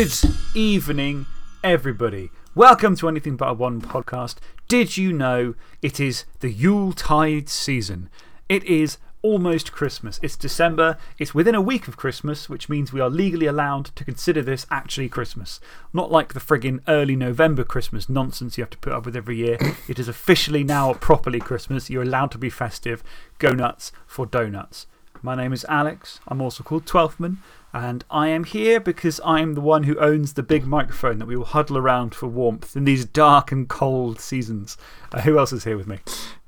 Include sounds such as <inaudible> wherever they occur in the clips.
Good evening, everybody. Welcome to Anything But a One podcast. Did you know it is the Yuletide season? It is almost Christmas. It's December. It's within a week of Christmas, which means we are legally allowed to consider this actually Christmas. Not like the frigging early November Christmas nonsense you have to put up with every year. It is officially now properly Christmas. You're allowed to be festive. Go nuts for donuts. My name is Alex. I'm also called Twelfthman. And I am here because I'm the one who owns the big microphone that we will huddle around for warmth in these dark and cold seasons. Uh, who else is here with me?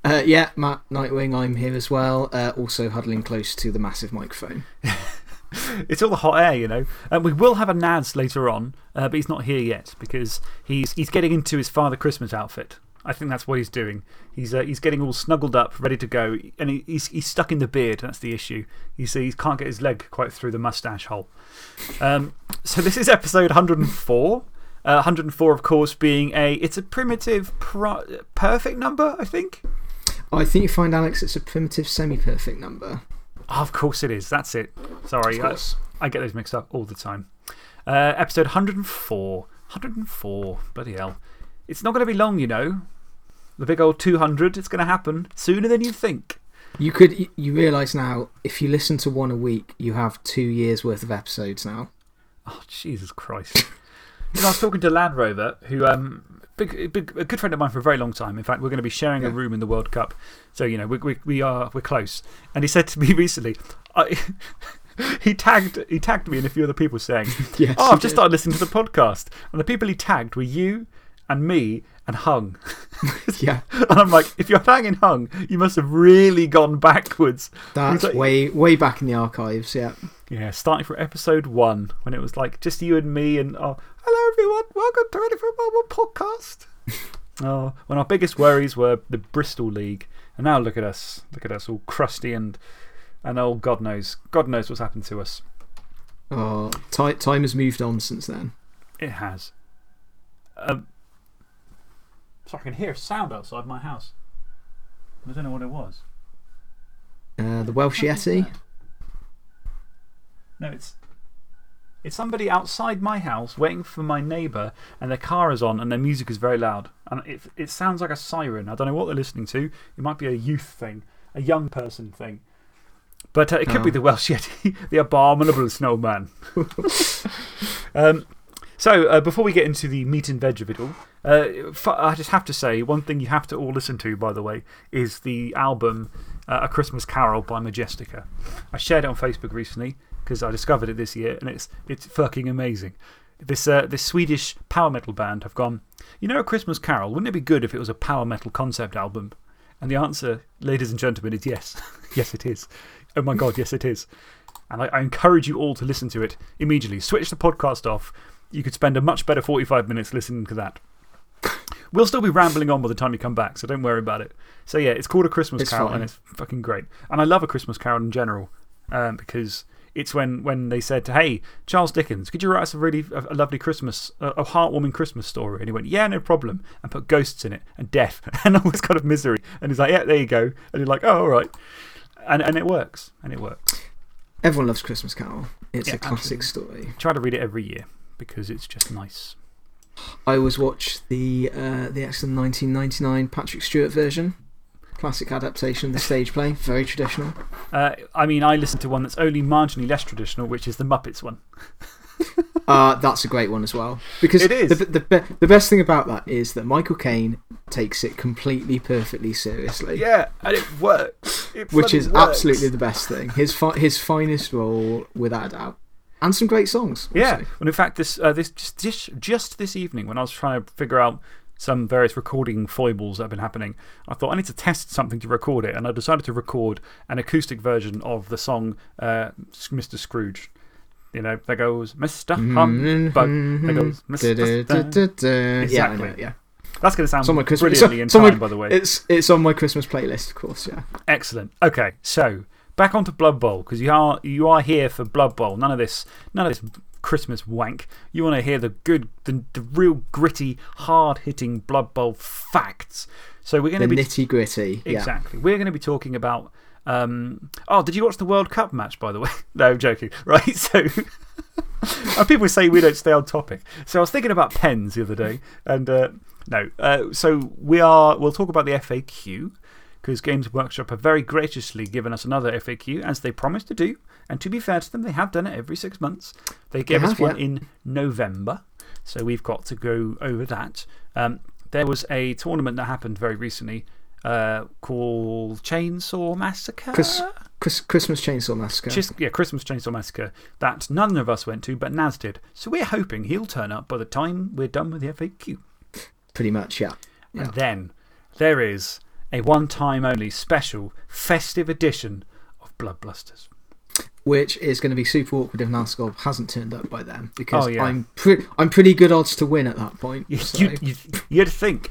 Uh, yeah, Matt Nightwing, I'm here as well. Uh, also huddling close to the massive microphone. <laughs> it's all the hot air, you know. And we will have a Naz later on, but he's not here yet because he's, he's getting into his Father Christmas outfit. I think that's what he's doing. He's, uh, he's getting all snuggled up, ready to go, and he, he's, he's stuck in the beard. That's the issue. You see, he can't get his leg quite through the mustache hole. Um, so, this is episode 104. Uh, 104, of course, being a, it's a primitive, perfect number, I think. I think you find, Alex, it's a primitive semi perfect number. Oh, of course it is. That's it. Sorry. I, I, get those mixed up all the time. Uh, episode 104. 104. Bloody hell. It's not going to be long, you know. The big old 200, it's going to happen sooner than you think. You could, you realise now, if you listen to one a week, you have two years' worth of episodes now. Oh, Jesus Christ. <laughs> you know, I was talking to Land Rover, who, um, big, big, a good friend of mine for a very long time. In fact, we're going to be sharing a room in the World Cup. So, you know, we, we, we are, we're close. And he said to me <laughs> recently, I, <laughs> he, tagged, he tagged me and a few other people saying, yes, Oh, I've just started listening to the podcast. And the people he tagged were you, and me and hung. <laughs> yeah. <laughs> And I'm like, if you're hanging hung, you must have really gone backwards. That's like, way, way back in the archives, yeah. Yeah, starting from episode one, when it was like just you and me, and oh, hello everyone, welcome to Ready for a Moment podcast. <laughs> oh, when our biggest worries were the Bristol League. And now look at us. Look at us, all crusty and, and oh, God knows. God knows what's happened to us. Oh, time has moved on since then. It has. Um, I can hear a sound outside my house. I don't know what it was. Uh, the Welsh Yeti? No, it's, it's somebody outside my house waiting for my neighbour, and their car is on, and their music is very loud. And it, it sounds like a siren. I don't know what they're listening to. It might be a youth thing, a young person thing. But uh, it could be oh. the Welsh Yeti, <laughs> the abominable snowman. <laughs> um, so, uh, before we get into the meat and veg of it all, uh, I just have to say one thing you have to all listen to, by the way, is the album uh, A Christmas Carol by Majestica. I shared it on Facebook recently because I discovered it this year and it's, it's fucking amazing. This, this Swedish power metal band have gone, you know, A Christmas Carol, wouldn't it be good if it was a power metal concept album? And the answer, ladies and gentlemen, is yes. <laughs> yes, it is. Oh my God, yes, it is. And I, I encourage you all to listen to it immediately. Switch the podcast off you could spend a much better 45 minutes listening to that. We'll still be rambling on by the time you come back, so don't worry about it. So, yeah, it's called A Christmas Carol, and it's fucking great. And I love A Christmas Carol in general um, because it's when, when they said, Hey, Charles Dickens, could you write us a really a, a lovely Christmas, a, a, heartwarming Christmas story? And he went, Yeah, no problem. And put ghosts in it and death <laughs> and all this kind of misery. And he's like, Yeah, there you go. And you're like, Oh, all right. And, and it works. And it works. Everyone loves Christmas Carol. It's a classic story. Try to read it every year because it's just nice. I always watch the uh, the excellent 1999 Patrick Stewart version. Classic adaptation of the stage play. Very traditional. Uh, I mean, I listen to one that's only marginally less traditional, which is the Muppets one. <laughs> uh, that's a great one as well. Because it is. The, the, the best thing about that is that Michael Caine takes it completely perfectly seriously. Yeah, and it works. It which is works. absolutely the best thing. His, fi his finest role, without a doubt. And some great songs. Yeah. And in fact, this, uh, this, just, just, this evening, when I was trying to figure out some various recording foibles that have been happening, I thought I need to test something to record it. And I decided to record an acoustic version of the song uh, Mr. Scrooge. You know, there goes Mr. Mm-hmm. Humbug. There goes Mr. Exactly. Yeah, yeah. That's going to sound my Christmas, in time, by the way. It's, it's on my Christmas playlist, of course, yeah. Excellent. Okay, so back onto Blood Bowl, because you are, you are here for Blood Bowl. None of this, none of this Christmas wank. You want to hear the good, the, the real gritty, hard hitting Blood Bowl facts. So we're going to be. nitty gritty. Exactly. We're going to be talking about. Um, oh, did you watch the World Cup match, by the way? <laughs> no, I'm joking. <laughs> Right. So <laughs> people say we don't stay on topic. So I was thinking about pens the other day. And uh, no, uh, so we are, we'll talk about the FAQ because Games Workshop have very graciously given us another FAQ as they promised to do. And to be fair to them, they have done it every six months. They gave They us have, one yeah. in November. So we've got to go over that. Um, there was a tournament that happened very recently uh, called Chainsaw Massacre. Chris, Chris, Christmas Chainsaw Massacre. Chis- yeah, Christmas Chainsaw Massacre that none of us went to, but Naz did. So we're hoping he'll turn up by the time we're done with the FAQ. Pretty much, yeah. yeah. And then there is a one time only special festive edition of Blood Blusters. Which is going to be super awkward if Nazgob hasn't turned up by then. Because Oh, yeah. I'm, pre I'm pretty good odds to win at that point. You, so. you, you, you'd think.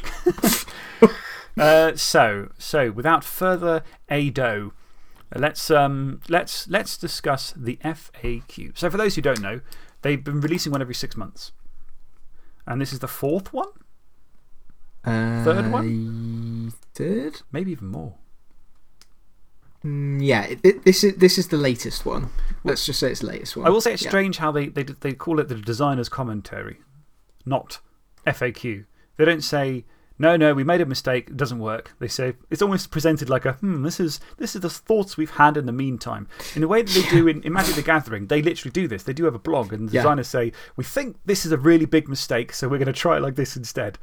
<laughs> uh, so, so, without further ado, let's, um, let's, let's discuss the FAQ. So, for those who don't know, they've been releasing one every six months. And this is the fourth one? Third one? Third? Maybe even more. Mm, yeah, it, this, is, this is the latest one. Let's just say it's the latest one. I will say it's Yeah. strange how they, they, they call it the designer's commentary, not FAQ. They don't say, no, no, we made a mistake, it doesn't work. They say, it's almost presented like a, hmm, this is, this is the thoughts we've had in the meantime. In the way that they do in, in Magic the Gathering, they literally do this. They do have a blog, and the Yeah. designers say, we think this is a really big mistake, so we're going to try it like this instead.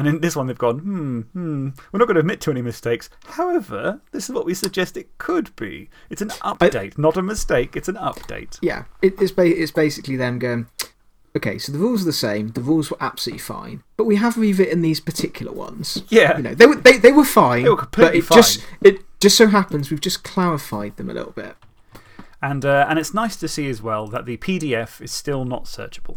And in this one, they've gone, hmm, hmm, we're not going to admit to any mistakes. However, this is what we suggest it could be. It's an update, not a mistake, it's an update. Yeah, it, it's, ba it's basically them going, okay, so the rules are the same. The rules were absolutely fine. But we have rewritten these particular ones. Yeah. You know, they were, they, they were fine. They were completely but it Just, it just so happens we've just clarified them a little bit. And, uh, and it's nice to see as well that the PDF is still not searchable.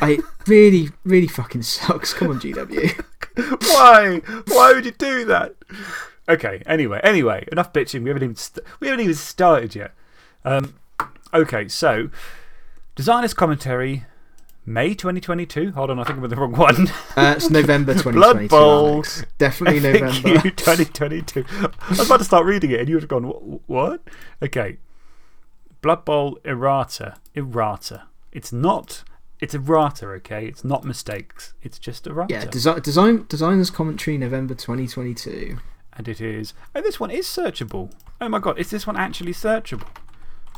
I, it really, really fucking sucks. Come on, GW. <laughs> Why? Why would you do that? Okay, anyway, anyway, enough bitching. We haven't even, st we haven't even started yet. Um, okay, so designer's commentary, May 2022. Hold on, I think I'm in the wrong one. Uh, it's November <laughs> Blood 2022. Bowl. Definitely <laughs> FAQ November. 2022. I was about to start reading it and you would have gone, what? Okay. Blood Bowl errata. Errata. It's not, it's errata, okay? It's not mistakes. It's just errata. Yeah, desi design, designer's commentary November 2022. And it is. Oh, this one is searchable. Oh my god, is this one actually searchable?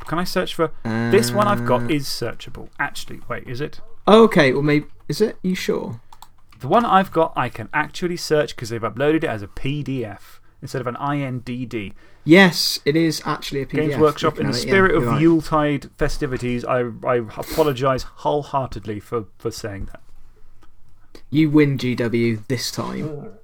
Can I search for. this one I've got Uh, is searchable. Actually, wait, is it? Oh, okay, well, maybe. Is it? you sure? The one I've got, I can actually search because they've uploaded it as a PDF instead of an INDD. Yes, it is actually a PDF. Games Workshop, in the at it, yeah, spirit of right. Yuletide festivities, I, I apologise wholeheartedly for, for saying that. You win, GW, this time.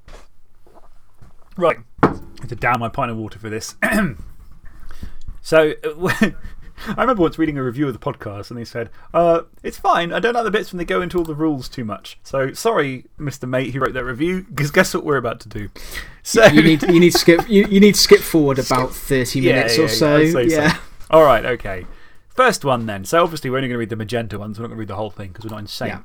Right. I have to down my pint of water for this. <clears throat> so, uh, <laughs> I remember once reading a review of the podcast and they said, uh, It's fine. I don't like the bits when they go into all the rules too much. So, sorry, Mr. Mate, who wrote that review, because guess what we're about to do? So, You need, you need, to skip, you, you need to skip forward about 30 Yeah, minutes yeah, or yeah, so. So. yeah. All right, okay. First one then. So, obviously, we're only going to read the magenta ones. We're not going to read the whole thing because we're not insane.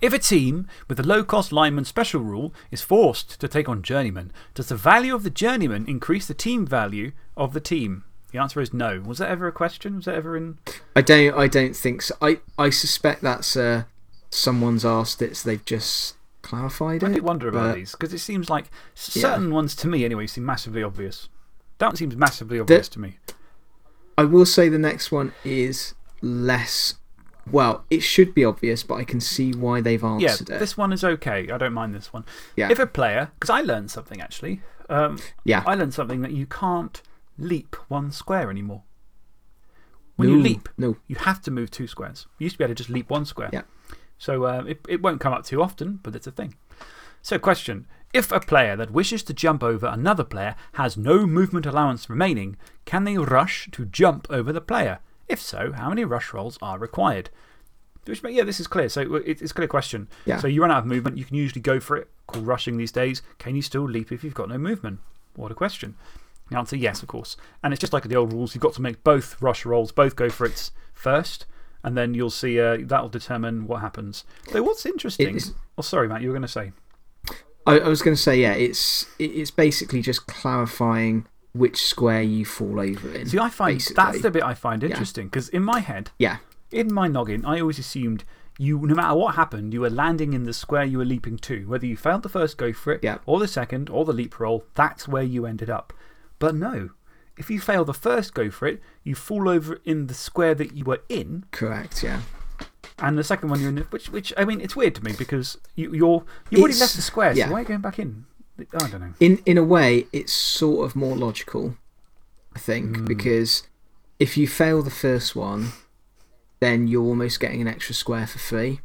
If a team with a low cost lineman special rule is forced to take on journeyman, does the value of the journeyman increase the team value of the team? The answer is no. Was that ever a question? Was that ever in. I don't, I don't think so. I, I suspect that's uh, someone's asked it, so they've just clarified I it. do wonder about but these because it seems like Yeah. certain ones to me, anyway, seem massively obvious. That one seems massively obvious to me. I will say the next one is less. Well, it should be obvious, but I can see why they've Yeah, answered it. this one is okay. I don't mind this one. Yeah. If a player, because I learned something actually. Um, Yeah. I learned something that you can't leap one square anymore. When you No, leap, No. you have to move two squares. You used to be able to just leap one square. Yeah. So uh, it, it won't come up too often, but it's a thing. So, question If a player that wishes to jump over another player has no movement allowance remaining, can they rush to jump over the player? If so, how many rush rolls are required? Which, yeah, this is clear. So it's a clear question. Yeah. So you run out of movement, you can usually go for it, called rushing these days. Can you still leap if you've got no movement? What a question. The answer yes, of course. And it's just like the old rules. You've got to make both rush rolls, both go for it first, and then you'll see uh, that'll determine what happens. So, what's interesting. is- Oh, sorry, Matt, you were going to say. I, I was going to say, yeah, it's, it's basically just clarifying which square you fall over in. See, I find basically. that's the bit I find interesting because in my head, Yeah. in my noggin, I always assumed you, no matter what happened, you were landing in the square you were leaping to. Whether you failed the first go for it, Yeah. or the second, or the leap roll, that's where you ended up. But no, if you fail the first go for it, you fall over in the square that you were in, Correct, yeah. and the second one you're in, which, which I mean, it's weird to me because you, you're, you've already left the square, yeah. so why are you going back in? I don't know. In, in a way, it's sort of more logical, I think, Hmm. because if you fail the first one, then you're almost getting an extra square for free.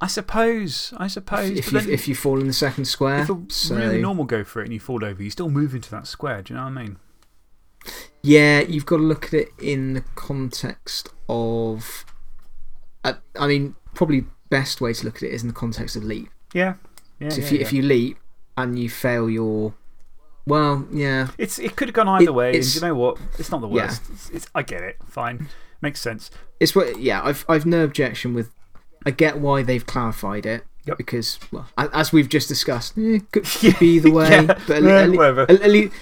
I suppose, I suppose. If but you, then if you fall in the second square. if a so, really normal go for it and you fall over, you still move into that square. Do you know what I mean? Yeah, you've got to look at it in the context of. Uh, I mean, probably best way to look at it is in the context of leap. Yeah. Yeah. So yeah, if, you, yeah. if you leap and you fail your. Well, yeah. It's, it could have gone either It- way, and you know what? It's not the worst. It's, it's, I get it. Fine. Makes sense. It's what, yeah, I've, I've no objection with. I get why they've clarified it. Yep. Because, well, as we've just discussed, eh, could, <laughs> be either way. Yeah, but at, yeah, le- at, le- whatever. at, at least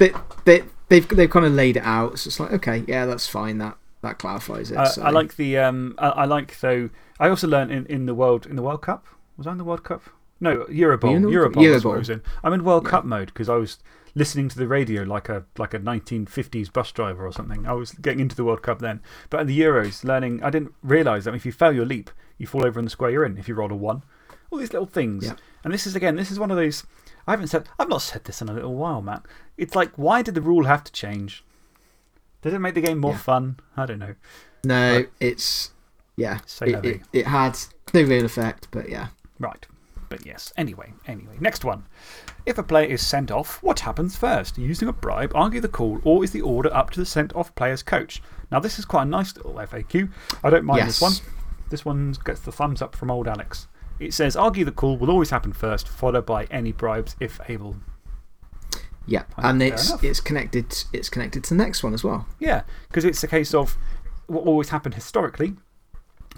they, they, they've, they've kind of laid it out. So it's like, okay, yeah, that's fine. That, that clarifies it. I, so. I like the. Um, I, I like, though. I also learned in, in, the World, in the World Cup. Was I in the World Cup? No, Euro Bowl. you in the Euro World Bowl. Cup? that's what I was in. I'm in World Yeah. Cup mode because I was listening to the radio like a, like a 1950s bus driver or something. I was getting into the World Cup then. But in the Euros, learning, I didn't realise that if you fail your leap, you fall over in the square you're in if you roll a one. All these little things. Yeah. And this is, again, this is one of those. I haven't said, I've not said this in a little while, Matt. It's like, why did the rule have to change? Did it make the game more Yeah. fun? I don't know. No, it's. Yeah. So It, it, it had no real effect, but yeah. Right. But yes. Anyway, anyway. Next one. If a player is sent off, what happens first? Using a bribe, argue the call, or is the order up to the sent off player's coach? Now, this is quite a nice little FAQ. I don't mind this one. This one gets the thumbs up from old Alex. It says, argue the call will always happen first, followed by any bribes if able. Yeah. And it's, it's, connected, it's connected to the next one as well. Yeah, because it's a case of what always happened historically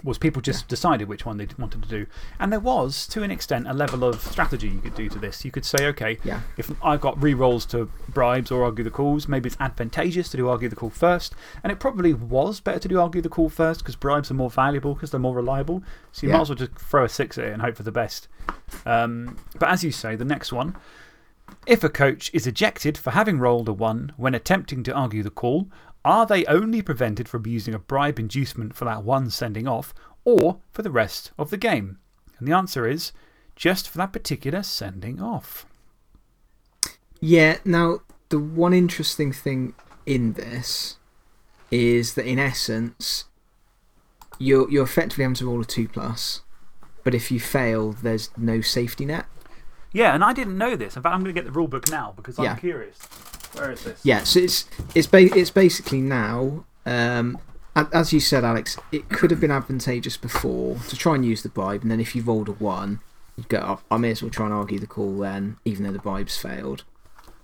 was people just decided which one they wanted to do. And there was, to an extent, a level of strategy you could do to this. You could say, okay, Yeah. if I've got re rolls to bribes or argue the calls, maybe it's advantageous to do argue the call first. And it probably was better to do argue the call first because bribes are more valuable because they're more reliable. So you Yeah. might as well just throw a six at it and hope for the best. Um, but as you say, the next one. If a coach is ejected for having rolled a 1 when attempting to argue the call, are they only prevented from using a bribe inducement for that one sending off or for the rest of the game? And the answer is just for that particular sending off. Yeah, now, the one interesting thing in this is that in essence, you're, you're effectively having to roll a 2 plus, but if you fail, there's no safety net. Yeah, and I didn't know this. In fact, I'm going to get the rule book now because I'm Yeah. curious. Where is this? Yeah, so it's, it's, ba it's basically now, um, as you said, Alex, it could have been advantageous before to try and use the bribe, and then if you rolled a 1, you'd go, oh, I may as well try and argue the call then, even though the bribe's failed.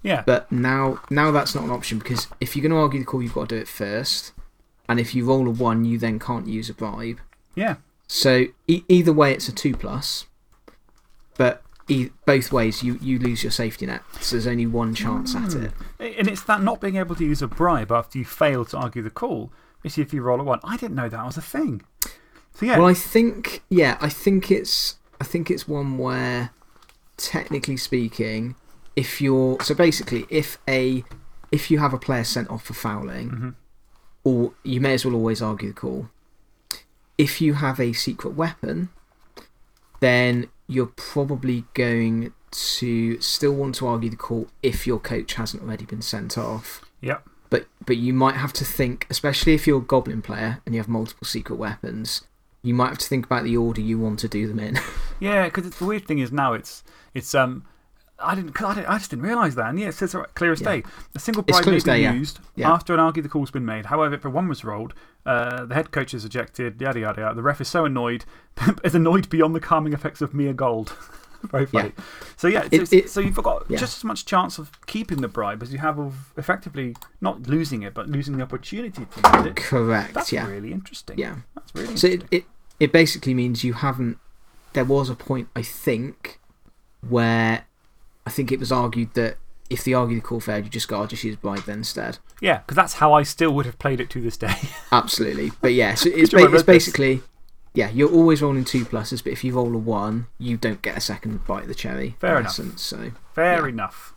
Yeah. But now, now that's not an option because if you're going to argue the call, you've got to do it first. And if you roll a 1, you then can't use a bribe. Yeah. So e either way, it's a 2 plus. But e both ways, you, you lose your safety net. So there's only one chance at it. And it's that not being able to use a bribe after you fail to argue the call. Especially if you roll a 1. I didn't know that was a thing. So, yeah. Well, I think, yeah, I think it's, I think it's one where, technically speaking, if you're. So basically, if, a, if you have a player sent off for fouling, -hmm. or you may as well always argue the call. If you have a secret weapon, then you're probably going to still want to argue the call if your coach hasn't already been sent off. Yep. But, but you might have to think, especially if you're a goblin player and you have multiple secret weapons, you might have to think about the order you want to do them in. <laughs> Yeah, because the weird thing is now it's. it's um, I, didn't, cause I, didn't, I just didn't realise that. And yeah, it says clear as Yeah. day. A single bribe may be yeah. used Yeah. after an argue the call's been made. However, if a one was rolled, uh, the head coach is ejected, yada yada yada. The ref is so annoyed, <laughs> is annoyed beyond the calming effects of mere gold. <laughs> Very funny. So, yeah, It- it- so you've got yeah. just as much chance of keeping the bribe as you have of effectively not losing it, but losing the opportunity to use it. Correct, That's yeah. really interesting. Yeah. That's really So it, it, it basically means you haven't. There was a point, I think, where I think it was argued that if the argue the call failed, you just go, I'll just use bribe then instead. Yeah, because that's how I still would have played it to this day. <laughs> Absolutely. But yeah, so it's, ba- it's basically. Yeah, you're always rolling two pluses, but if you roll a one, you don't get a second bite of the cherry. Fair enough. essence, so, Fair Yeah. enough.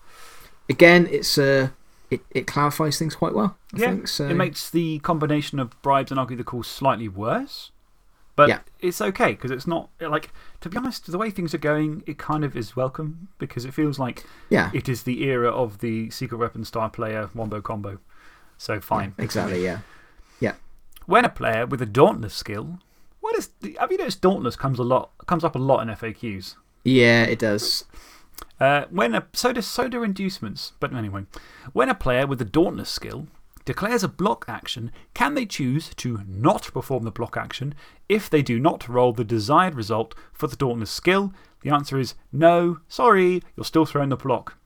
again, it's uh, it, it clarifies things quite well. I yeah, think, so. it makes the combination of bribes and argue the call slightly worse. But Yeah. it's okay because it's not, like, to be honest, the way things are going, it kind of is welcome because it feels like yeah, it is the era of the secret weapon star player wombo combo. So fine. exactly, yeah. Yeah. When a player with a Dauntless skill, what is, have you noticed Dauntless comes, a lot, comes up a lot in FAQs? Yeah, it does. Uh, when a, so does so do inducements. But anyway, when a player with the Dauntless skill declares a block action, can they choose to not perform the block action if they do not roll the desired result for the Dauntless skill? The answer is no, sorry, you're still throwing the block.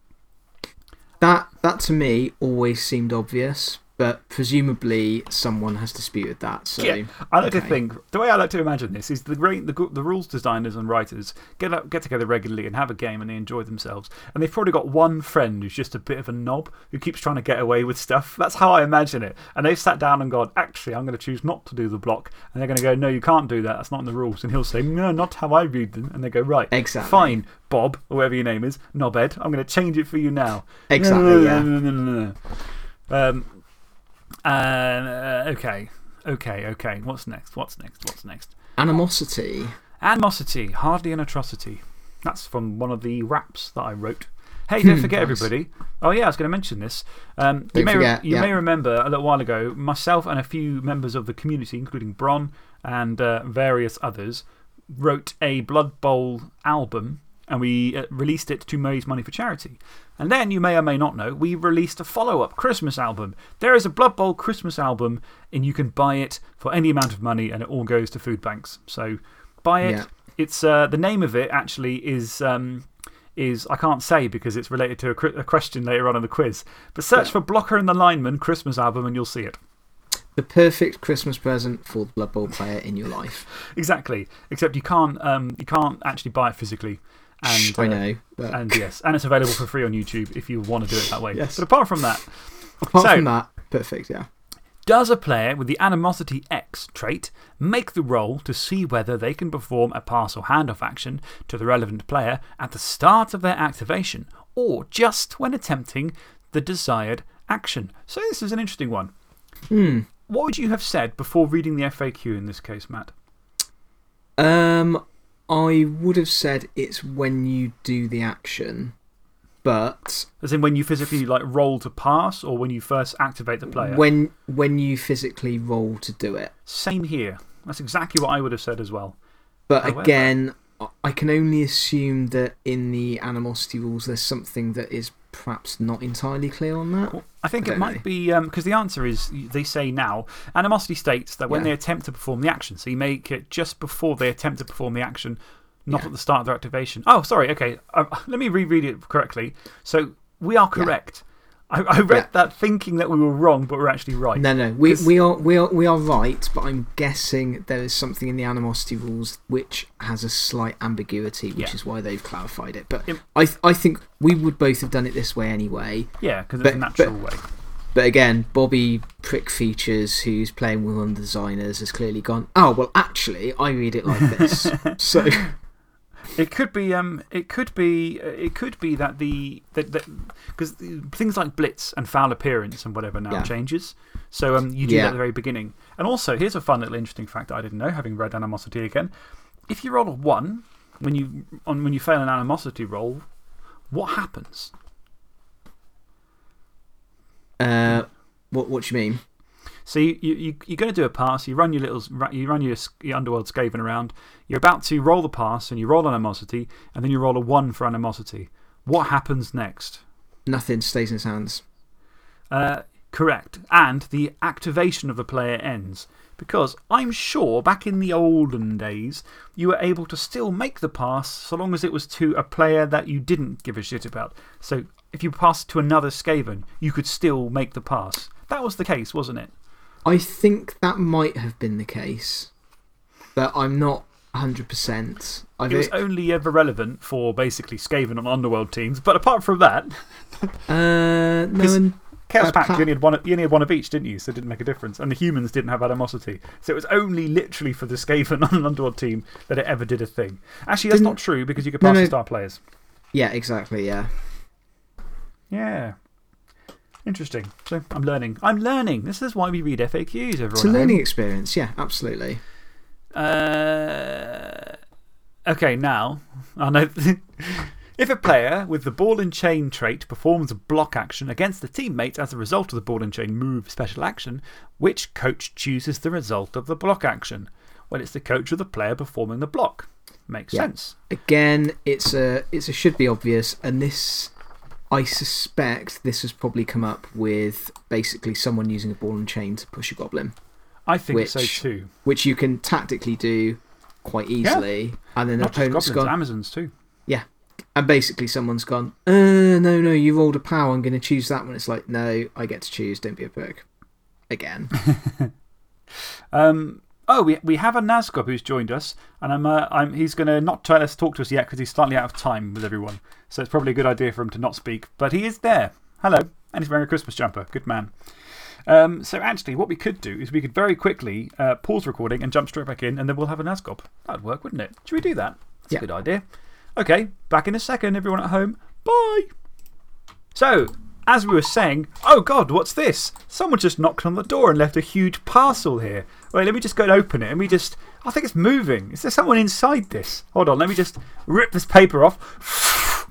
That, that to me always seemed obvious, but presumably someone has disputed that. So, Yeah, I like to think, the way I like to imagine this is the, the, the rules designers and writers get, up, get together regularly and have a game and they enjoy themselves. And they've probably got one friend who's just a bit of a knob who keeps trying to get away with stuff. That's how I imagine it. And they've sat down and gone, actually, I'm going to choose not to do the block. And they're going to go, no, you can't do that. That's not in the rules. And he'll say, no, not how I read them. And they go, right. Exactly. Fine, Bob, or whatever your name is, knobhead. I'm going to change it for you now. Exactly, No, no, yeah. no. Um, uh, okay. Okay, okay. What's next? What's next? What's next? Animosity. Animosity, hardly an atrocity. That's from one of the raps that I wrote. Hey, don't forget, Nice. everybody. Oh, yeah, I was going to mention this. Um, you may, forget, you yeah. may remember a little while ago, myself and a few members of the community, including Bron and uh, various others, wrote a Blood Bowl album and we uh, released it to raise money for charity. And then, you may or may not know, we released a follow up Christmas album. There is a Blood Bowl Christmas album, and you can buy it for any amount of money, and it all goes to food banks. So buy it. Yeah. It's uh, the name of it actually is. Um, is I can't say because it's related to a, a question later on in the quiz. But search for Blocker and the Lineman Christmas album and you'll see it. The perfect Christmas present for the Blood Bowl player in your life. <laughs> Exactly. Except you can't, um, you can't actually buy it physically. And, I uh, know. But And yes, and it's available for free on YouTube if you want to do it that way. Yes. But apart from that, apart so- from that, perfect, yeah. Does a player with the Animosity X trait make the roll to see whether they can perform a pass or handoff action to the relevant player at the start of their activation or just when attempting the desired action? So, this is an interesting one. Hmm. What would you have said before reading the FAQ in this case, Matt? Um, I would have said it's when you do the action, but As in when you physically like roll to pass or when you first activate the player? when, when you physically roll to do it. Same here. That's exactly what I would have said as well. But However- again, I- I can only assume that in the animosity rules there's something that is perhaps not entirely clear on that. Well, I think I it might know. be because the answer is they say now animosity states that when Yeah. they attempt to perform the action, so you make it just before they attempt to perform the action, not Yeah. at the start of their activation. Oh, sorry. Okay. Um, <laughs> let me reread it correctly. So we are correct. I, I read Yeah. that thinking that we were wrong, but we're actually right. No, no, we, we, are, we, are, we are right, but I'm guessing there is something in the animosity rules which has a slight ambiguity, which Yeah. is why they've clarified it. But It- I, th- I think we would both have done it this way anyway. Yeah, because it's a But- natural way. But again, Bobby Prick Features, who's playing with one of the designers, has clearly gone, oh, well, actually, I read it like this. <laughs> so, It could be, um, it could be, uh, it could be that the, because things like blitz and foul appearance and whatever now Yeah. changes. So um, you do that at the very beginning. And also, here's a fun little interesting fact that I didn't know, having read Animosity again. If you roll a one, when you, on, when you fail an Animosity roll, what happens? uh, what, what do you mean? So you, you, you, you're going to do a pass, you run your, little, you run your, your Underworld Skaven around, you're about to roll the pass, and you roll Animosity, and then you roll a one for Animosity. What happens next? Nothing stays in his hands. Uh, correct. And the activation of the player ends. Because I'm sure back in the olden days, you were able to still make the pass so long as it was to a player that you didn't give a shit about. So if you passed to another Skaven, you could still make the pass. That was the case, wasn't it? I think that might have been the case, but I'm not 100%. I've It was only ever relevant for basically Skaven on Underworld teams, but apart from that, <laughs> uh, no, Chaos Uh, Pact, you only, had one, you only had one of each, didn't you? So it didn't make a difference. And the humans didn't have animosity. So it was only literally for the Skaven <laughs> on an Underworld team that it ever did a thing. Actually, that's Didn't- not true because you could No, pass no. the star players. yeah, exactly, yeah. Yeah. Interesting. So I'm learning. I'm learning. This is why we read FAQs, everyone. It's a learning experience, yeah, absolutely. Uh, okay, now. I know. <laughs> if a player with the ball and chain trait performs a block action against a teammate as a result of the ball and chain move special action, which coach chooses the result of the block action? Well, it's the coach of the player performing the block. Makes Yeah. sense. Again, it's a, it's a should be obvious, and this, I suspect, this has probably come up with basically someone using a ball and chain to push a goblin, I think so Which- too. which you can tactically do quite easily. And then the opponent's goblins, gone, Amazons too. Yeah. And basically someone's gone, uh, no, no, you rolled a power, I'm going to choose that one. It's like, no, I get to choose, don't be a prick. Again. <laughs> Um, oh, we, we have a Nazgob who's joined us, and I'm, uh, I'm, he's going to not try to talk to us yet because he's slightly out of time with everyone. So it's probably a good idea for him to not speak, but he is there. Hello. And he's wearing a Christmas jumper. Good man. Um, so actually, what we could do is we could very quickly uh, pause recording and jump straight back in, and then we'll have a Nazgob. That'd work, wouldn't it? Should we do that? That's Yeah. a good idea. Okay, back in a second, everyone at home. Bye. So, as we were saying, oh God, what's this? Someone just knocked on the door and left a huge parcel here. Wait, let me just go and open it. And we just, I think it's moving. Is there someone inside this? Hold on, let me just rip this paper off. <sighs>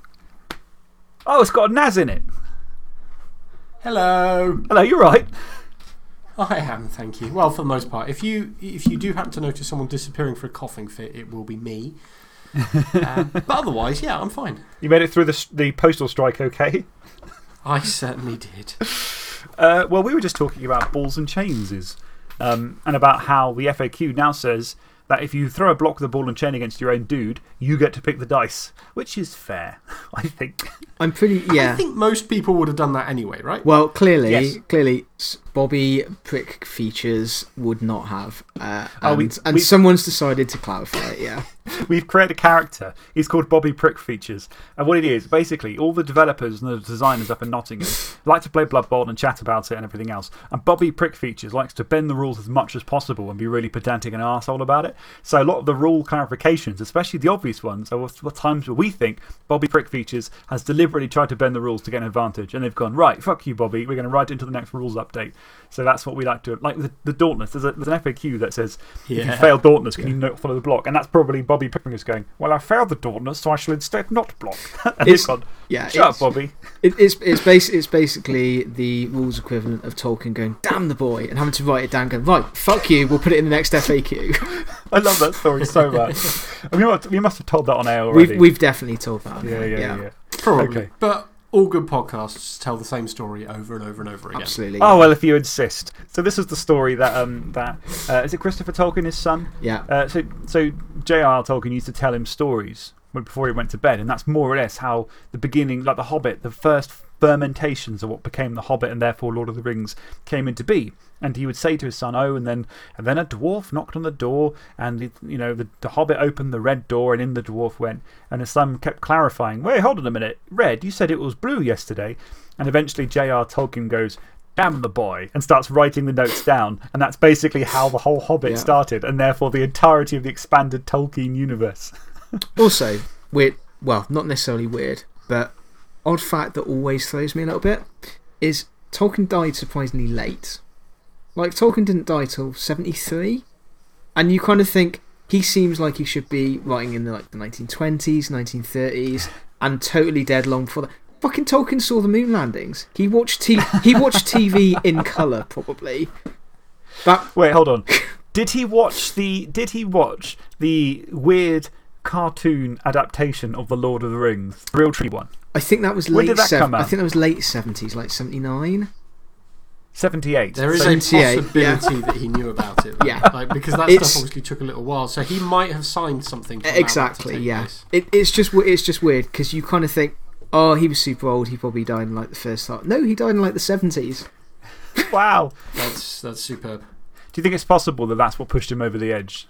Oh, it's got a Naz in it. Hello. Hello, you're right. I am, thank you. Well, for the most part. If you, if you do happen to notice someone disappearing for a coughing fit, it will be me. um, <laughs> but otherwise, yeah, I'm fine. You made it through the, the postal strike okay? <laughs> I certainly did. Uh, well, we were just talking about balls and chains um, and about how the FAQ now says that if you throw a block with a ball and chain against your own dude, you get to pick the dice, which is fair, <laughs> I think. I'm pretty, yeah. I think most people would have done that anyway, right? Well, clearly, Yes. clearly, Bobby Prick features would not have. Uh, Oh, and we- and we- someone's decided to clarify it, yeah. <laughs> We've created a character. He's called Bobby Prick Features. And what it is, basically, all the developers and the designers up in Nottingham <laughs> like to play Blood Bowl and chat about it and everything else. And Bobby Prick Features likes to bend the rules as much as possible and be really pedantic and arsehole about it. So, a lot of the rule clarifications, especially the obvious ones, are what what times where we think Bobby Prick Features has deliberately tried to bend the rules to get an advantage. And they've gone, right, fuck you, Bobby. We're going to write it into the next rules update. So, that's what we like to. Like the, the Dauntless, there's, a, there's an FAQ that says, if you fail Dauntless, can you not follow the block? And that's probably Bobby Pickeringus going, Well, I failed the Dauntless, so I shall instead not block. <laughs> and they've It's- gone, Yeah, Shut up, Bobby. it, it's, it's, bas it's basically the rules equivalent of Tolkien going, damn the boy, and having to write it down, going, right, fuck you, we'll put it in the next FAQ. <laughs> I love that story so much. <laughs> I mean, we must have told that on air already. we've, we've definitely told that. yeah, yeah, yeah, yeah. Probably. Okay. But all good podcasts tell the same story over and over and over again. Absolutely. Oh, well, if you insist. So, this is the story that. Um, that uh, is it Christopher Tolkien, his son? Yeah. Uh, so, so J.R.R. Tolkien used to tell him stories before he went to bed, and that's more or less how the beginning, like The Hobbit, the first fermentations of what became The Hobbit and therefore Lord of the Rings came into be. And he would say to his son, Oh, and then, and then a dwarf knocked on the door, and you know, the, the Hobbit opened the red door, and in the dwarf went. And his son kept clarifying, Wait, hold on a minute. Red, you said it was blue yesterday. And eventually J.R. Tolkien goes, Damn the boy, and starts writing the notes down. And that's basically how the whole Hobbit Yeah. started, and therefore the entirety of the expanded Tolkien universe. <laughs> Also, weird, well, not necessarily weird, but odd fact that always throws me a little bit is Tolkien died surprisingly late. Like, Tolkien didn't die till 73. And you kind of think he seems like he should be writing in the, like, the 1920s, 1930s, and totally dead long before that. Fucking Tolkien saw the moon landings. He watched, he watched TV in colour, probably. That, Wait, hold on. did he watch the, did he watch the weird cartoon adaptation of The Lord of the Rings? The real tree one? I think that was When late did that sev- come I think that was late 70s, like 79. 78. There is a 78, possibility that he knew about it. Yeah. Like, because that It's- stuff obviously took a little while. So he might have signed something. to allow that to Exactly, take yeah. place. It, it's, just, w- it's just weird because you kind of think, oh, he was super old. He probably died in like the first half. No, he died in like the 70s. Wow. That's, that's superb. Do you think it's possible that that's what pushed him over the edge?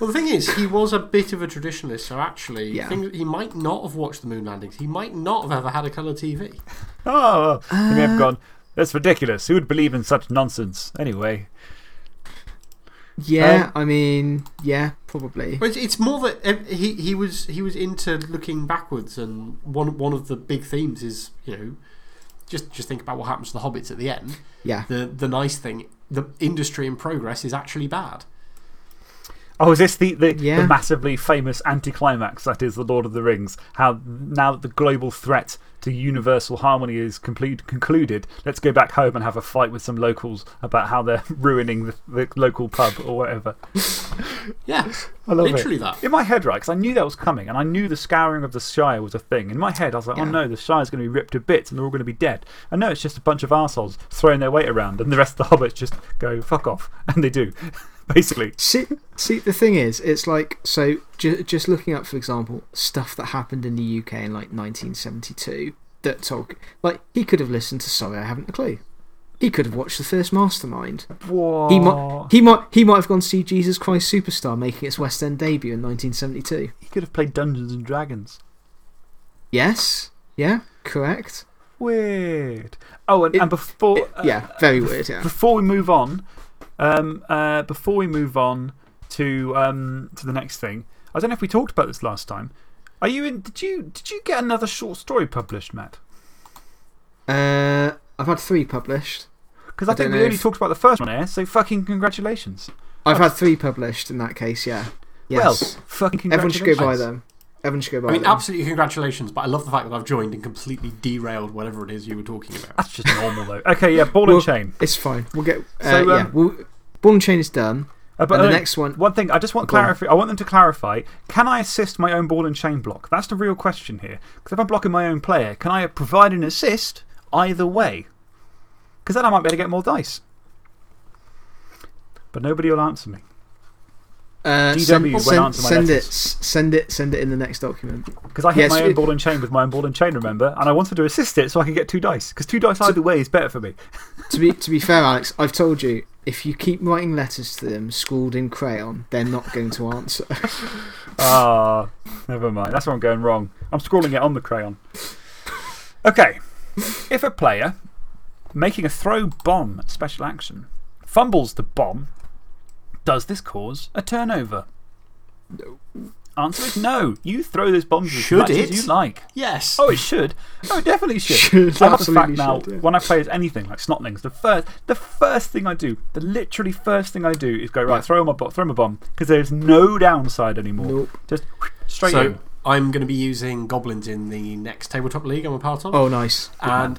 Well, the thing is, he was a bit of a traditionalist, so actually, Yeah. things, he might not have watched the moon landings. He might not have ever had a colour TV. Oh, he may have gone, that's ridiculous. Who would believe in such nonsense? Anyway. Yeah, Um, I mean, yeah, probably. But it's, it's more that eh, he, he, was, he was into looking backwards, and one, one of the big themes is, you know, just, just think about what happens to the hobbits at the end. Yeah. The, the nice thing, the industry in progress is actually bad. Oh, is this the, the, Yeah. the massively famous anticlimax that is The Lord of the Rings? How now that the global threat to universal harmony is complete, concluded, let's go back home and have a fight with some locals about how they're <laughs> ruining the, the local pub or whatever. <laughs> Yeah, I love literally it. that. In my head, right, because I knew that was coming and I knew the scouring of the Shire was a thing. In my head, I was like, oh no, the Shire's going to be ripped to bits and they're all going to be dead. And no, it's just a bunch of arseholes throwing their weight around and the rest of the hobbits just go, fuck off. <laughs> And they do, <laughs> basically. See, see, the thing is, it's like, so ju just looking up, for example, stuff that happened in the UK in like 1972 that Tolkien, like, he could have listened to Sorry, I Haven't a Clue. He could have watched the first Mastermind. Whoa. He might, he, might, he might have gone to see Jesus Christ Superstar making its West End debut in 1972. He could have played Dungeons and Dragons. Yes? Yeah? Correct? Weird. Oh, and, It- and before. It- yeah, very weird, yeah. Before we move on, um, uh, before we move on to, um, to the next thing, I don't know if we talked about this last time. Are you in, did, you, did you get another short story published, Matt? Uh, I've had three published. Because I, I think we only if- talked about the first one here, so fucking congratulations. I've had three published in that case, yeah. Yes. Well, fucking Everyone should go buy them. Everyone should go buy I mean, them. absolutely congratulations, but I love the fact that I've joined and completely derailed whatever it is you were talking about. That's just normal, though. Okay, yeah, ball Well- and chain. It's fine. We'll get. Uh, So, yeah, um, we'll, Ball and Chain is done. Uh, but and the uh, next one. One thing, I just want, clarify, I want them to clarify can I assist my own ball and chain block? That's the real question here. Because if I'm blocking my own player, can I provide an assist either way? Because then I might be able to get more dice. But nobody will answer me. Uh, GW send, won't answer my send it, letters. send it, send it in the next document. Because I hit Yes, my own it- ball and chain with my own ball and chain, remember? And I wanted to assist it so I could get two dice. Because two dice either way is better for me. <laughs> to, be, to be fair, Alex, I've told you if you keep writing letters to them scrawled in crayon, they're not going to answer. <laughs> Ah, never mind. That's where I'm going wrong. I'm scrawling it on the crayon. Okay. If a player making a throw bomb special action fumbles the bomb, does this cause a turnover? No. Answer is no. You throw this bomb as Should much it? as you like. Yes. Oh, it should. Oh, it definitely should. <laughs> Should, I love the fact absolutely now, should, yeah. when I play as anything like Snotlings, the first, the first thing I do, the literally first thing I do is go, right, throw my, bo- throw my bomb. Because there's no downside anymore. Nope. Just straight so in. I'm going to be using goblins in the next tabletop league I'm a part of. Oh, nice. Good man.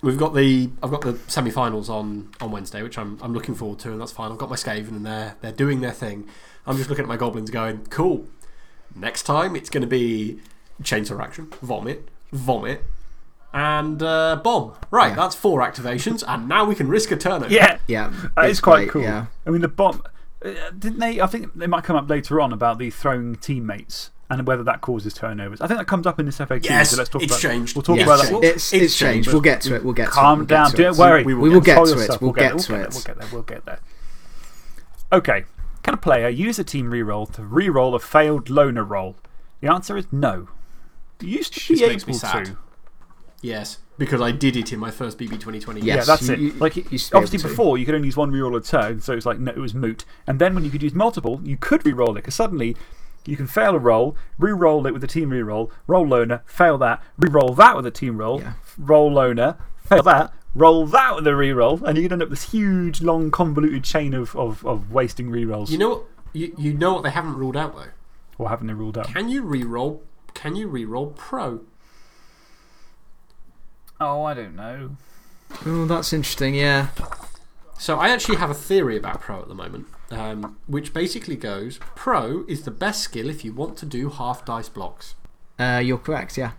And we've got the I've got the semi-finals on on Wednesday, which I'm I'm looking forward to, and that's fine. I've got my Skaven, and they're they're doing their thing. I'm just looking at my goblins, going, cool. Next time it's going to be chainsaw action, vomit, vomit, and uh, bomb. Right, Yeah. that's four activations, and now we can risk a turnover. Yeah, Yeah. that it's is quite great, cool. Yeah. I mean, the bomb. Uh, didn't they? I think they might come up later on about the throwing teammates and whether that causes turnovers. I think that comes up in this FAQ. Yes, so let's talk it's about changed. We'll talk Yeah, about it's, that. Well, We'll- it's, it's it's changed. changed. We'll get to it. We'll get to it. Calm we'll get down. Don't worry. We will get to it. We'll get we'll to We'll get there. We'll get there. Okay. Can a player use a team reroll to reroll a failed loner roll? The answer is no. You used to This be makes me able sad. to. Yes, because I did it in my first BB 2020. Yeah. Yeah, Yes, that's you- it. you- like, you used to be obviously, before you could only use one reroll a turn, so it was like, no, it was moot. And then when you could use multiple, you could reroll it, because suddenly you can fail a roll, re roll it with a team re roll, roll loner, fail that, re roll that with a team roll, Yeah. roll loner, fail that, roll that with a re roll, and you can end up this huge, long, convoluted chain of, of, of wasting rerolls. You know what? You, you know what they haven't ruled out though. or haven't they ruled out? Can you re roll, Can you re roll pro? Oh, I don't know. Oh, that's interesting. Yeah. So I actually have a theory about pro at the moment, um, which basically goes: pro is the best skill if you want to do half dice blocks. Uh, you're correct, yeah.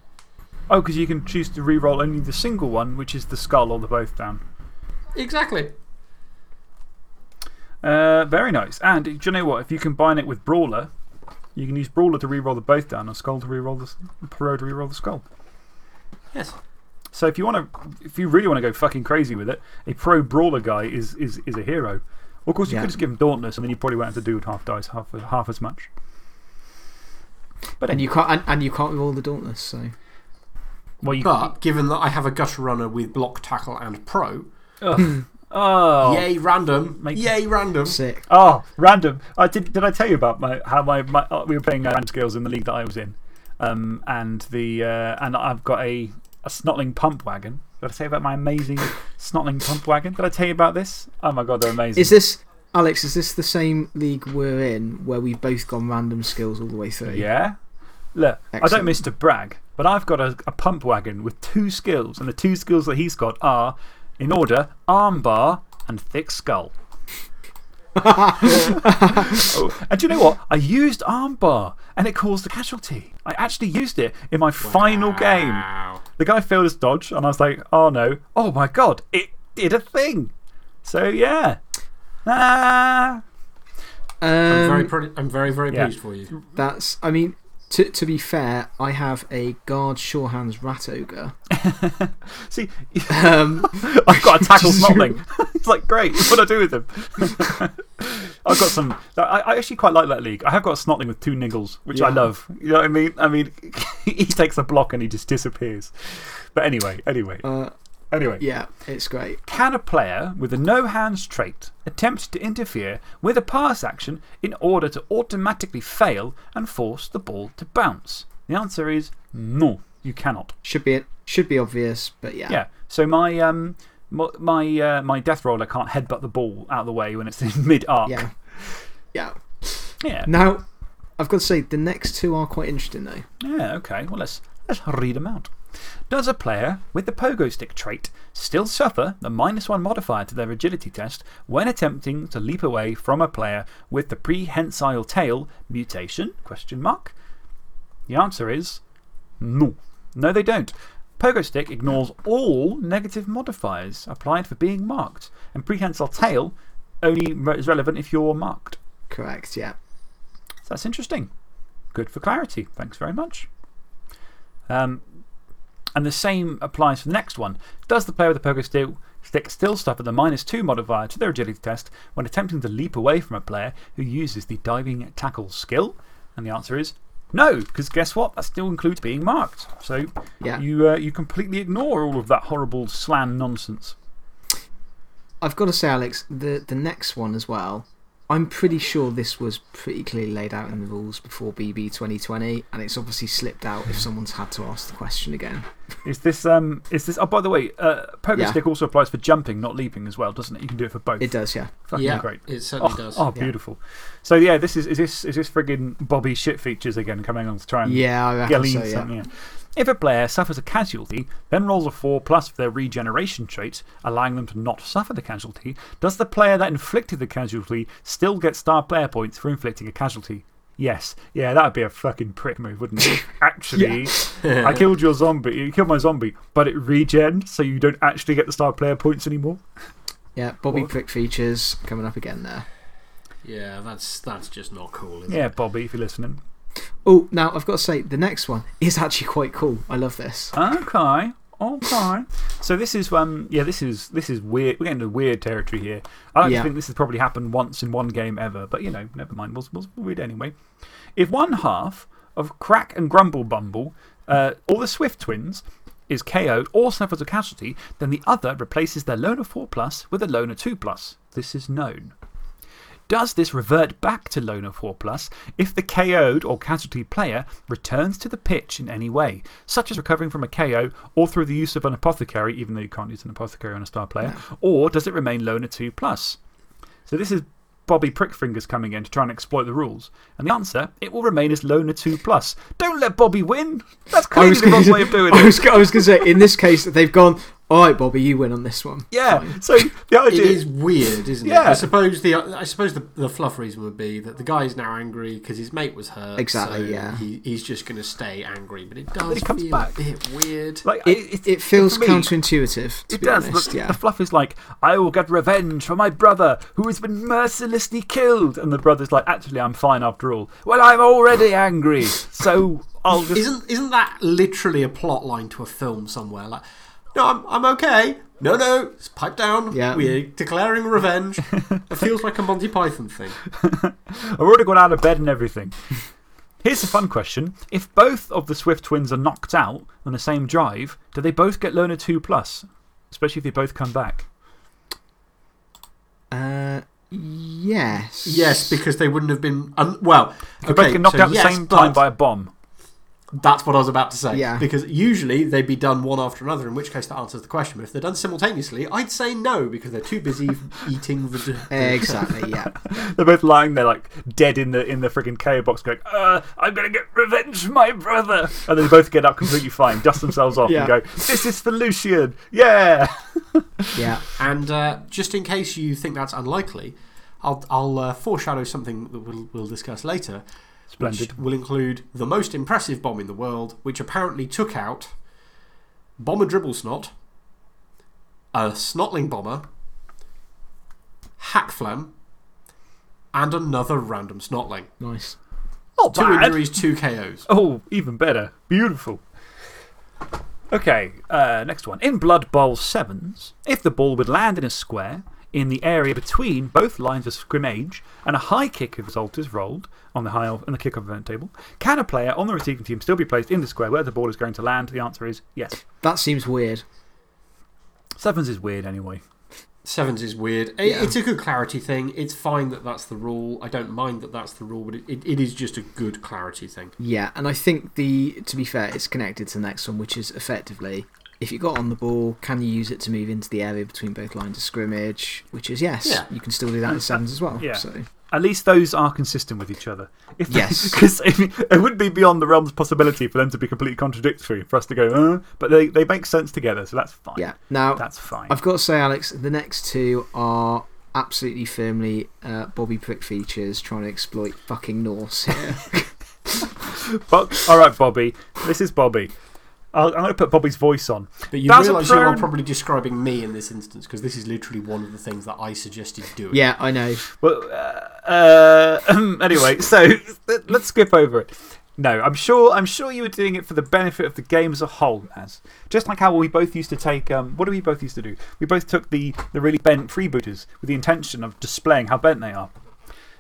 Oh, because you can choose to reroll only the single one, which is the skull or the both down. Exactly. Uh, very nice. And do you know what? If you combine it with Brawler, you can use Brawler to reroll the both down and Skull to reroll the, s- Pro to reroll the Skull. Yes. So if you, want to, if you really want to go fucking crazy with it, a Pro Brawler guy is, is, is a hero. Well, of course, you Yeah. could just give him Dauntless and then you probably won't have to do with half dice half, half as much. But And you can't, and, and you can't with all the Dauntless, so. well, you But given that I have a gutter runner with block, tackle, and pro, Ugh. <laughs> oh. yay random, Make- yay random. Sick. Oh, random. I did, did I tell you about my, how my, my uh, we were playing uh, random skills in the league that I was in? Um, and, the, uh, and I've got a, a Snotling pump wagon. Did I tell you about my amazing Snotling pump wagon? Did I tell you about this? Oh my god, they're amazing. Is this, Alex, is this the same league we're in where we've both gone random skills all the way through? Yeah. Look, I don't Excellent. miss to brag, but I've got a, a pump wagon with two skills, and the two skills that he's got are, in order, armbar and thick skull. <laughs> oh, and do you know what? I used armbar and it caused a casualty. I actually used it in my final game. Wow. The guy failed his dodge, and I was like, oh no, oh my god, it did a thing. So, yeah. Ah. I'm very, Um, pretty, I'm very, very Yeah. pleased for you. that's, I mean, to, to be fair, I have a guard Sure Hands Rat Ogre. <laughs> See, Um, <laughs> I've got to tackle <laughs> Snotling. it's like, great, what do I do with him? I've got some. I, I actually quite like that league. I have got a Snotling with two niggles, which I love. You know what I mean? I mean, he takes a block and he just disappears. But anyway, anyway, uh, anyway. yeah, it's great. Can a player with a no hands trait attempt to interfere with a pass action in order to automatically fail and force the ball to bounce? The answer is no, you cannot. Should be, should be obvious, but yeah. Yeah. So my, um, my, my, uh, my death roller can't headbutt the ball out of the way when it's in <laughs> mid arc. Yeah. Yeah. Yeah. Now, I've got to say, the next two are quite interesting, though. Yeah, okay. Well, let's, let's read them out. Does a player with the pogo stick trait still suffer the minus one modifier to their agility test when attempting to leap away from a player with the prehensile tail mutation? Question mark. The answer is no. No, they don't. Pogo stick ignores all negative modifiers applied for being marked, and prehensile tail only is relevant if you're marked. Correct, yeah. So that's interesting. Good for clarity. Thanks very much. Um, and the same applies for the next one. Does the player with the pogo stick, stick still suffer the minus two modifier to their agility test when attempting to leap away from a player who uses the diving tackle skill? And the answer is no, because guess what? That still includes being marked. So Yeah. you, uh, you completely ignore all of that horrible Slann nonsense. I've got to say, Alex, the, the next one as well. I'm pretty sure this was pretty clearly laid out in the rules before BB 2020, and it's obviously slipped out if someone's had to ask the question again. Is this, um, is this, oh, by the way, uh, pogo Yeah. stick also applies for jumping, not leaping as well, doesn't it? You can do it for both. It does, yeah. Fucking yeah, great. it certainly Oh, does. oh, Yeah. beautiful. So, yeah, this is, is, this, is this friggin' Bobby shit features again coming on to try and Yeah, I reckon glean so, yeah. something? Yeah. If a player suffers a casualty, then rolls a 4 plus for their regeneration trait, allowing them to not suffer the casualty, does the player that inflicted the casualty still get star player points for inflicting a casualty? Yes. Yeah, that would be a fucking prick move, wouldn't it? <laughs> Actually, I killed your zombie, you killed my zombie, but it regen, so you don't actually get the star player points anymore. Yeah, Bobby What? Prick features coming up again there. Yeah, that's, that's just not cool, is Yeah, it? Bobby, if you're listening. Oh, now I've got to say, the next one is actually quite cool. I love this. Okay. Okay. So this is, um, yeah, this is, this is weird. We're getting into weird territory here. I don't、yeah. Think this has probably happened once in one game ever, but you know, never mind. We'll, we'll read anyway. If one half of Grak and Crumbleberry, uh, or the Swift twins, is KO'd or suffers a casualty, then the other replaces their Loner 4 Plus with a Loner 2 Plus. This is known. Does this revert back to Loner 4 Plus if the KO'd or casualty player returns to the pitch in any way, such as recovering from a KO or through the use of an apothecary, even though you can't use an apothecary on a star player, or does it remain Loner 2 Plus? So this is Bobby Prickfingers coming in to try and exploit the rules. And the answer, it will remain as Loner 2 Plus. Don't let Bobby win! That's clearly the wrong way of doing I it. was, I was going to say, in this case, they've gone, all right, Bobby, you win on this one. Yeah, Fine. so the idea is weird, isn't it? Yeah. I suppose the, I suppose the, the fluff reason would be that the guy's now angry because his mate was hurt. Exactly, so yeah. He, he's just going to stay angry, but it does he comes feel back. a bit weird. Like, It, it feels me- counterintuitive, to It be does. honest. the, yeah. the fluff is like, I will get revenge for my brother who has been mercilessly killed. And the brother's like, actually, I'm fine after all. Well, I'm already angry. So I'll just. Isn't, isn't that literally a plot line to a film somewhere? Like, No, I'm, I'm okay. No, no, it's pipe down. Yeah. We're declaring revenge. it feels like a Monty Python thing. <laughs> I've already got out of bed and everything. Here's a fun question. If both of the Swift twins are knocked out on the same drive, do they both get Loner 2 Plus? Especially if they both come back. Uh, yes. Yes, because they wouldn't have been. Um, well, They okay, both get knocked so out at yes, the same time by a bomb. That's what I was about to say. Yeah. Because usually they'd be done one after another, in which case that answers the question. But if they're done simultaneously, I'd say no, because they're too busy <laughs> eating the. Exactly, yeah. <laughs> They're both lying there, like dead in the, in the friggin' KO box, going, uh, I'm going to get revenge my brother. And they both get up completely fine, dust themselves off, Yeah. and go, This is for Lucien. Yeah. Yeah. <laughs> And uh, just in case you think that's unlikely, I'll, I'll uh, foreshadow something that we'll, we'll discuss later. Splendid. Will include the most impressive bomb in the world, which apparently took out Bomber Dribblesnot, a Snotling Bomber, Hack Hackflam, and another random Snotling. Nice. Not Two bad. injuries, two KOs. <laughs> Oh, even better. Beautiful. Okay, uh, next one. In Blood Bowl Sevens, if the ball would land in a square in the area between both lines of scrimmage and a high kick result is rolled on the high on the kickoff event table, can a player on the receiving team still be placed in the square where the ball is going to land? The answer is yes. That seems weird. Sevens is weird anyway. Sevens is weird. I- Yeah. It's a good clarity thing. It's fine that that's the rule. I don't mind that that's the rule, but it, it, it is just a good clarity thing. Yeah, and I think the to be fair, it's connected to the next one, which is effectively if you got on the ball, can you use it to move into the area between both lines of scrimmage? Which is yes, Yeah. you can still do that in sevens as well. Yeah. So At least those are consistent with each other. If Yes. <laughs> Because it would be beyond the realm's possibility for them to be completely contradictory, for us to go, uh, but they, they make sense together, so that's fine. yeah. Now That's fine. I've got to say, Alex, the next two are absolutely firmly uh, Bobby Prick features trying to exploit fucking Norse here. <laughs> But, all right, Bobby. This is Bobby. I'll, I'm going to put Bobby's voice on. But you That's a realise you are probably describing me in this instance because this is literally one of the things that I suggested doing. yeah, I know. Well, uh, uh, <laughs> anyway, so let- let's skip over it. No, I'm sure, I'm sure you were doing it for the benefit of the game as a whole, as Just like how we both used to take. Um, what do we both used to do? We both took the, the really bent freebooters with the intention of displaying how bent they are.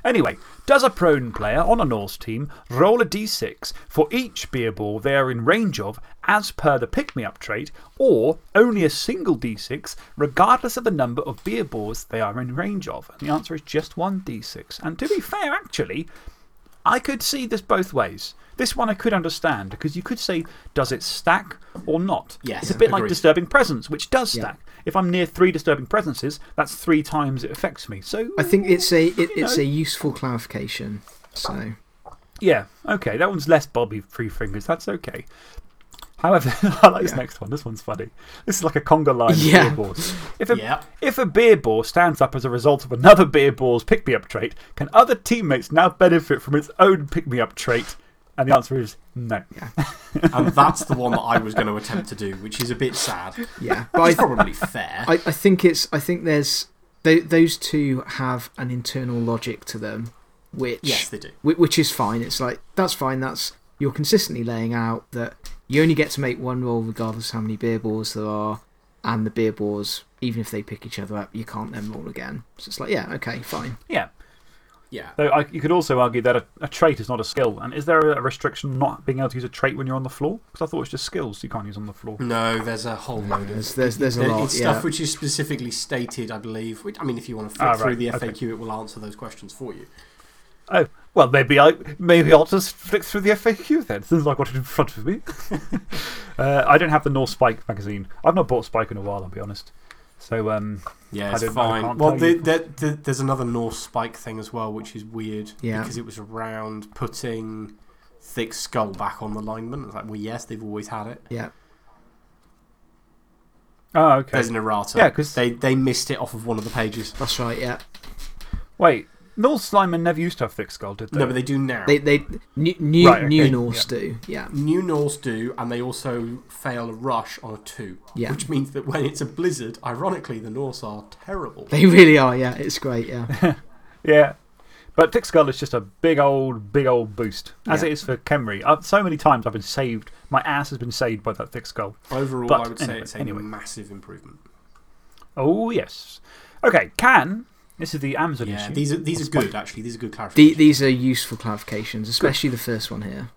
Anyway, does a prone player on a Norse team roll a d6 for each beer ball they are in range of as per the pick me up trait, or only a single d6 regardless of the number of beer balls they are in range of? And the answer is just one d6. And to be fair, actually, I could see this both ways. This one I could understand because you could say, does it stack or not? Yes, It's a bit like disturbing presence, which does Yeah. stack. If I'm near three disturbing presences, that's three times it affects me. So, I think it's a, it, it's know. a useful clarification. So, yeah, okay, that one's less Bobby Three Fingers. That's okay. However, <laughs> I like this Yeah. next one. This one's funny. This is like a conga line of Yeah. beer balls. If a, Yeah. if a beer ball stands up as a result of another beer ball's pick me up trait, can other teammates now benefit from its own pick me up trait? And the answer is no. And that's the one that I was going to attempt to do, which is a bit sad. yeah. But It's I, probably fair. I, I think it's, I think there's, th those two have an internal logic to them, which. yes, they do. Whi- which is fine. It's like, that's fine. That's, you're consistently laying out that you only get to make one roll regardless of how many beer balls there are, and the beer balls, even if they pick each other up, you can't then roll again. So it's like, yeah, okay, fine. Yeah. Yeah. Though I, you could also argue that a, a trait is not a skill. And is there a restriction not being able to use a trait when you're on the floor? Because I thought it was just skills you can't use on the floor. No, there's a whole load of. There's, there's, there's a lot. It's yeah. stuff which is specifically stated, I believe. I mean, if you want to flick Ah, through right, the okay. FAQ, it will answer those questions for you. Oh, well, maybe, I, maybe I'll just flick through the FAQ then, since I've got it in front of me. <laughs> uh, I don't have the Norse Spike magazine. I've not bought Spike in a while, I'll be honest. So, um, Yeah, I it's don't- I fine. Well, the, the, the, there's another Norse spike thing as well, which is weird. Yeah. Because it was around putting thick skull back on the lineman. It's like, well, yes, they've always had it. yeah. oh, okay. There's an errata. Yeah, because they, they missed it off of one of the pages. That's right, yeah. Wait, Norse Lineman never used to have thick skull, did they? No, but they do now. They, they, new, new, Right, okay, new Norse yeah. do, yeah. New Norse do, and they also fail a rush on a two. Yeah. Which means that when it's a blizzard, ironically, the Norse are terrible. They really are, yeah. It's great, yeah. <laughs> Yeah. But Thick Skull is just a big old, big old boost, as Yeah. it is for Khemri. Uh, so many times I've been saved, my ass has been saved by that Thick Skull. Overall, But I would say it's a anyway. massive improvement. Oh, yes. Okay, can. This is the Amazon Yeah, issue. these are, these are good, actually. These are good The, clarifications. these are useful clarifications, especially the first one here.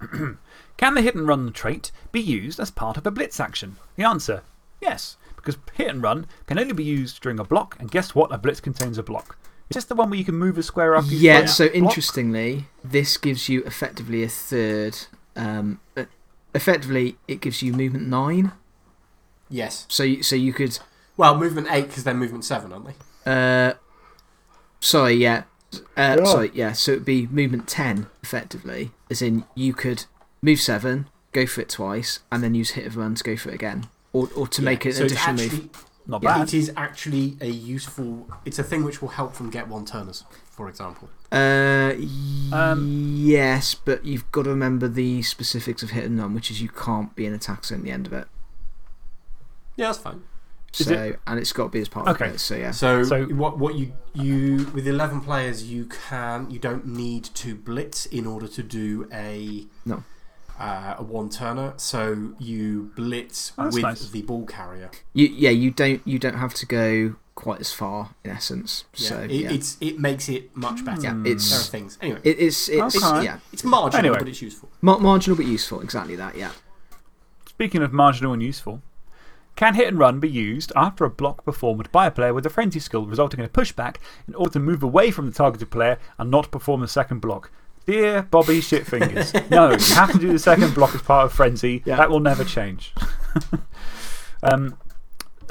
<clears throat> Can the hit and run trait be used as part of a blitz action? The answer yes, because hit and run can only be used during a block, and guess what? A blitz contains a block. Is this the one where you can move a square after you Yeah, fire so interestingly, this gives you effectively a third. Um, uh, effectively, it gives you movement 9. Yes. So, you- so you could. Well, movement 8 because they're movement 7, aren't they? Uh, sorry, yeah. Uh, Yeah. Sorry, yeah. So it'd be movement 10, effectively. As in, you could move 7, go for it twice, and then use hit of run to go for it again. Or, or to make Yeah, an so it's additional move. actually, Not yeah, bad. it is actually a useful. It's a thing which will help them get one turners, for example. Uh, Um, yes, but you've got to remember the specifics of hit and run, which is you can't be an attacker at the end of it. Yeah, that's fine. Is So, and it's got to be as part Okay. of it. So, yeah. So, So- what what you you with eleven players you can you don't need to blitz in order to do a No. uh, a one turner. So you blitz Oh, with nice. the ball carrier. You, yeah, you don't, you don't have to go quite as far, in essence. Yeah, So, it, yeah. it's it makes it much better. Yeah, Hmm. it's- there are things anyway. It, it's, it's, Okay. yeah. it's marginal, Anyway. but it's useful. Mar- marginal but useful, exactly that, yeah. Speaking of marginal and useful, can hit and run be used after a block performed by a player with a frenzy skill, resulting in a pushback in order to move away from the targeted player and not perform the second block? Dear Bobby Shitfingers, <laughs> no, you have to do the second block as part of frenzy. Yeah. That will never change. <laughs> um,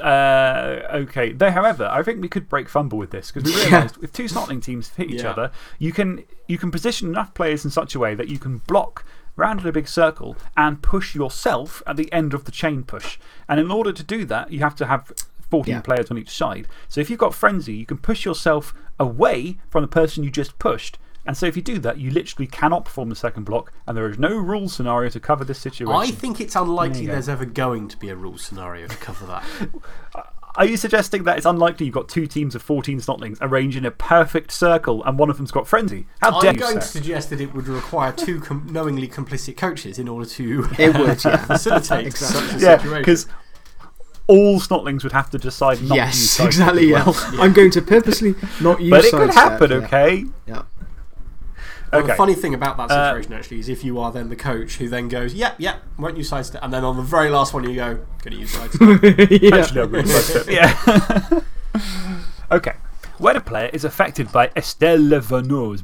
uh, okay. Though, however, I think we could break fumble with this because we <laughs> Yeah. realised if two Snotling teams hit each Yeah. other, you can, you can position enough players in such a way that you can block round in a big circle and push yourself at the end of the chain push. And in order to do that, you have to have 14 Yeah. players on each side. So if you've got Frenzy, you can push yourself away from the person you just pushed. And so if you do that, you literally cannot perform the second block, and there is no rule scenario to cover this situation. I think it's unlikely go. there's ever going to be a rule scenario to cover that. <laughs> Are you suggesting that it's unlikely you've got two teams of 14 Snotlings arranged in a perfect circle and one of them's got Frenzy? How dare I'm you, going to suggest that it would require two com knowingly complicit coaches in order to <laughs> It would, yeah. facilitate Exactly. such a Yeah, situation. because all Snotlings would have to decide not to use yes, exactly, yeah. well. I'm going to purposely not use But it could happen, yeah. okay? Yeah. Well, Okay. The funny thing about that Uh, situation actually is if you are then the coach who then goes, yep, yep, won't use sidestep. And then on the very last one you go, going to use sidestep. <laughs> yeah. Actually, I will sidestep. Yeah. <laughs> okay. When a player is affected by Estelle la Veneaux's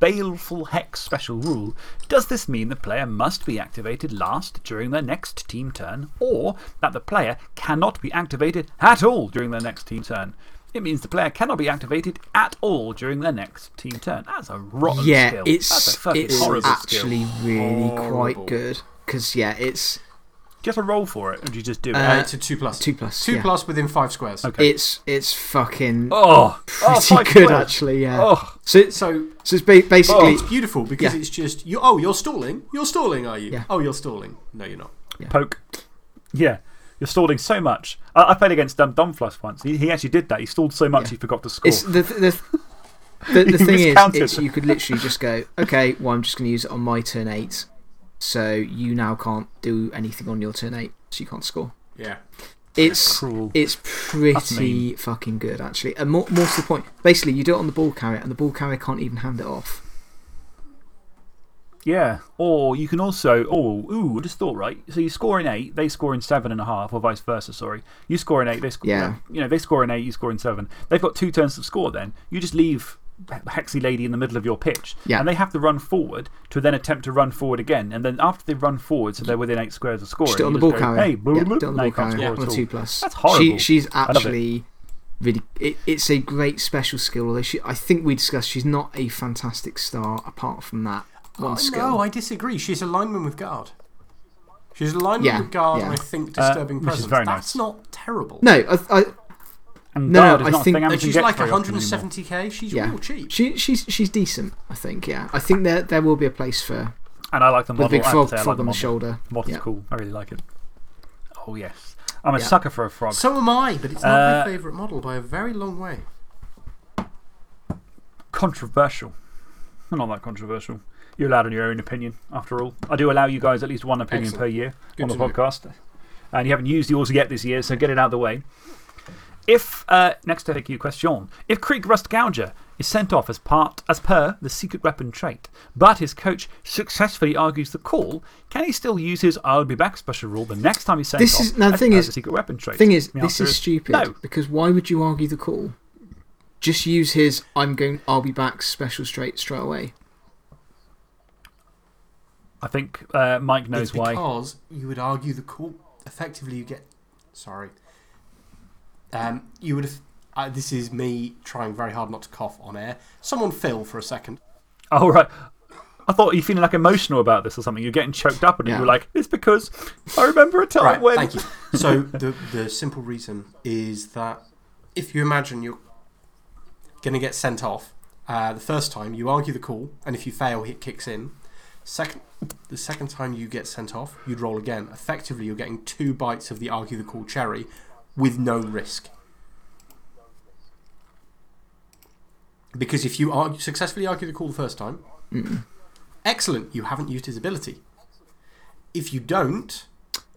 baleful hex special rule, does this mean the player must be activated last during their next team turn, or that the player cannot be activated at all during their next team turn? It means the player cannot be activated at all during their next team turn. That's a rotten Yeah, skill. That's a it's, it's horrible actually skill. really Horrible. quite good. Because, yeah, it's, Do you have to roll for it, or do you just do it? Uh, it's a 2 plus. 2 plus, Two yeah. plus within five squares. okay. it's, it's fucking oh, oh, pretty five good, squares. actually, yeah. Oh, So, So so it's ba basically. it's beautiful because Yeah. it's just, you, oh, you're stalling? You're stalling, are you? Yeah. Oh, you're stalling. No, you're not. poke. Yeah. You're stalling so much. I, I played against um, Dumfluss once. He, he actually did that. He stalled so much Yeah. he forgot to score. It's the, the, the, <laughs> the, thing is, you could literally just go, okay, well, I'm just going to use it on my turn 8. So you now can't do anything on your turn 8, so you can't score. Yeah. It's, cruel. it's pretty fucking good, actually. And more, more to the point, basically, you do it on the ball carrier, and the ball carrier can't even hand it off. Yeah. Or you can also. Oh, ooh, I just thought, right? So you score in eight, they score in seven and a half, or vice versa, sorry. You score in eight, they score. Yeah. You know, they score in eight, you score in seven. They've got two turns to score then. You just leave Hexy Lady in the middle of your pitch. Yeah. And they have to run forward to then attempt to run forward again. And then after they run forward, so they're within eight squares of scoring. Just do it on the ball go, carrier. Hey, blah, yeah, blah, on the no, ball you can't carrier score on at all. 2 plus. That's horrible. She, she's actually really. It, it's a great special skill, although she, I think we discussed she's not a fantastic star apart from that one Oh, skill. no, I disagree. She's a lineman with guard. She's a lineman Yeah, with guard yeah. and I think Uh, disturbing which is presence. very That's nice. not terrible. No, I, I, And No, I not a think- thing she's like very often anymore. 170k. She's Yeah. real cheap. she, she's, she's decent, I think, yeah. I think there, there will be a place for And I like the with a model. big I frog, like frog the on the model. shoulder. Model's Yeah. cool. I really like it. Oh, yes. I'm a Yeah. sucker for a frog. So am I, but it's not Uh, my favourite model by a very long way. controversial. Not that controversial. You're allowed on your own opinion, after all. I do allow you guys at least one opinion Excellent. per year Good on the to know. podcast. And you haven't used yours yet this year, so get it out of the way. If, uh, next FAQ question, if Kreek Rustgouger is sent off as, part, as per the secret weapon trait, but his coach successfully argues the call, can he still use his I'll be back special rule the next time he's sent This off is- now the as thing per is- the secret weapon trait? thing is, The this answer is stupid. No. Because why would you argue the call? Just use his I'm going, I'll be back special straight straight away. I think uh, Mike knows it's why. because you would argue the call. Effectively, you get. Sorry. Um, you would have. Uh, this is me trying very hard not to cough on air. Someone fill for a second. Oh, right. I thought you were feeling like emotional about this or something. You're getting choked up and Yeah. you were like, it's because I remember a time Right, when. thank you. <laughs> So, the, the simple reason is that if you imagine you're going to get sent off uh, the first time, you argue the call, and if you fail, it kicks in. Second, the second time you get sent off, you'd roll again. Effectively, you're getting two bites of the argue the call cherry with no risk. Because if you argue, successfully argue the call the first time, excellent, you haven't used his ability. If you don't,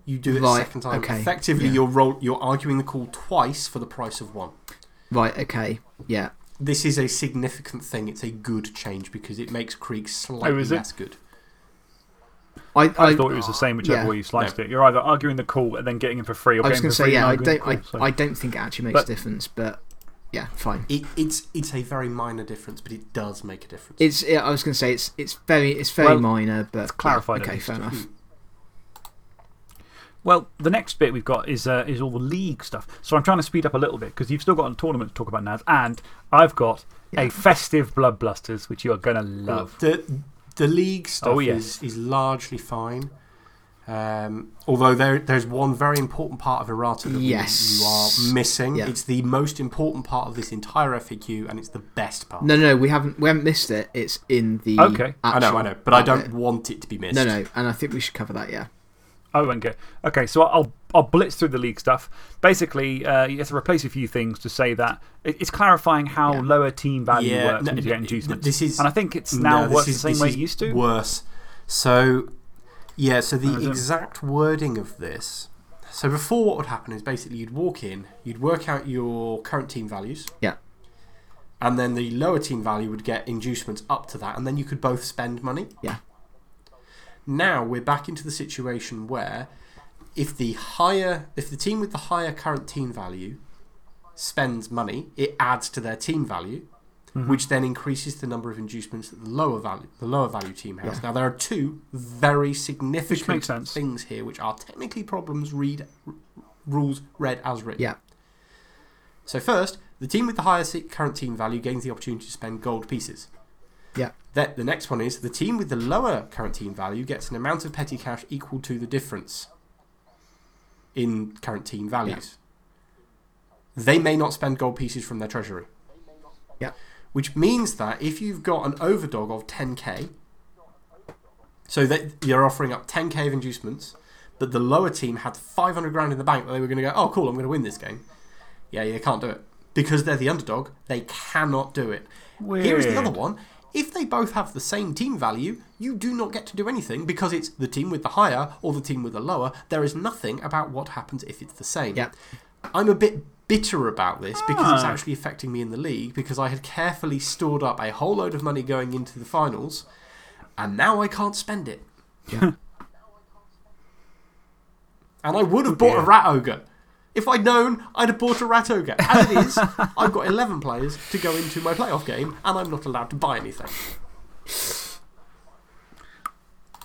you do it Right, the second time. okay, Effectively, yeah. you're, roll, you're arguing the call twice for the price of one. Right, okay. Yeah. This is a significant thing. It's a good change because it makes Kreek slightly Oh, less good. I, I, I, thought it was the same whichever yeah. way you sliced it. You're either arguing the call and then getting him for free, or I was going to say, yeah, I don't, the I, call. so- I don't think it actually makes But- a difference, but yeah, fine. It, it's, it's a very minor difference, but it does make a difference. It's, yeah, I was going to say, it's, it's very, it's very Well, minor, but. clarified yeah, okay, fair enough. Well, the next bit we've got is, uh, is all the league stuff. So I'm trying to speed up a little bit because you've still got a tournament to talk about, Naz, and I've got Yeah. a festive Blood Blusters, which you are going to love. The, the league stuff Oh, yes. is, is largely fine. Um, although there, there's one very important part of errata that we- Yes. you are missing. Yeah. It's the most important part of this entire FAQ, and it's the best part. No, no, no, we haven't, we haven't missed it. It's in the. Okay. I know, I know, but I don't want it to be missed. No, no, and I think we should cover that, yeah. I won't get. Okay, so I'll, I'll blitz through the league stuff. Basically, uh, you have to replace a few things to say that it's clarifying how Yeah. lower team value Yeah, works no, when you get inducements. this is- and I think it's now No, this works is- the same way it used to. Worse. So, yeah, so Oh, the it? exact wording of this. So, before what would happen is basically you'd walk in, you'd work out your current team values. Yeah. And then the lower team value would get inducements up to that, and then you could both spend money. Yeah. Now we're back into the situation where if the higher, if the team with the higher current team value spends money, it adds to their team value, Mm-hmm. which then increases the number of inducements that the lower value, the lower value team has. Yeah. Now there are two very significant sense. things here, which are technically problems. Read r- rules read as written. Yeah. So first, the team with the higher current team value gains the opportunity to spend gold pieces. Yeah. That the next one is the team with the lower current team value gets an amount of petty cash equal to the difference in current team values. They may not spend gold pieces from their treasury. Yeah. Which means that if you've got an overdog of 10k, so that you're offering up 10k of inducements, but the lower team had 500 grand in the bank that they were going to go, oh, cool, I'm going to win this game. Yeah, you can't do it. Because they're the underdog, they cannot do it. Here's the other one. If they both have the same team value, you do not get to do anything because it's the team with the higher or the team with the lower. There is nothing about what happens if it's the same. Yeah. I'm a bit bitter about this because it's Ah. actually affecting me in the league because I had carefully stored up a whole load of money going into the finals and now I can't spend it. Yeah. <laughs> And I would have bought a dear. Rat Ogre. If I'd known, I'd have bought a Rat Ogre. As it is, <laughs> I've got 11 players to go into my playoff game and I'm not allowed to buy anything.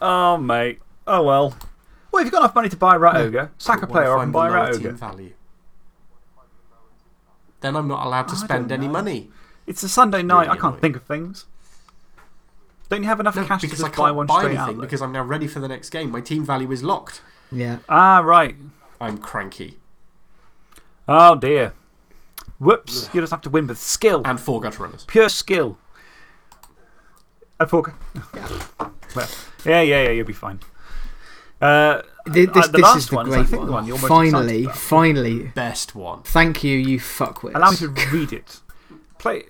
Oh, mate. Oh, well. Well, if you've got enough money to buy Rat Ogre, Rat Ogre, sack a player off and find the buy a lower team value, then I'm not allowed to spend any money. It's a Sunday night. I can't annoying. think of things. Don't you have enough No, cash to because I just buy can't one buy straight anything out? because I'm now ready for the next game. My team value is locked. Yeah. Ah, right. I'm cranky. Oh, dear. Whoops. You just have to win with skill. And four gutter runners. Pure skill. A poker. <laughs> Well, yeah, yeah, yeah, you'll be fine. Uh, Th- uh, This, the this last is the one is, I great think, one. the one you're finally, finally. Best one. Thank you, you fuckwits. Allow me to read it. Play.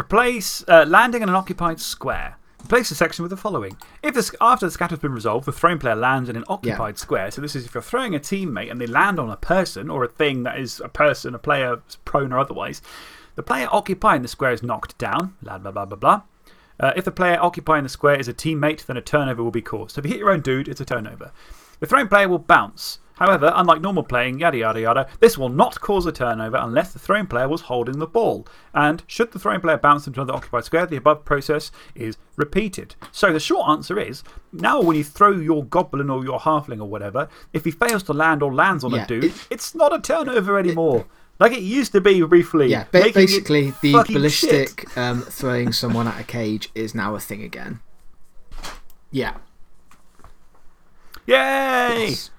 Replace uh, landing in an occupied square. Replace the section with the following. If the, after the scatter has been resolved, the thrown player lands in an occupied square. So, this is if you're throwing a teammate and they land on a person or a thing that is a person, a player, prone or otherwise, the player occupying the square is knocked down. Blah, blah, blah, blah, blah. Uh, if the player occupying the square is a teammate, then a turnover will be caused. So, if you hit your own dude, it's a turnover. The thrown player will bounce. However, unlike normal playing, yada yada yada, this will not cause a turnover unless the throwing player was holding the ball. And should the throwing player bounce into another occupied square, the above process is repeated. So the short answer is now when you throw your goblin or your halfling or whatever, if he fails to land or lands on Yeah, a dude, it- it's not a turnover anymore. like it used to be briefly. Yeah, ba basically, the ballistic um, throwing someone at a cage is now a thing again. Yeah. Yay! Yes.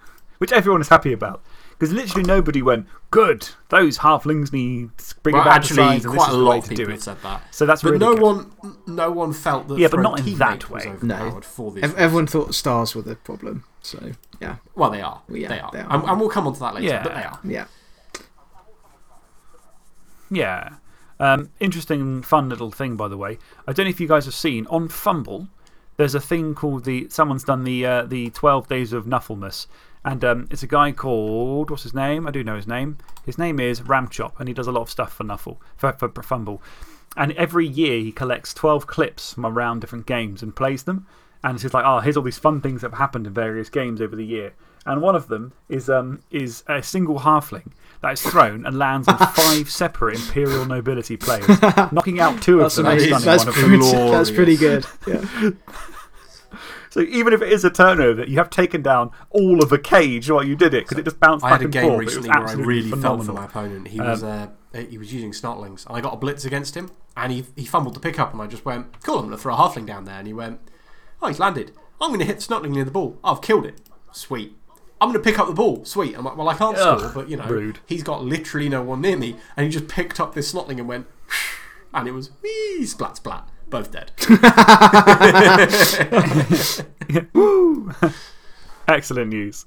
Which everyone is happy about. Because literally nobody went, good, those halflings need to bring Well, it back actually, to size, and this quite is a lot of to do people it. have said that. So that's But really no good. one, no one felt that Yeah, but not in that way. No. for this. Ev reason. everyone thought stars were the problem. So, yeah. Well, they are. Well, yeah, they are. they are. And, and we'll come on to that later, Yeah. but they are. Yeah. Yeah. Um, interesting, fun little thing, by the way. I don't know if you guys have seen on FUMBBL, there's a thing called the. Someone's done the uh, the 12 Days of Nufflemas. And um, it's a guy called. What's his name? I do know his name. His name is Ramchop, and he does a lot of stuff for Nuffle, for, for, for FUMBBL. And every year he collects 12 clips from around different games and plays them. And it's just like, oh, here's all these fun things that have happened in various games over the year. And one of them is, um, is a single halfling that is thrown and lands on <laughs> five separate Imperial nobility players, knocking out two of That's them and amazing. stunning That's one of them. pretty, that's pretty good. <laughs> Yeah. So even if it is a turnover, you have taken down all of a cage while you did it because it just bounced I back had a game recently where I absolutely really phenomenal. felt for my opponent. He, was, uh, he was using snotlings, and I got a blitz against him, and he, he fumbled the pick up, and I just went, Cool, I'm going to throw a halfling down there. And he went, Oh, he's landed. I'm going to hit the snotling near the ball. Oh, I've killed it. Sweet. I'm going to pick up the ball. Sweet. I'm like, Well, I can't Ugh, score, but you know, rude. he's got literally no one near me, and he just picked up this snotling and went, <laughs> and it was, wee, splat, splat. Both dead. Woo! <laughs> Excellent news.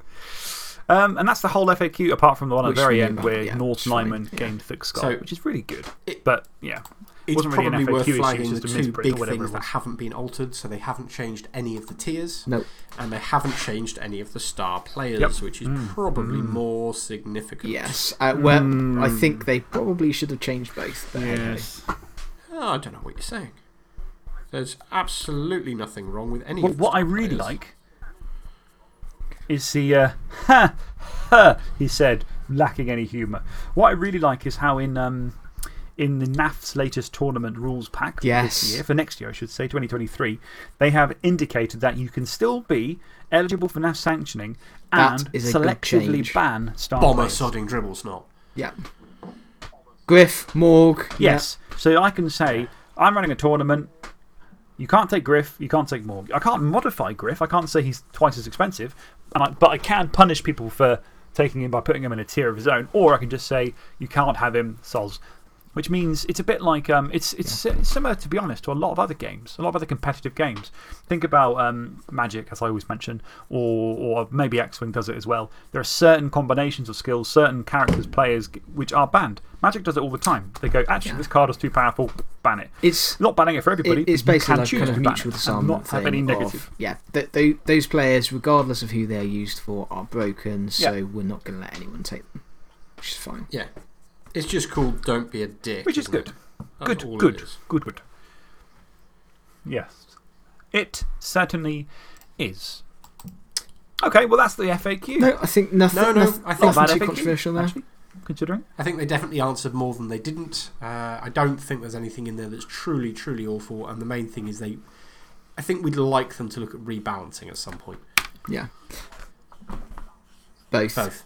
Um, and that's the whole FAQ, apart from the one at the very end where yeah, Norse Lineman yeah. gained Thick Skull, So- which is really good. It- but yeah, It's wasn't really probably worth flagging the two big things that haven't been altered. So they haven't changed any of the tiers, No. and they haven't changed any of the star players, Yep. which is Mm. probably more significant. Yes. Uh, well, Hmm. I think they probably should have changed both. But hey, hey. yes. Oh, I don't know what you're saying. There's absolutely nothing wrong with any What, of the what I star really players. like is the, uh, <laughs> ha, ha, he said, lacking any humour. What I really like is how in, um, in the NAF's latest tournament rules pack for Yes. this year, for next year, I should say, 2023, they have indicated that you can still be eligible for NAF sanctioning and is selectively change. ban star Bomber players. sodding Dribblesnot. Yeah. Griff, Morg. Yes. So I can say, I'm running a tournament. You can't take Griff, you can't take Morg. I can't modify Griff. I can't say he's twice as expensive. And I, but I can punish people for taking him by putting him in a tier of his own. Or I can just say, you can't have him, soz. Which means it's a bit like um, it's, it's si- similar, to be honest, to a lot of other games, a lot of other competitive games. Think about um, Magic, as I always mention, or, or maybe X Wing does it as well. There are certain combinations of skills, certain characters, players, which are banned. Magic does it all the time. They go, actually, this card is too powerful, ban it. It's, Not banning it for everybody. it, it's but you basically can like choose kind of to ban mutual it and disarmament not have any thing negative. Of, yeah, th th those players, regardless of who they're used for, are broken, so Yeah. we're not going to let anyone take them. Which is fine. Yeah. It's just called Don't Be a Dick. Which is isn't good. it? That's all Good, good, is. good, good. Yes. It certainly is. Okay, well, that's the FAQ. No, I think nothing, No, no, nothing, I think- nothing Not too FAQ, controversial there. actually, considering. I think they definitely answered more than they didn't. Uh, I don't think there's anything in there that's truly, truly awful. And the main thing is they. I think we'd like them to look at rebalancing at some point. Yeah. Both. Both.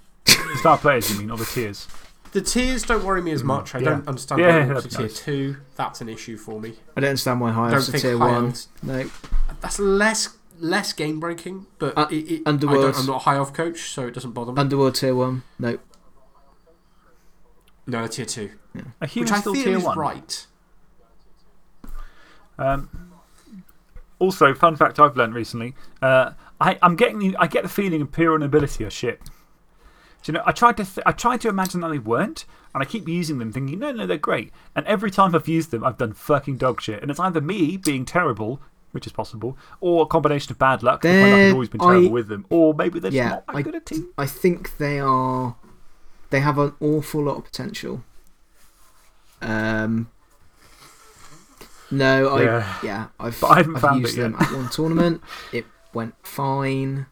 Star players, you mean, or the tiers? The tiers don't worry me as much. I yeah. don't understand Yeah, why they that'd went to be tier nice. 2. That's an issue for me. I don't understand why high don't elves are tier 1. elves- No. That's less less game breaking, but Uh, it, it, I Underworld. don't, I'm not a high elf coach, so it doesn't bother me. Underworld tier 1. No. no, tier 2. A Which I feel tier is 1. right. Um, also, fun fact I've learned recently uh, I, I'm getting the, I get the feeling Imperial Nobility are shit. Do you know, I tried, to th I tried to imagine that they weren't, and I keep using them thinking, no, no, they're great. And every time I've used them, I've done fucking dog shit. And it's either me being terrible, which is possible, or a combination of bad luck. 'cause My luck has always been terrible I- with them. Or maybe they're just Yeah, not that I- good a team. I think they are. They have an awful lot of potential. Um. No, I. Yeah. Yeah, I've, But I haven't I've used them at one tournament. <laughs> It went fine.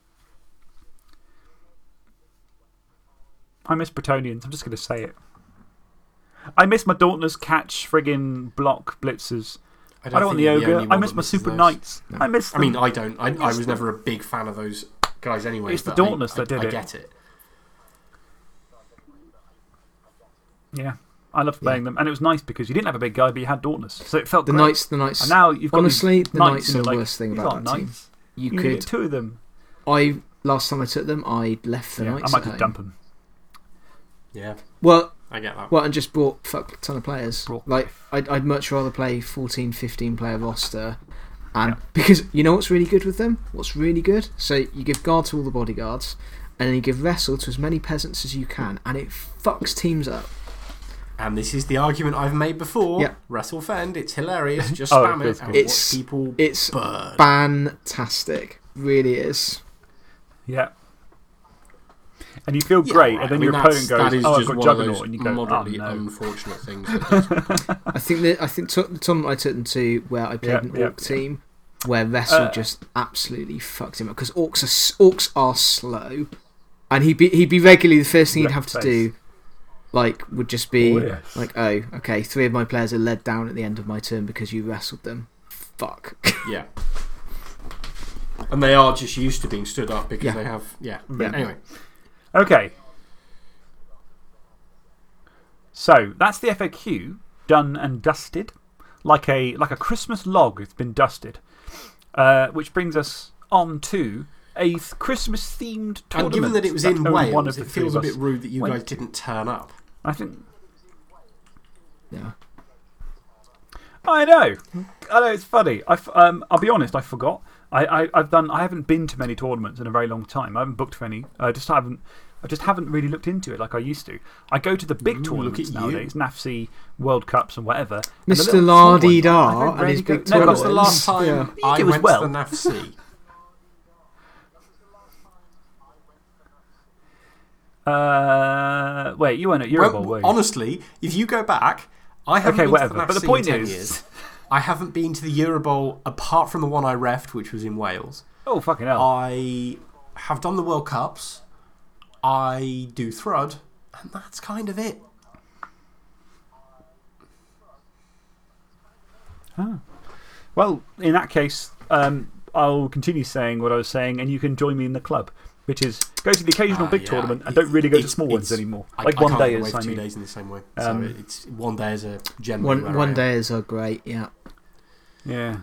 I miss Bretonnians. I'm just going to say it. I miss my Dauntless catch friggin' block blitzers. I don't, want the think you're ogre. only I miss my super those. knights. No. I miss I mean, I don't. I, I was them. never a big fan of those guys anyway. It's the I- Dauntless that I, did I it. get it. yeah. I loved Yeah. playing them. And it was nice because you didn't have a big guy, but you had Dauntless. So it felt The great. knights, the knights. And now you've got honestly, the knights knights are the like, worst thing about that team. knights. You You could. two of them. I last time I took them, I left the Yeah, I knights. might just dump them. Yeah, Well, I get that. well, and just brought fuck a ton of players. Brought- Like, I'd, I'd much rather play 14, 15 player roster. And Yeah. because you know what's really good with them? What's really good? So you give guard to all the bodyguards, and then you give wrestle to as many peasants as you can, and it fucks teams up. And this is the argument I've made before. Yeah. Wrestle Fend, it's hilarious. Just <laughs> Oh, spam it's it and. It's- watch people It's burn. fantastic. Really is. Yeah. And you feel Yeah, great, right. and then I mean, your opponent goes, that is Oh, I've got Juggernaut. And you go, Oh, no. unfortunate things. <laughs> I think that I think to, the tournament I took them to where I played Yeah, an yeah, orc team where wrestle Uh, just absolutely fucked him up because orcs are orcs are slow, and he'd be he'd be regularly the first thing he'd have to face. do, like would just be Oh, yes. like oh okay three of my players are led down at the end of my turn because you wrestled them, fuck. <laughs> yeah. And they are just used to being stood up because Yeah. they have. Yeah. Yeah. Anyway. Okay. So that's the FAQ done and dusted, like a like a Christmas log. It's been dusted, uh, which brings us on to a th- Christmas themed tournament. And given that it was in only one Wales, of it feels a bit rude that you guys to. didn't turn up. I think yeah. I know. I know it's funny. I f- um, I'll be honest, I forgot. I, I, I've done, I haven't been to many tournaments in a very long time. I haven't booked for any. I just haven't, I just haven't really looked into it like I used to. I go to the big Ooh, tournaments look at you. nowadays, NAFC, World Cups, and whatever. Mr. little small ones, Lardy I Dar very and rarely his go- big no, When was the last time Yeah. You I did went well. to the NAFC? Uh, wait, you weren't at Eurobowl, Well, were you? honestly, if you go back, I haven't Okay, been whatever. to the But the point in 10 is- years. I haven't been to the Eurobowl apart from the one I refed, which was in Wales. oh, fucking hell. I have done the World Cups. I do Thrud, and that's kind of it. Well, in that case, um, I'll continue saying what I was saying, and you can join me in the club, which is go to the occasional Ah, big yeah, tournament and don't really go to small ones anymore. I, like I one can't day get away is, for I two mean. days in the same way. Um, so it's one day is a generally One one am. days are great. Yeah. Yeah.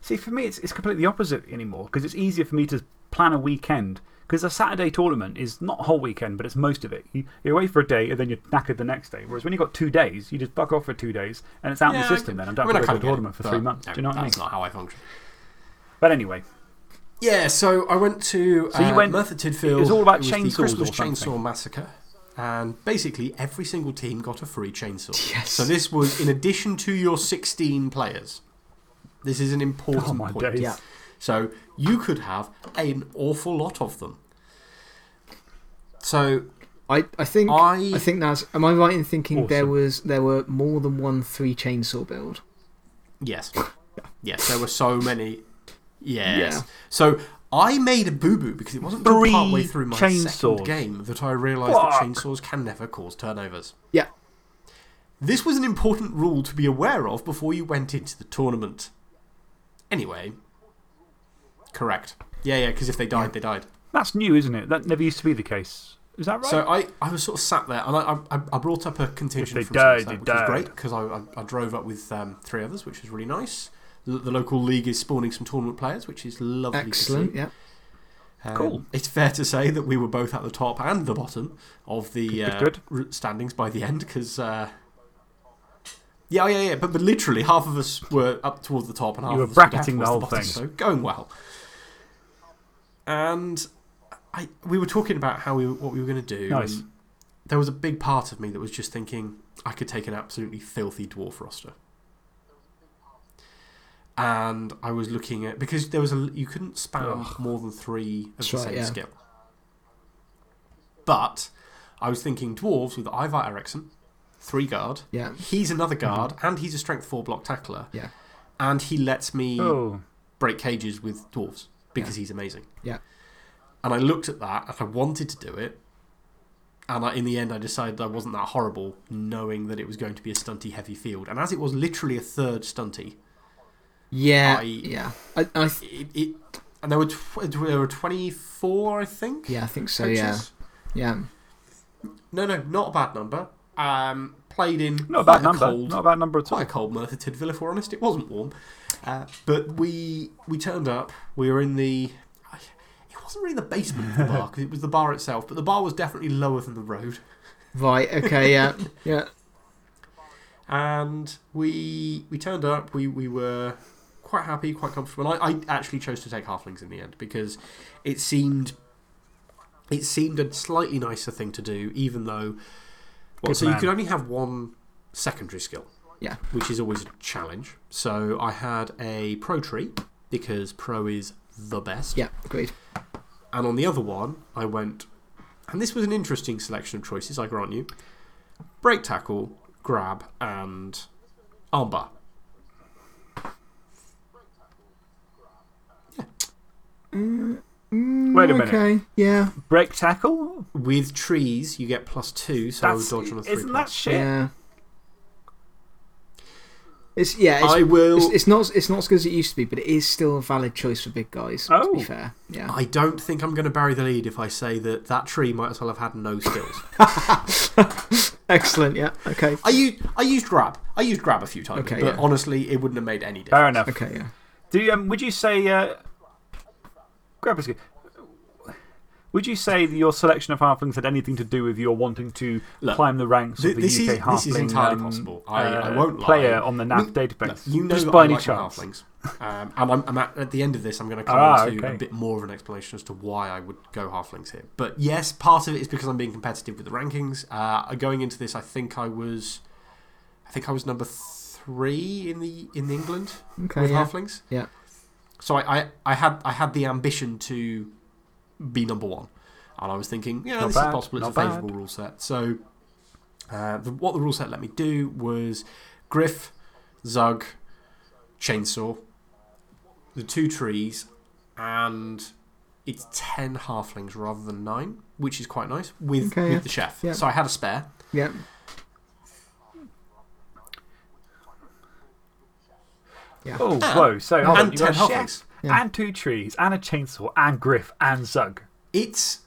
See, for me, it's, it's completely the opposite anymore because it's easier for me to plan a weekend. Because a Saturday tournament is not a whole weekend, but it's most of it. You, you're away for a day and then you're knackered the next day. Whereas when you've got two days, you just fuck off for two days and it's out in the system then. I'm mean, to go kinda to a tournament it, for three months. no, Do you know what I mean? That's not how I function. But anyway, Yeah, so I went to So you uh, went- Merthyr Tydfil. it was all about the chainsaws Christmas. Chainsaw Massacre. And basically, every single team got a free chainsaw. Yes. So this was in addition to your 16 players. This is an important Oh, my point. days. Yeah. So you could have an awful lot of them. So I, I think I, I think that's. Am I right in thinking there was there were more than one three chainsaw build? yes, yes, there were so many. Yes. Yeah. So I made a boo boo because it wasn't Three partway through my second game that I realised that chainsaws can never cause turnovers. Yeah. This was an important rule to be aware of before you went into the tournament. Anyway, correct. Yeah, yeah, because if they died, they died. that's new, isn't it? That never used to be the case. Is that right? So I, I was sort of sat there and I, I, I brought up a contingent If they from died, Somerset, which was died. great because I, I, I drove up with um, three others, which was really nice. The, the local league is spawning some tournament players, which is lovely Excellent. to see. Yeah. Um, Cool. It's fair to say that we were both at the top and the bottom of the Good, uh, good, r- standings by the end because. Uh, yeah, oh, yeah, yeah, but, but literally half of us were up towards the top and half were of us were down bracketing the towards whole bottom, thing. So going well. And I, we were talking about how we, what we were going to do. Nice. There was a big part of me that was just thinking I could take an absolutely filthy dwarf roster. And I was looking at because there was a you couldn't spam Ugh. more than three of That's the right, same yeah. skill. But I was thinking dwarves with Ivar Eriksson, three guard. Yeah. He's another mm-hmm. guard, and he's a strength four block tackler. Yeah. And he lets me Oh, break cages with dwarves because he's amazing. Yeah. And I looked at that and I wanted to do it. And I, in the end, I decided I wasn't that horrible, knowing that it was going to be a stunty heavy field. And as it was literally a third stunty, Yeah. I- yeah. I, I it, it and there were tw- there were twenty four, I think. yeah, I think so, coaches. yeah. Yeah. No, no, not a bad number. Um, played in not a quite bad number. cold, Not a bad number at all. quite a cold Merthyr Tydfil, if we're honest. It wasn't warm. Uh, but we we turned up. We were in the. It wasn't really the basement of the bar <laughs> because it was the bar itself, but the bar was definitely lower than the road. Right, okay, yeah. <laughs> Yeah. And we we turned up. We we were quite happy, quite comfortable. I, I actually chose to take halflings in the end because it seemed it seemed a slightly nicer thing to do, even though. Well, Good so you could only have one secondary skill. Yeah. Which is always a challenge. So I had a pro tree because pro is the best. Yeah, agreed. And on the other one, I went, and this was an interesting selection of choices, I grant you break tackle, grab, and armbar. Mm, Wait a minute. Okay, yeah. Break tackle? With trees, you get plus two, so I would That's, dodge on a three. isn't that plus. shit? Yeah. It's, yeah, it's, I will. it's, it's, not, it's not as good as it used to be, but it is still a valid choice for big guys, to Oh. be fair. Yeah. I don't think I'm going to bury the lead if I say that that tree might as well have had no skills. <laughs> Excellent, yeah. Okay. I used, I used grab. I used grab a few times, Okay, but yeah. honestly, it wouldn't have made any difference. Fair enough. Okay, yeah. Do you, um, would you say. Uh, grab a sk- Would you say that your selection of halflings had anything to do with your wanting to Look, climb the ranks thi- of the this UK is- halfling this is entirely um, possible. I- I uh, won't lie. player on the I NAF mean, database? Look, you know Just by I any like chance. halflings. Um, and I'm, I'm at, at the end of this, I'm going to come Ah, into okay. a bit more of an explanation as to why I would go halflings here. But yes, part of it is because I'm being competitive with the rankings. Uh, going into this, I think I was, I think I was number three in the in England Okay, with yeah. halflings. Yeah. So I, I, I had I had the ambition to be number one, and I was thinking, yeah, Not this bad, is possible. It's a favourable rule set. So uh, the, what the rule set let me do was Griff, Zug, Chainsaw, the two trees, and it's ten halflings rather than nine, which is quite nice with Okay, with yeah. the chef. Yeah. So I had a spare. Yeah. Yeah. Oh, And- whoa. So, hold on. and You've got a ten chef. Yeah. and two trees, and a chainsaw, and Griff, and Zug. It's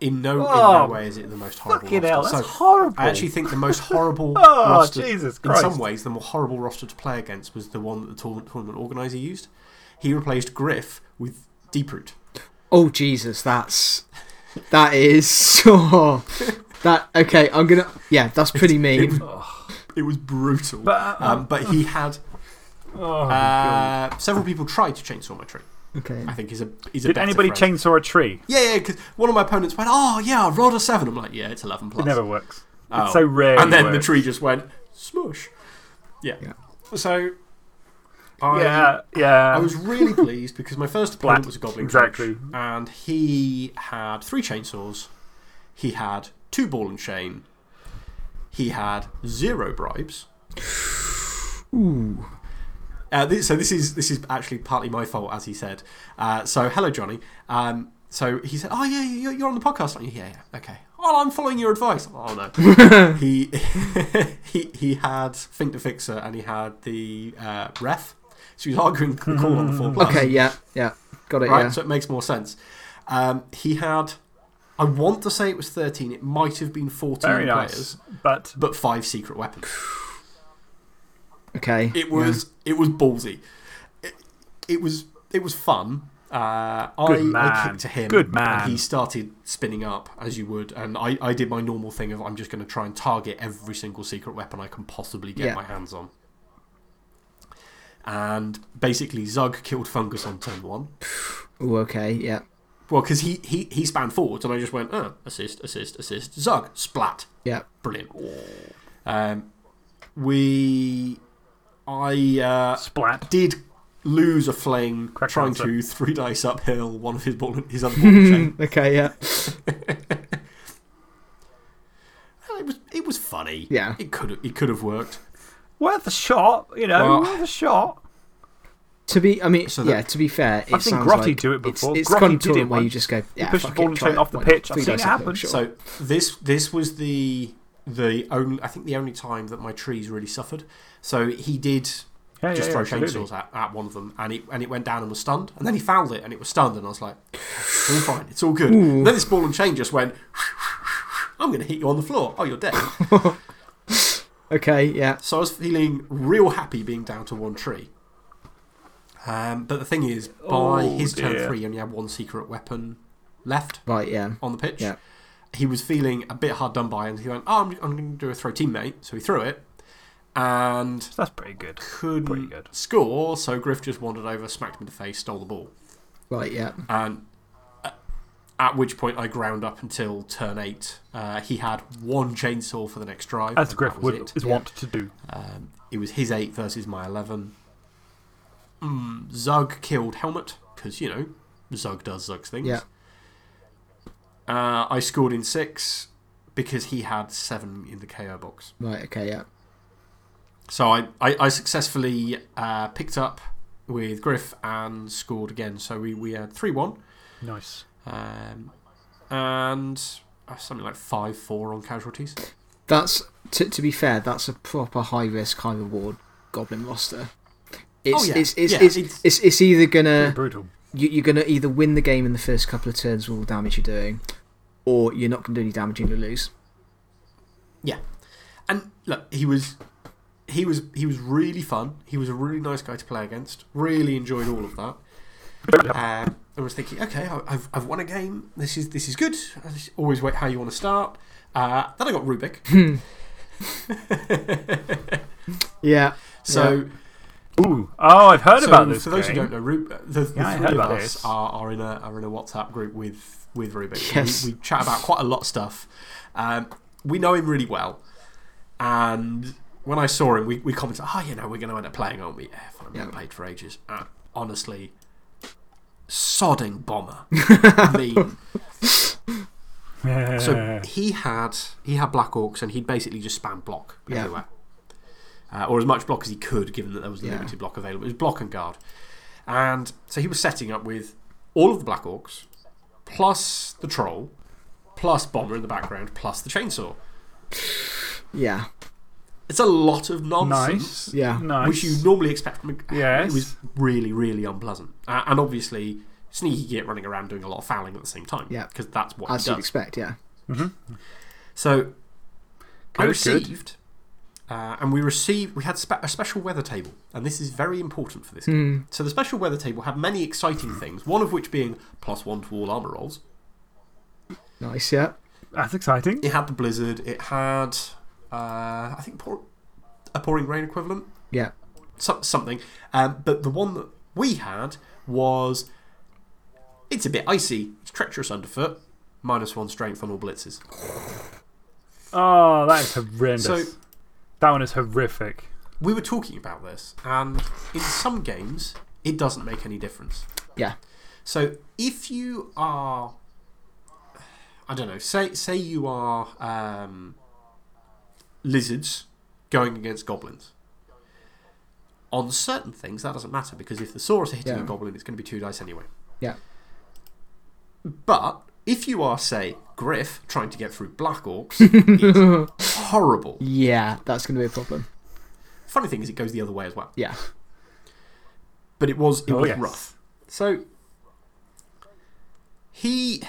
in no, in Oh, no way is it the most horrible. Fucking hell, that's So horrible. I actually think the most horrible <laughs> Oh, roster, Jesus in some ways, the more horrible roster to play against was the one that the tournament, tournament organizer used. He replaced Griff with Deeproot. Oh, Jesus, that's. That is so. that. Okay, I'm gonna. Yeah, that's pretty It mean. was, <laughs> it was brutal. But, uh, um, but he had Oh, my uh, several people tried to chainsaw my tree. Okay. I think he's a is a Did better anybody phrase. chainsaw a tree? Yeah, yeah. Because one of my opponents went, "Oh yeah, I rolled a seven. I'm like, "Yeah, it's eleven plus." It never works. Oh. It's so rare. and it then the tree just went smush. Yeah. Yeah. So. I, Yeah, yeah. I was really <laughs> pleased because my first opponent was a goblin Exactly. coach, and he had three chainsaws, he had two ball and chain, he had zero bribes. Ooh. Uh, this, so this is this is actually partly my fault, as he said. Uh, so hello, Johnny. Um, so he said, "Oh yeah, you're, you're on the podcast, aren't you? Yeah, yeah, okay. Oh, I'm following your advice. Oh no, <laughs> he <laughs> he he had Think the Fixer and he had the uh, ref. So he was arguing the call on the four plus. Okay, yeah, yeah. Got it, right? yeah. So it makes more sense. Um, he had, I want to say it was 13, it might have been 14 Very players, nice. But but five secret weapons. <sighs> <laughs> Okay. It was, it was ballsy. It, it, was, it was fun. Uh, I, Good I man. kicked to him. Good man. And he started spinning up, as you would. And I, I did my normal thing of I'm just going to try and target every single secret weapon I can possibly get Yeah. my hands on. And basically, Zug killed Fungus on turn one. Yeah. Ooh, okay, yeah. Well, because he, he, he spanned forwards, and I just went, oh, assist, assist, assist, Zug, splat. Yeah. Brilliant. Um, we. I uh, Splat. did lose a fling Correct trying answer. to three dice uphill one of his ball, his other ball chain. okay, yeah. <laughs> It was, it was funny. Yeah. It could have, it could have worked. Worth a shot, you know, Well- worth a shot. To be, I mean, So that- yeah, to be fair, it I've seen Grotty like do it before. It's, Grotty kind of did it where you just go, yeah, pushed the ball it, and chain it, off the pitch. I've seen it happen. sure. So this this was the the only I think the only time that my trees really suffered. So he did Yeah, just yeah, throw chainsaws at, at one of them, and it and it went down and was stunned, and then he fouled it and it was stunned, and I was like, "It's all fine, it's all good." Then this ball and chain just went. I'm going to hit you on the floor. Oh, you're dead. <laughs> Okay, yeah. so I was feeling real happy being down to one tree. Um, but the thing is, by Oh, his turn dear. three, he only had one secret weapon left Right, yeah. on the pitch. Yeah. He was feeling a bit hard done by, and he went, "Oh, I'm, I'm going to do a throw teammate." So he threw it, and So that's pretty good. couldn't Pretty good. score. So Griff just wandered over, smacked him in the face, stole the ball, Right, yeah. and uh, at which point I ground up until turn eight. Uh, he had one chainsaw for the next drive. As Griff would, it. is Yeah. wont to do. Um, it was his eight versus my eleven. Mm, Zug killed Helmet because you know Zug does Zug's things. Yeah. Uh, I scored in six because he had seven in the KO box. Right, okay, yeah. So I, I, I successfully uh, picked up with Griff and scored again. So we, we had 3 1 Nice. um, and uh, something like 5 4 on casualties. That's, to, to be fair, that's a proper high risk, high reward Goblin roster. It's, Oh, yeah. it's, it's, Yeah, it's, it's- it's, it's either gonna, brutal. you, you're gonna either win the game in the first couple of turns with all the damage you're doing, or you're not gonna do any damage and you lose. Yeah. And look, he was. He was he was really fun. He was a really nice guy to play against. Really enjoyed all of that. Um, I was thinking, okay, I- I've, I've won a game. This is this is good. I always wait how you want to start. Uh, then I got Rubik. <laughs> Yeah. So Ooh. Oh, I've heard So about this. For those game. who don't know, Rub, the, the Yeah, three of us this. are, are in a are in a WhatsApp group with with Rubik. Yes. We, we chat about quite a lot of stuff. Um, we know him really well, and when I saw him, we, we commented, "Oh, you know, we're going to end up playing, aren't we?" Yeah, fine, we Yeah. played for ages. Uh, honestly, sodding bomber. I <laughs> mean, so <laughs> he had he had Black Orcs, and he'd basically just spam block Yeah. everywhere, uh, or as much block as he could, given that there was Yeah. limited block available. It was block and guard, and so he was setting up with all of the Black Orcs, plus the troll, plus bomber in the background, plus the chainsaw. Yeah. It's a lot of nonsense. nice. Yeah. Nice. Which you normally expect from a Yes. It was really, really unpleasant. Uh, and obviously, Sneaky Git running around doing a lot of fouling at the same time. Yeah. Because that's what As he you'd does. expect, yeah. Mm -hmm. So I Good, good. received, uh, and we received, we had spe- a special weather table, and this is very important for this game. Hmm. So the special weather table had many exciting things, one of which being plus one to all armor rolls. Nice, yeah. That's exciting. It had the blizzard, it had, uh, I think, pour, a pouring rain equivalent, Yeah. so, something. Um, but the one that we had was it's a bit icy, it's treacherous underfoot, minus one strength on all blitzes. Oh, that is horrendous. So- that one is horrific. We were talking about this, and in some games, it doesn't make any difference. Yeah. So if you are, I don't know, say say you are um, lizards going against goblins. On certain things, that doesn't matter because if the Saurus are hitting Yeah. a goblin, it's going to be two dice anyway. Yeah. But if you are, say, Griff trying to get through Black Orcs, <laughs> it's horrible. Yeah, that's going to be a problem. Funny thing is, it goes the other way as well. Yeah. but it was it Oh, was yes. rough. So he,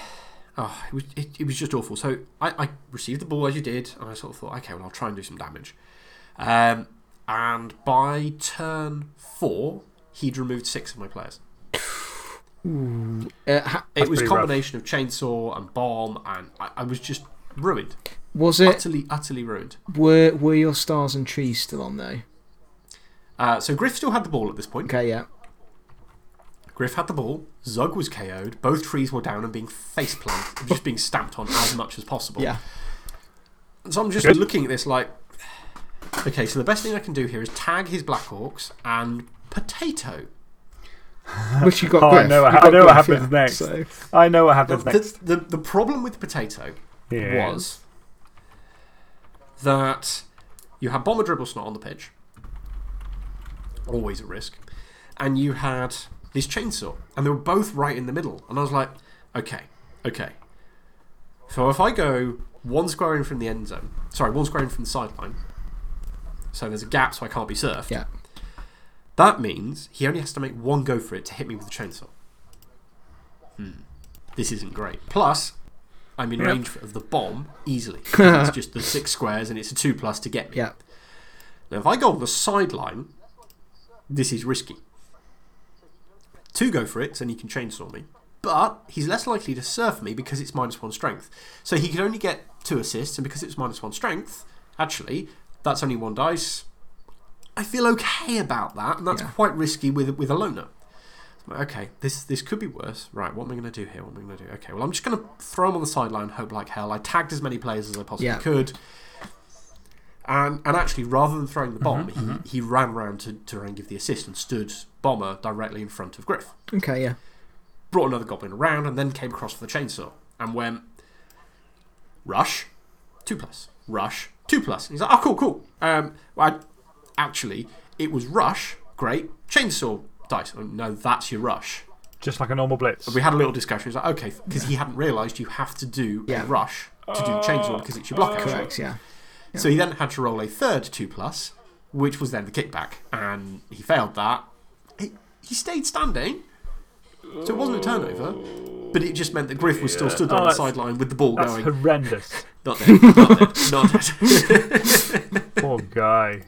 oh, it was it, it was just awful. So I, I received the ball as you did, and I sort of thought, okay, well, I'll try and do some damage. Um, and by turn four, he'd removed six of my players. Uh, It was a pretty rough. combination of chainsaw and bomb, and I, I was just ruined, was it, utterly, utterly ruined. were, were your stars and trees still on though? Uh, so Griff still had the ball at this point. Okay, yeah. Griff had the ball, Zug was KO'd, both trees were down and being face planted, just being stamped on as much as possible. Yeah. So I'm just Good. looking at this like, okay, so the best thing I can do here is tag his Black Orcs and potato. <laughs> Which you got Oh, I Griff. know what You ha- got I know what Griff, happens yeah. next. So, I know what The, happens next. the, the problem with potato Yeah. was that you had Bomber Dribblesnot on the pitch, always at risk, and you had this chainsaw, and they were both right in the middle. And I was like, okay, okay. So if I go one square in from the end zone, sorry, one square in from the sideline, so there's a gap so I can't be surfed, yeah. that means he only has to make one go for it to hit me with the chainsaw. Hmm. This isn't great. Plus, I'm in Yep. range of the bomb easily. <laughs> it's just the six squares and it's a two plus to get me. Yeah. Now, if I go on the sideline, this is risky. Two go for it, and he can chainsaw me. But he's less likely to surf me because it's minus one strength. So he could only get two assists, and because it's minus one strength, actually, that's only one dice. I feel okay about that, and that's Yeah. quite risky with, with a loner. Okay, this this could be worse. Right, what am I going to do here? What am I going to do? Okay, well, I'm just going to throw him on the sideline, hope like hell. I tagged as many players as I possibly Yeah. could. And, and actually, rather than throwing the bomb, Mm-hmm, he, he ran around to, to try and give the assist and stood Bomber directly in front of Griff. Okay, yeah. Brought another goblin around and then came across for the chainsaw and went, Rush, 2 plus. Rush, 2 plus. And he's like, oh, cool, cool. Um, well, I, actually, it was Rush, great. Chainsaw dice. Oh, no, that's your Rush. Just like a normal blitz. We had a little discussion. He's like, okay, because he hadn't realised you have to do Yeah. a Rush to do the chainsaw because it's your block action. Correct, yeah. So he then had to roll a third 2 plus, which was then the kickback. And he failed that. He, he stayed standing. So it wasn't a turnover. But it just meant that Griff was still stood Oh, on the sideline with the ball That's going. horrendous. <laughs> Not dead, not dead, not dead. <laughs> <laughs> Poor guy.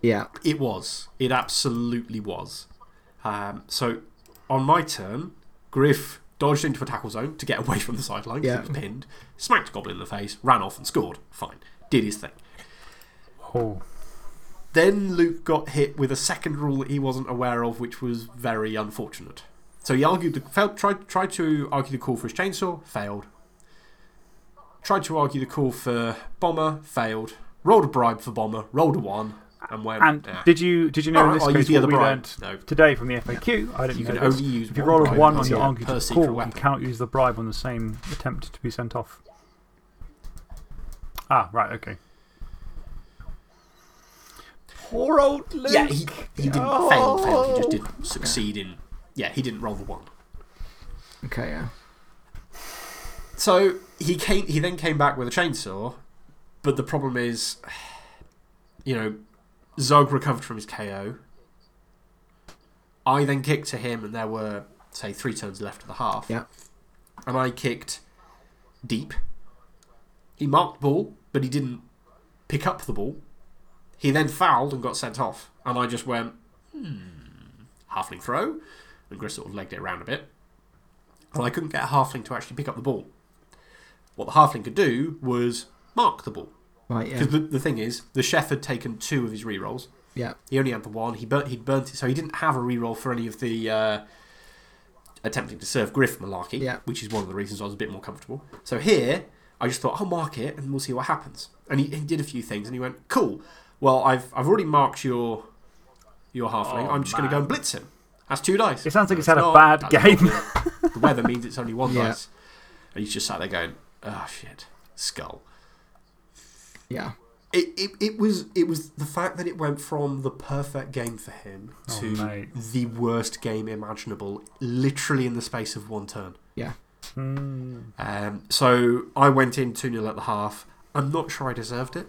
Yeah. It was. It absolutely was. Um, so on my turn, Griff dodged into a tackle zone to get away from the sideline because Yeah. he was pinned, smacked Goblin in the face, ran off and scored. Fine. Did his thing. Oh. Then Luke got hit with a second rule that he wasn't aware of, which was very unfortunate. So he argued the, failed, tried, tried to argue the call for his chainsaw, failed. Tried to argue the call for Bomber, failed. Rolled a bribe for Bomber, rolled a one, and went. And "Eh." did you, did you know All in this I'll case what we learned No. today from the FAQ? I didn't You know can only use If you one roll a 1 on your yeah, argue per to secret call, you weapon. cannot use the bribe on the same attempt to be sent off. Ah, right, okay. Poor old Luke. Yeah, he, he didn't fail, fail. He just didn't succeed in. Yeah, he didn't roll the one. Okay, yeah. So he came. He then came back with a chainsaw, but the problem is, <sighs> you know, Zug recovered from his KO. I then kicked to him, and there were say three turns left of the half. Yeah. And I kicked deep. He marked ball, but he didn't pick up the ball. He then fouled and got sent off, and I just went, hmm, halfling throw, and Chris sort of legged it around a bit. And I couldn't get a halfling to actually pick up the ball. What the halfling could do was mark the ball. Right, yeah. Because the, the thing is, the chef had taken two of his rerolls. Yeah. He only had the one. He burnt. He'd burnt it, so he didn't have a reroll for any of the uh, attempting to serve Griff malarkey. Yeah. Which is one of the reasons I was a bit more comfortable. So here, I just thought I'll mark it and we'll see what happens. And he, he did a few things, and he went, "Cool. Well, I've I've already marked your your halfling. Oh, I'm just going to go and blitz him. That's two dice. It sounds like No, he's had a bad game. the weather means it's only one <laughs> Yeah. dice. And he's just sat there going, "Oh shit, skull." Yeah. It, it, it was it was the fact that it went from the perfect game for him Oh, to mate. the worst game imaginable, literally in the space of one turn. Hmm. Um, so I went in 2 0 at the half. I'm not sure I deserved it.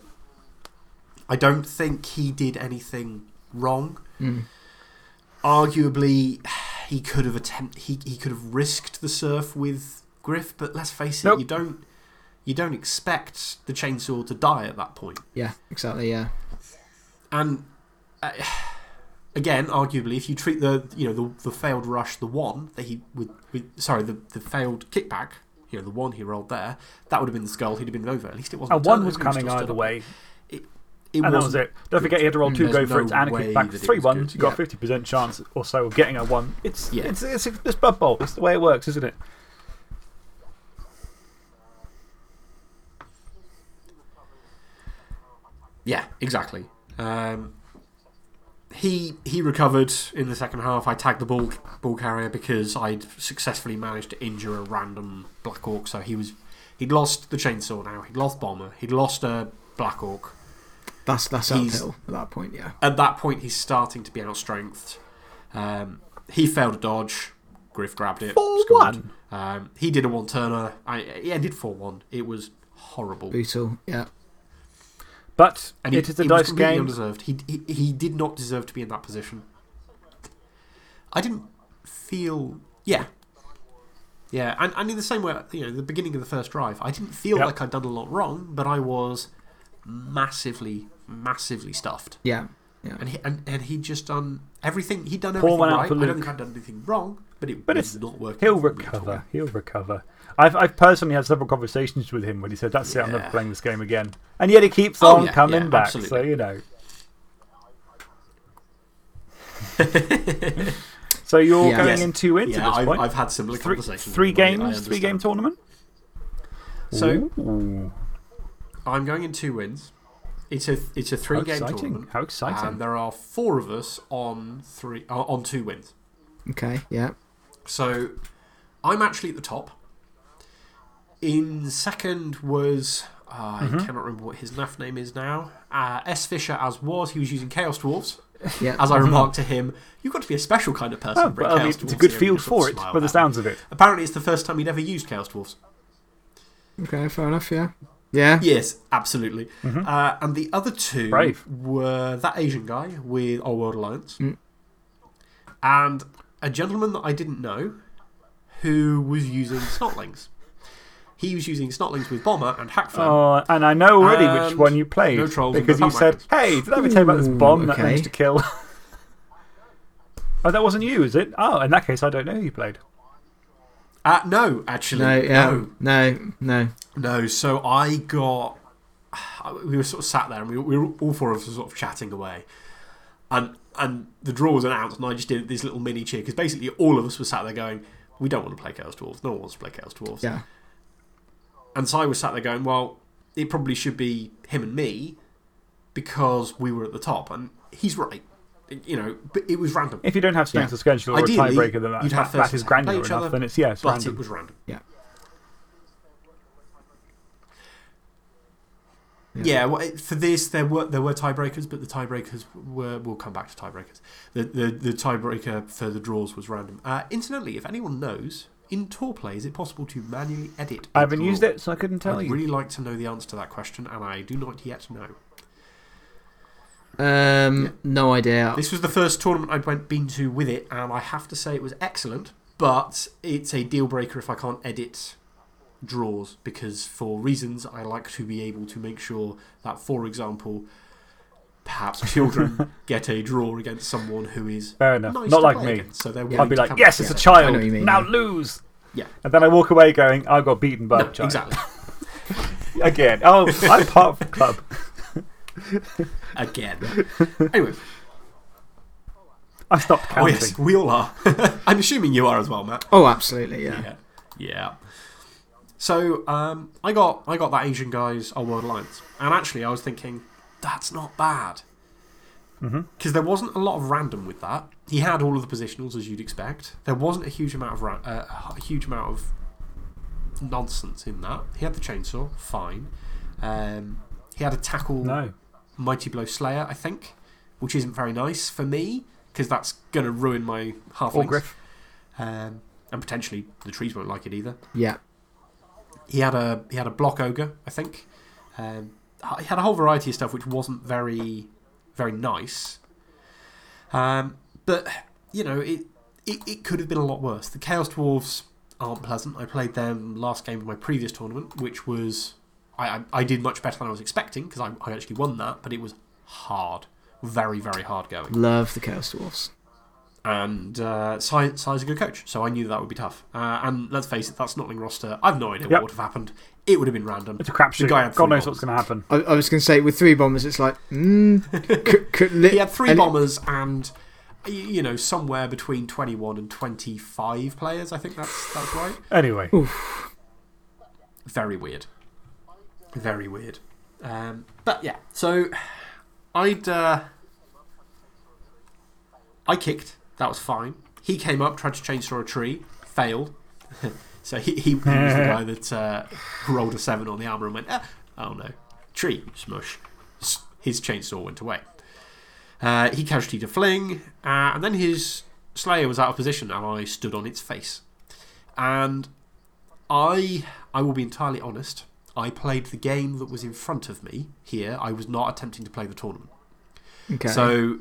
I don't think he did anything wrong. Mm. Arguably, he could have attempt he, he could have risked the surf with Griff, but let's face it, Nope. you don't you don't expect the chainsaw to die at that point. Yeah, exactly, yeah. And uh, again, arguably, if you treat the you know the, the failed rush, the one that he with, with sorry the, the failed kickback, you know the one he rolled there, that would have been the skull. He'd have been over. At least it wasn't. A one was coming still either way. it and that was it. Don't forget, you had to roll two There's go for it no and a way kickback. Three was you've got a 50% chance or so of getting a one. It's, Yeah. it's, it's, it's Blood Bowl. It's the way it works, isn't it? Yeah, exactly. Um, he he recovered in the second half. I tagged the ball ball carrier because I'd successfully managed to injure a random Black Orc. So he was he'd lost the chainsaw now. He'd lost bomber. He'd lost a Black Orc. That's, that's He's- uphill at that point, yeah. At that point, he's starting to be outstrengthed. Um, he failed a dodge. Griff grabbed it. Four one. Um, he did a one turner. I yeah, did four one. It was horrible. Brutal, yeah. But And he, it is a it was dice completely game. undeserved. He, he he did not deserve to be in that position. I didn't feel yeah. Yeah, and, and in the same way, you know, the beginning of the first drive, I didn't feel Yep. like I'd done a lot wrong, but I was massively, massively stuffed. Yeah, yeah. And he and, and he'd just done everything. He'd done Pour everything one out right. I don't think I'd done anything wrong, but it But was it's- not working. He'll for me at all. recover. He'll recover. I've, I've personally had several conversations with him when he said, That's it, I'm never playing this game again. And yet he keeps Oh, on yeah, coming yeah, back. So, you know. <laughs> so you're Yeah. going Yes. in two wins Yeah, at this I've, point? I've had similar three conversations. three with him. I- I games, three game tournament? So Ooh, I'm going in two wins. It's a it's a three how game exciting. tournament. How exciting. And there are four of us on three uh, on two wins. Okay, yeah. So I'm actually at the top. In second was uh, I Mm-hmm. cannot remember what his NAF name is now. Uh, S Fisher as was. He was using Chaos Dwarves. Yeah. As I remarked to him, you've got to be a special kind of person. Oh, to well, I mean, it's a good field for it, smiled by the at sounds of it. Apparently, it's the first time he'd ever used Chaos Dwarves. Okay, fair enough, yeah. Yeah. Yes, absolutely. Uh, and the other two Brave. were that Asian guy with Old World Alliance Mm. and a gentleman that I didn't know who was using Snotlings. He was using Snotlings with Bomber and Hackfern. Oh, and I know already which one you played. no trolls because no you said, hey, did I ever tell you about this Ooh, bomb that okay. managed to kill? <laughs> oh, that wasn't you, is it? Oh, in that case, I don't know who you played. Uh, no, actually. No, yeah. No. No, no. No, so I got. We were sort of sat there and we, we were all four of us were sort of chatting away. And and the draw was announced, and I just did this little mini cheer because basically all of us were sat there going, We don't want to play Chaos Dwarves. No one wants to play Chaos Dwarves. Yeah. And so I was sat there going, Well, it probably should be him and me because we were at the top. And he's right. You know, but it was random. If you don't have strength Yeah. of schedule or a tiebreaker, then that, you'd have that, that first is and second play granular enough, other, then it's, yeah, it's but random. it was random. Yeah. Yeah, Yeah. well, for this there were there were tiebreakers, but the tiebreakers were. We'll come back to tiebreakers. The the, the tiebreaker for the draws was random. Uh, incidentally, if anyone knows, in TourPlay, is it possible to manually edit? I a haven't draw? used it, so I couldn't tell I'd you. really like to know the answer to that question, and I do not yet know. Um, Yeah. No idea. This was the first tournament I'd went, been to with it, and I have to say it was excellent. But it's a deal breaker if I can't edit draws because, for reasons, I like to be able to make sure that, for example, perhaps children <laughs> get a draw against someone who is Fair enough. nice Not to like play me. against, so they're Yeah. I'd be like, yes, it's a together. I child. mean, now yeah. lose. Yeah. And then I walk away going, I got beaten by No, a child. exactly. <laughs> Again. Oh, I'm part of the club. <laughs> Again. anyway, I stopped counting. oh yes, we all are. I'm assuming you are as well, Matt. Oh, absolutely, yeah. Yeah. Yeah. So um, I got I got that Asian guy's Old World Alliance, and actually I was thinking that's not bad Mhm. because there wasn't a lot of random with that. He had all of the positionals as you'd expect. There wasn't a huge amount of ra- uh, a huge amount of nonsense in that. He had the chainsaw, fine. Um, he had a tackle No. Mighty Blow Slayer, I think, which isn't very nice for me because that's going to ruin my half Or Griff. um, and potentially the trees won't like it either. Yeah. He had a he had a block ogre, I think. Um, he had a whole variety of stuff which wasn't very very nice. Um, but you know it, it it could have been a lot worse. The Chaos Dwarves aren't pleasant. I played them last game of my previous tournament, which was I I, I did much better than I was expecting because I, I actually won that, but it was hard, very very hard going. Love the Chaos Dwarves. And uh, Sai, Sai's a good coach, so I knew that would be tough. Uh, and let's face it, that's Nottingham roster. I've no idea Yep. what would have happened. It would have been random. It's a crapshoot. Guy God knows bombs. what's going to happen. I, I was going to say, with three bombers, it's like. Mm, <laughs> could, could He had three and it- bombers and, you know, somewhere between 21 and 25 players. I think that's, that's right. Anyway, Very weird. Very weird. Um, but yeah, so I'd. Uh, I kicked. That was fine. He came up, tried to chainsaw a tree, failed. <laughs> so he, he, he was the <laughs> guy that uh, rolled a seven on the armor and went, ah, oh no, tree, smush. His chainsaw went away. Uh, he a fling, uh, and then his slayer was out of position, and I stood on its face. And I, I will be entirely honest. I played the game that was in front of me here. I was not attempting to play the tournament. Okay. So,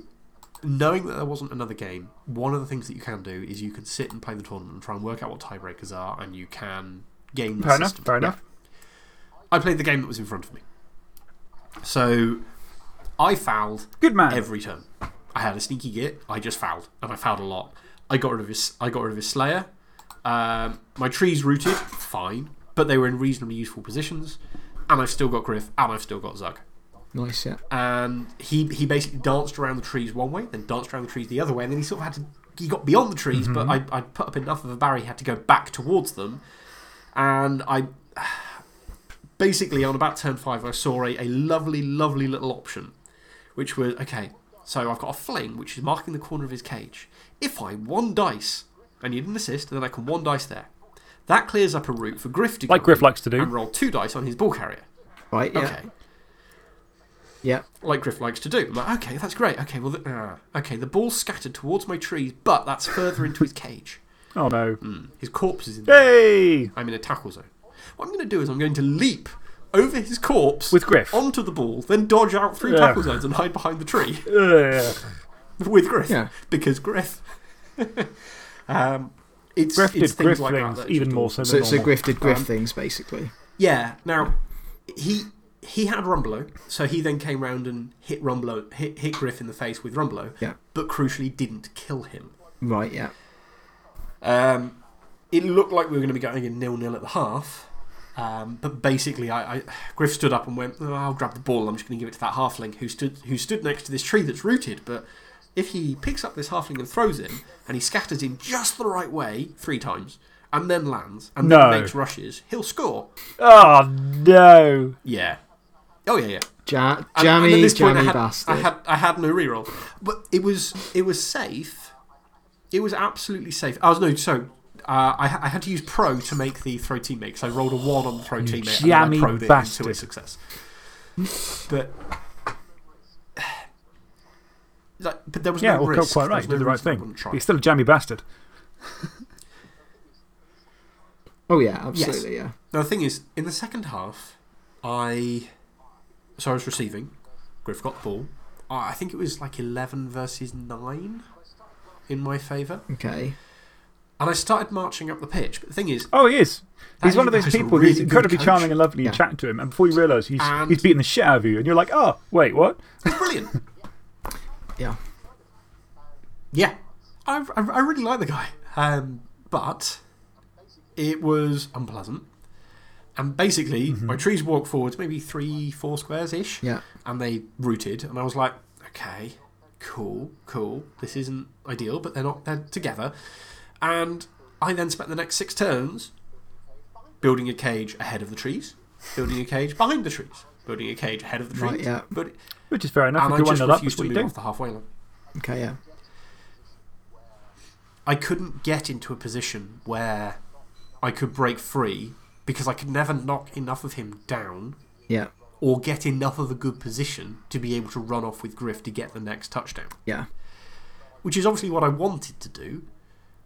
knowing that there wasn't another game, one of the things that you can do is you can sit and play the tournament and try and work out what tiebreakers are, and you can game the fair enough. system. Fair enough. I played the game that was in front of me. So, I fouled Good man. every turn. I had a sneaky git. I just fouled, and I fouled a lot. I got rid of his. I got rid of his slayer. Um, my trees rooted, fine, but they were in reasonably useful positions. And I've still got Griff, and I've still got Zug. Nice, yeah. And he he basically danced around the trees one way, then danced around the trees the other way, and then he sort of had to. He got beyond the trees, but mm-hmm. I I put up enough of a barrier, he had to go back towards them, and I. Basically, on about turn five, I saw a, a lovely, lovely little option, which was okay. So I've got a fling, which is marking the corner of his cage. If I one dice, I need an assist, and then I can one dice there. That clears up a route for Griff to Like Griff likes to do. and roll two dice on his ball carrier. Right, yeah. Okay, Yeah. like Griff likes to do. I'm like, okay, that's great. Okay, well, the, uh, okay, the ball's scattered towards my trees, but that's further into his cage. <laughs> Oh, no. Hmm, His corpse is in there. Hey! I'm in a tackle zone. What I'm going to do is I'm going to leap over his corpse With Griff. onto the ball, then dodge out through Yeah. tackle zones and hide behind the tree <laughs> Uh, <laughs> with Griff. Yeah. Because Griff. um, it's, Griff it's did things Griff like that things that even more so than So, so normal. Griff did Griff Um, things, basically. Yeah. Now, he he had Rumbelow, so he then came round and hit Rumbelow, hit, hit Griff in the face with Rumbelow, Yeah. but crucially didn't kill him. Right, yeah. Um, it looked like we were going to be going in nil nil at the half, um, but basically, I, I Griff stood up and went, oh, "I'll grab the ball. I'm just going to give it to that halfling who stood who stood next to this tree that's rooted." But if he picks up this halfling and throws him, and he scatters him just the right way three times, and then lands and No. then makes rushes, he'll score. Oh, no. Yeah. Oh yeah, yeah. Ja- And- and jammy, I had, bastard. I had I had no reroll, but it was it was safe. It was absolutely safe. I was no so. Uh, I, I had to use pro to make the throw teammate because I rolled a one on the throw teammate and then I jammy pro'd it bastard. into a success. But, like, but there was Yeah, no well, risk. quite right. You no did the right thing. He's still a jammy bastard. <laughs> oh, yeah, absolutely, yeah. Now the thing is, in the second half, I so I was receiving. Griff got the ball. I think it was like eleven versus nine in my favour. Okay. And I started marching up the pitch. But the thing is, Oh, he is. He's one of those that is a people really who's incredibly coach. charming and lovely. Yeah. You chat to him, and before you realise he's, And- he's beating the shit out of you, and you're like, oh, wait, what? it's brilliant. <laughs> Yeah. yeah. I, I, I really like the guy. Um, but it was unpleasant. And basically, Mm-hmm. my trees walked forwards maybe three, four squares ish. Yeah. and they rooted, and I was like, okay, cool, cool. This isn't ideal, but they're not. They're together, and I then spent the next six turns building a cage ahead of the trees, building a cage behind the trees, building a cage ahead of the trees. Right, yeah. But Which is fair enough. and if I you're just 1 up, refused to what move do. off the halfway line. Okay, yeah. I couldn't get into a position where I could break free because I could never knock enough of him down Yeah. or get enough of a good position to be able to run off with Griff to get the next touchdown. Yeah. which is obviously what I wanted to do,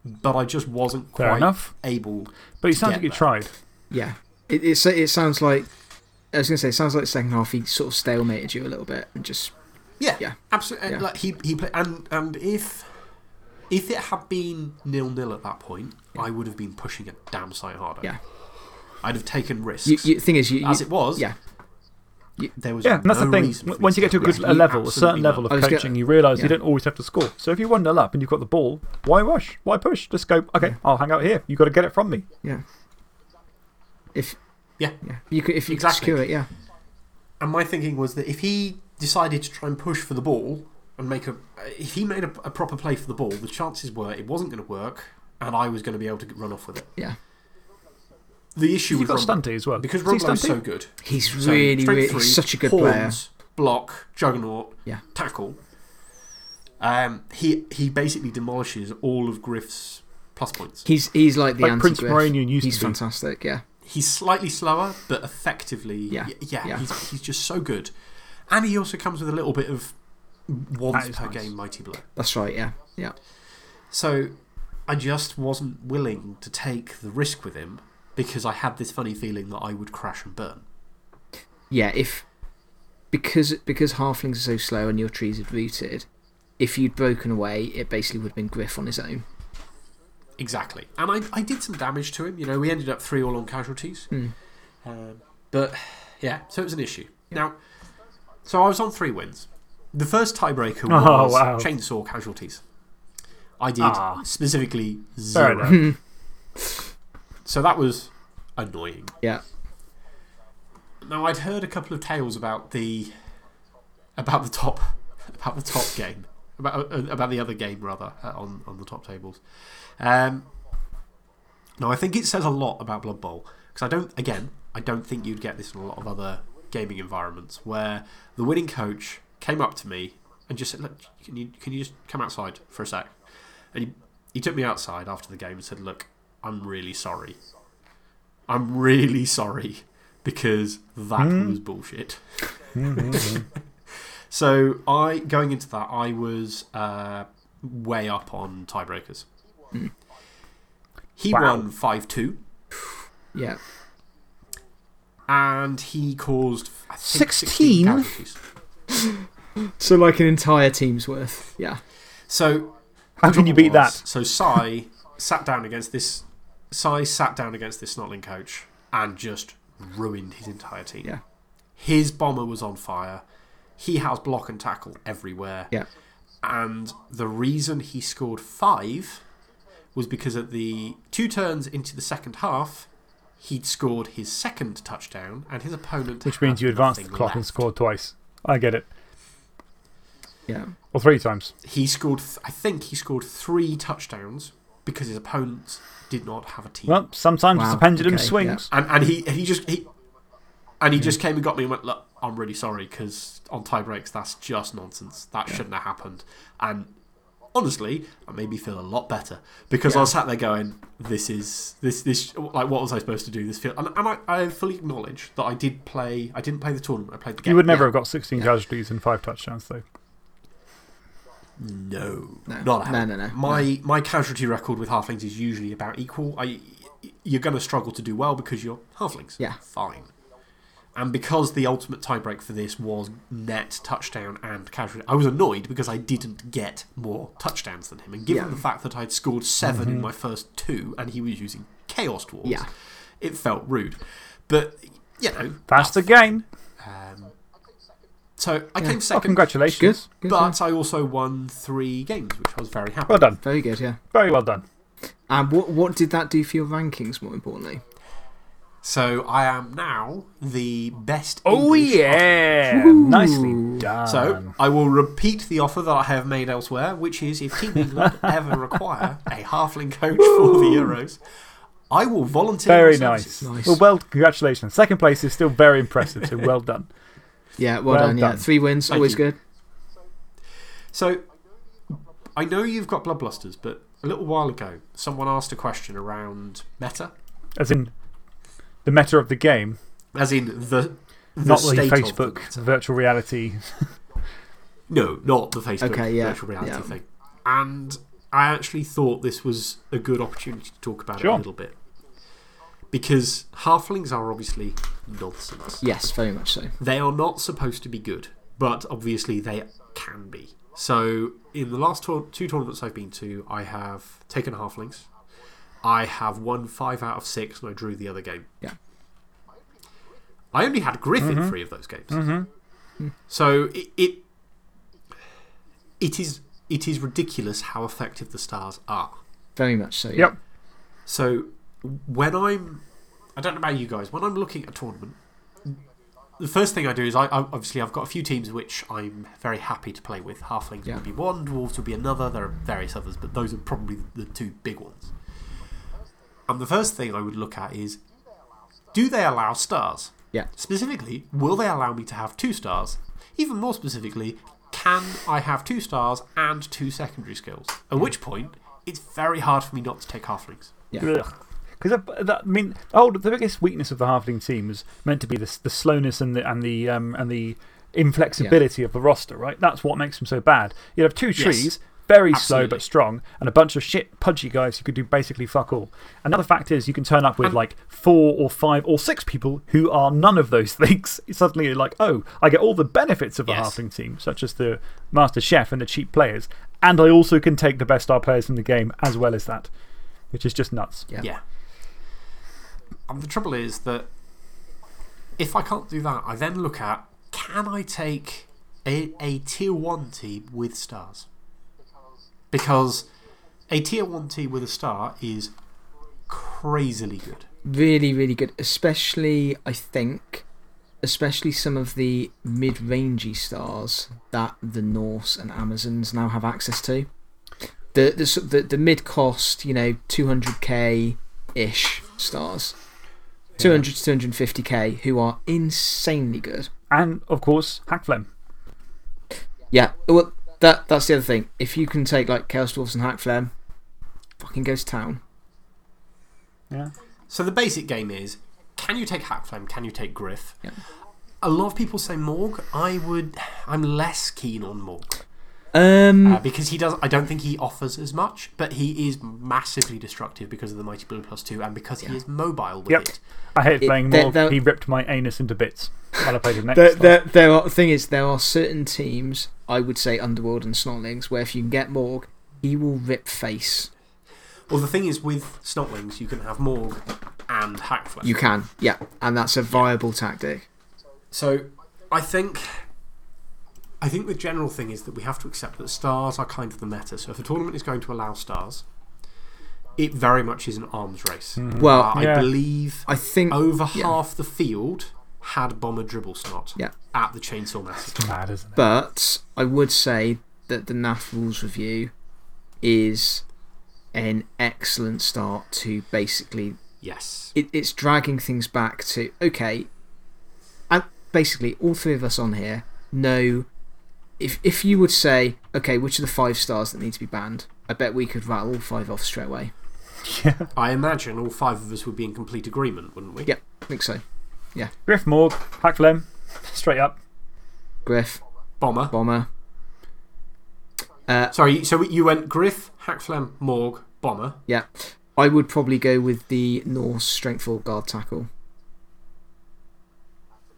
but I just wasn't Fair quite enough. able. But it sounds like you tried. Yeah. It, it, it sounds like. I was going to say, it sounds like the second half he sort of stalemated you a little bit and just. Yeah, Yeah. absolutely. Yeah. Like he he played, and and if if it had been nil nil at that point, I would have been pushing it damn sight harder. Yeah. I'd have taken risks. You, you, thing is, you. As it was, Yeah. there was Yeah, and that's no the thing. reason for me Once you get to a good Yeah, level, a certain level not. of I was gonna- coaching, you realise yeah. you don't always have to score. So if you're 1 0 up and you've got the ball, why rush? Why push? Just go, okay, I'll hang out here. You've got to get it from me. Yeah. If, Yeah. yeah. You could, if you Exactly. could secure it, yeah. And my thinking was that if he decided to try and push for the ball and make a. If he made a, a proper play for the ball, the chances were it wasn't going to work and I was going to be able to get run off with it. Yeah. The issue with got Rumble, Stunty as well. because Is Rumble is stunty? so good. He's So, really, strength really, three, he's such a good player. Block, juggernaut, Yeah. tackle. Um, he, he basically demolishes all of Griff's plus points. He's, he's like the Like anti Prince Moranion used He's to be. fantastic, yeah. He's slightly slower, but effectively, Yeah. yeah, Yeah. He's, he's just so good. And he also comes with a little bit of once is per nice. game Mighty Blow. That's right, yeah. Yeah. So I just wasn't willing to take the risk with him because I had this funny feeling that I would crash and burn. Yeah, if. Because, because halflings are so slow and your trees had rooted, if you'd broken away, it basically would have been Griff on his own. Exactly. And I, I did some damage to him. You know, we ended up 3 all on casualties. Hmm. Um, but yeah, so it was an issue. Now, so I was on three wins. The first tiebreaker <laughs> Oh, was wow. chainsaw casualties. I did Ah. specifically Fair zero. <laughs> So that was annoying. Yeah. Now I'd heard a couple of tales about the about the top about the top game about uh, about the other game rather uh, on on the top tables. Um, now I think it says a lot about Blood Bowl because I don't again I don't think you'd get this in a lot of other gaming environments where the winning coach came up to me and just said, "Look, can you can you just come outside for a sec?" And he he took me outside after the game and said, "Look, I'm really sorry. I'm really sorry." Because that was bullshit. <laughs> So I going into that, I was uh, way up on tiebreakers. He Wow. won five two, Yeah. and he caused I think, 16? casualties. <laughs> So, like an entire team's worth. Yeah. So How can you trouble beat that? So Sai sat down against this. Sai sat down against this Snotling coach and just ruined his entire team. Yeah. His bomber was on fire. He has block and tackle everywhere. Yeah. And the reason he scored five was because at the two turns into the second half, he'd scored his second touchdown, and his opponent. Which means you advanced the nothing clock and scored twice. I get it. Yeah. Or three times. He scored, th- I think he scored three touchdowns because his opponents did not have a team. Well, sometimes Wow, the pendulum okay, swings. and, and, he, he just. He, and he hmm. just came and got me and went, Look, I'm really sorry because on tie breaks, that's just nonsense. That shouldn't have happened. And honestly, it made me feel a lot better because I was sat there going, This is. this this Like, what was I supposed to do? This feel. And, and I, I fully acknowledge that I did play. I didn't play the tournament, I played the game. You would never Yeah. have got 16 casualties and five touchdowns, though. No, No. not a No, no, no, My my casualty record with halflings is usually about equal. I, you're going to struggle to do well because you're halflings. Yeah. fine. And because the ultimate tiebreak for this was net touchdown and casualty, I was annoyed because I didn't get more touchdowns than him. And given Yeah. the fact that I'd scored 7 in my first two and he was using Chaos Dwarves, Yeah. it felt rude. But you know, That's the game. um, so I Yeah. came Oh, congratulations. Good. Good. yeah. But I also won three games, which I was very happy. Well done. Very good, yeah. Very well done. And what, what did that do for your rankings, more importantly? So I am now the best. Oh, English yeah. Nicely done. So I will repeat the offer that I have made elsewhere, which is if Team <laughs> England ever require a halfling coach for the Euros, I will volunteer. very nice. Nice. Well, well, congratulations. Second place is still very impressive, so well done. Yeah, well, Well done, Yeah, three wins, Thank always you. good. So I know you've got bloodblusters, but a little while ago, someone asked a question around meta, As in the meta of the game, as in the. the not the state of the Facebook virtual reality. <laughs> No, not the Facebook Okay, yeah, virtual reality yeah. thing. And I actually thought this was a good opportunity to talk about it a little bit. Because halflings are obviously nonsense. Yes, very much so. They are not supposed to be good, but obviously they can be. So, in the last tour two tournaments I've been to, I have taken halflings. I have won five out of six, and I drew the other game. Yeah. I only had Griff in mm-hmm. three of those games. Mm-hmm. So it, it, it, is, it is ridiculous how effective the stars are. Very much so. Yeah. Yep. So when I'm, I don't know about you guys, when I'm looking at a tournament, the first thing I do is I, I obviously I've got a few teams which I'm very happy to play with. Halflings Yeah. would be one, dwarves would be another. There are various others, but those are probably the two big ones. And the first thing I would look at is do they allow stars? Yeah. Specifically, will they allow me to have two stars? Even more specifically, can I have two stars and two secondary skills? At which point, it's very hard for me not to take halflings. Yeah. Because I mean, oh, the biggest weakness of the halfling team was meant to be the, the slowness and the, and the, um, and the inflexibility of the roster, right? That's what makes them so bad. You have two trees, very slow but strong, and a bunch of shit, pudgy guys who could do basically fuck all. Another fact is you can turn up with like four or five or six people who are none of those <laughs> things. Suddenly you're like, oh, I get all the benefits of a Yes. halfling team, such as the master chef and the cheap players, and I also can take the best star players in the game as well as that, which is just nuts. Yeah. Yeah. And the trouble is that if I can't do that, I then look at can I take a, a tier 1 team with stars? Because a tier 1 team with a star is crazily good. Really, really good. Especially, I think, especially some of the mid rangey stars that the Norse and Amazons now have access to. The, the, the, the mid cost, you know, 200k ish stars. 200 to 250k, who are insanely good. And, of course, Hakflem. Yeah, well, that, that's the other thing. If you can take like Chaos Dwarfs and Hakflem, fucking go to town. Yeah. So the basic game is can you take Hakflem? Can you take Griff? Yeah. A lot of people say Morg. I would. I'm less keen on Morg. Um, Uh, because he does, I don't think he offers as much, but he is massively destructive because of the Mighty Blow Plus 2 and because he is mobile with Yep. it. I hated It- playing there- Morg. there- He ripped my anus into bits while I played him <laughs> next. There, there, there are, the thing is, there are certain teams, I would say Underworld and Snotlings, where if you can get Morg, he will rip face. Well, the thing is, with Snotlings, you can have Morg and Hakflem. You can, yeah, and that's a viable tactic. So, I think. I think the general thing is that we have to accept that stars are kind of the meta. So, if a tournament is going to allow stars, it very much is an arms race. Well, Uh, I believe I think. over yeah. half the field had Bomber Dribblesnot Yeah. at the Chainsaw Massacre. Mad, isn't it? But I would say that the NAF rules review is an excellent start to basically Yes. it, it's dragging things back to okay. And basically, all three of us on here know if if you would say okay, which are the five stars that need to be banned? I bet we could rattle all five off straight away. yeah. I imagine all five of us would be in complete agreement, wouldn't we? Yeah, I think so. Yeah. Griff, Morg, Hakflem, straight up. Griff, Bomber. Bomber. Uh, Sorry, so you went Griff, Hakflem, Morg, Bomber. yeah, I would probably go with the Norse strength full guard tackle.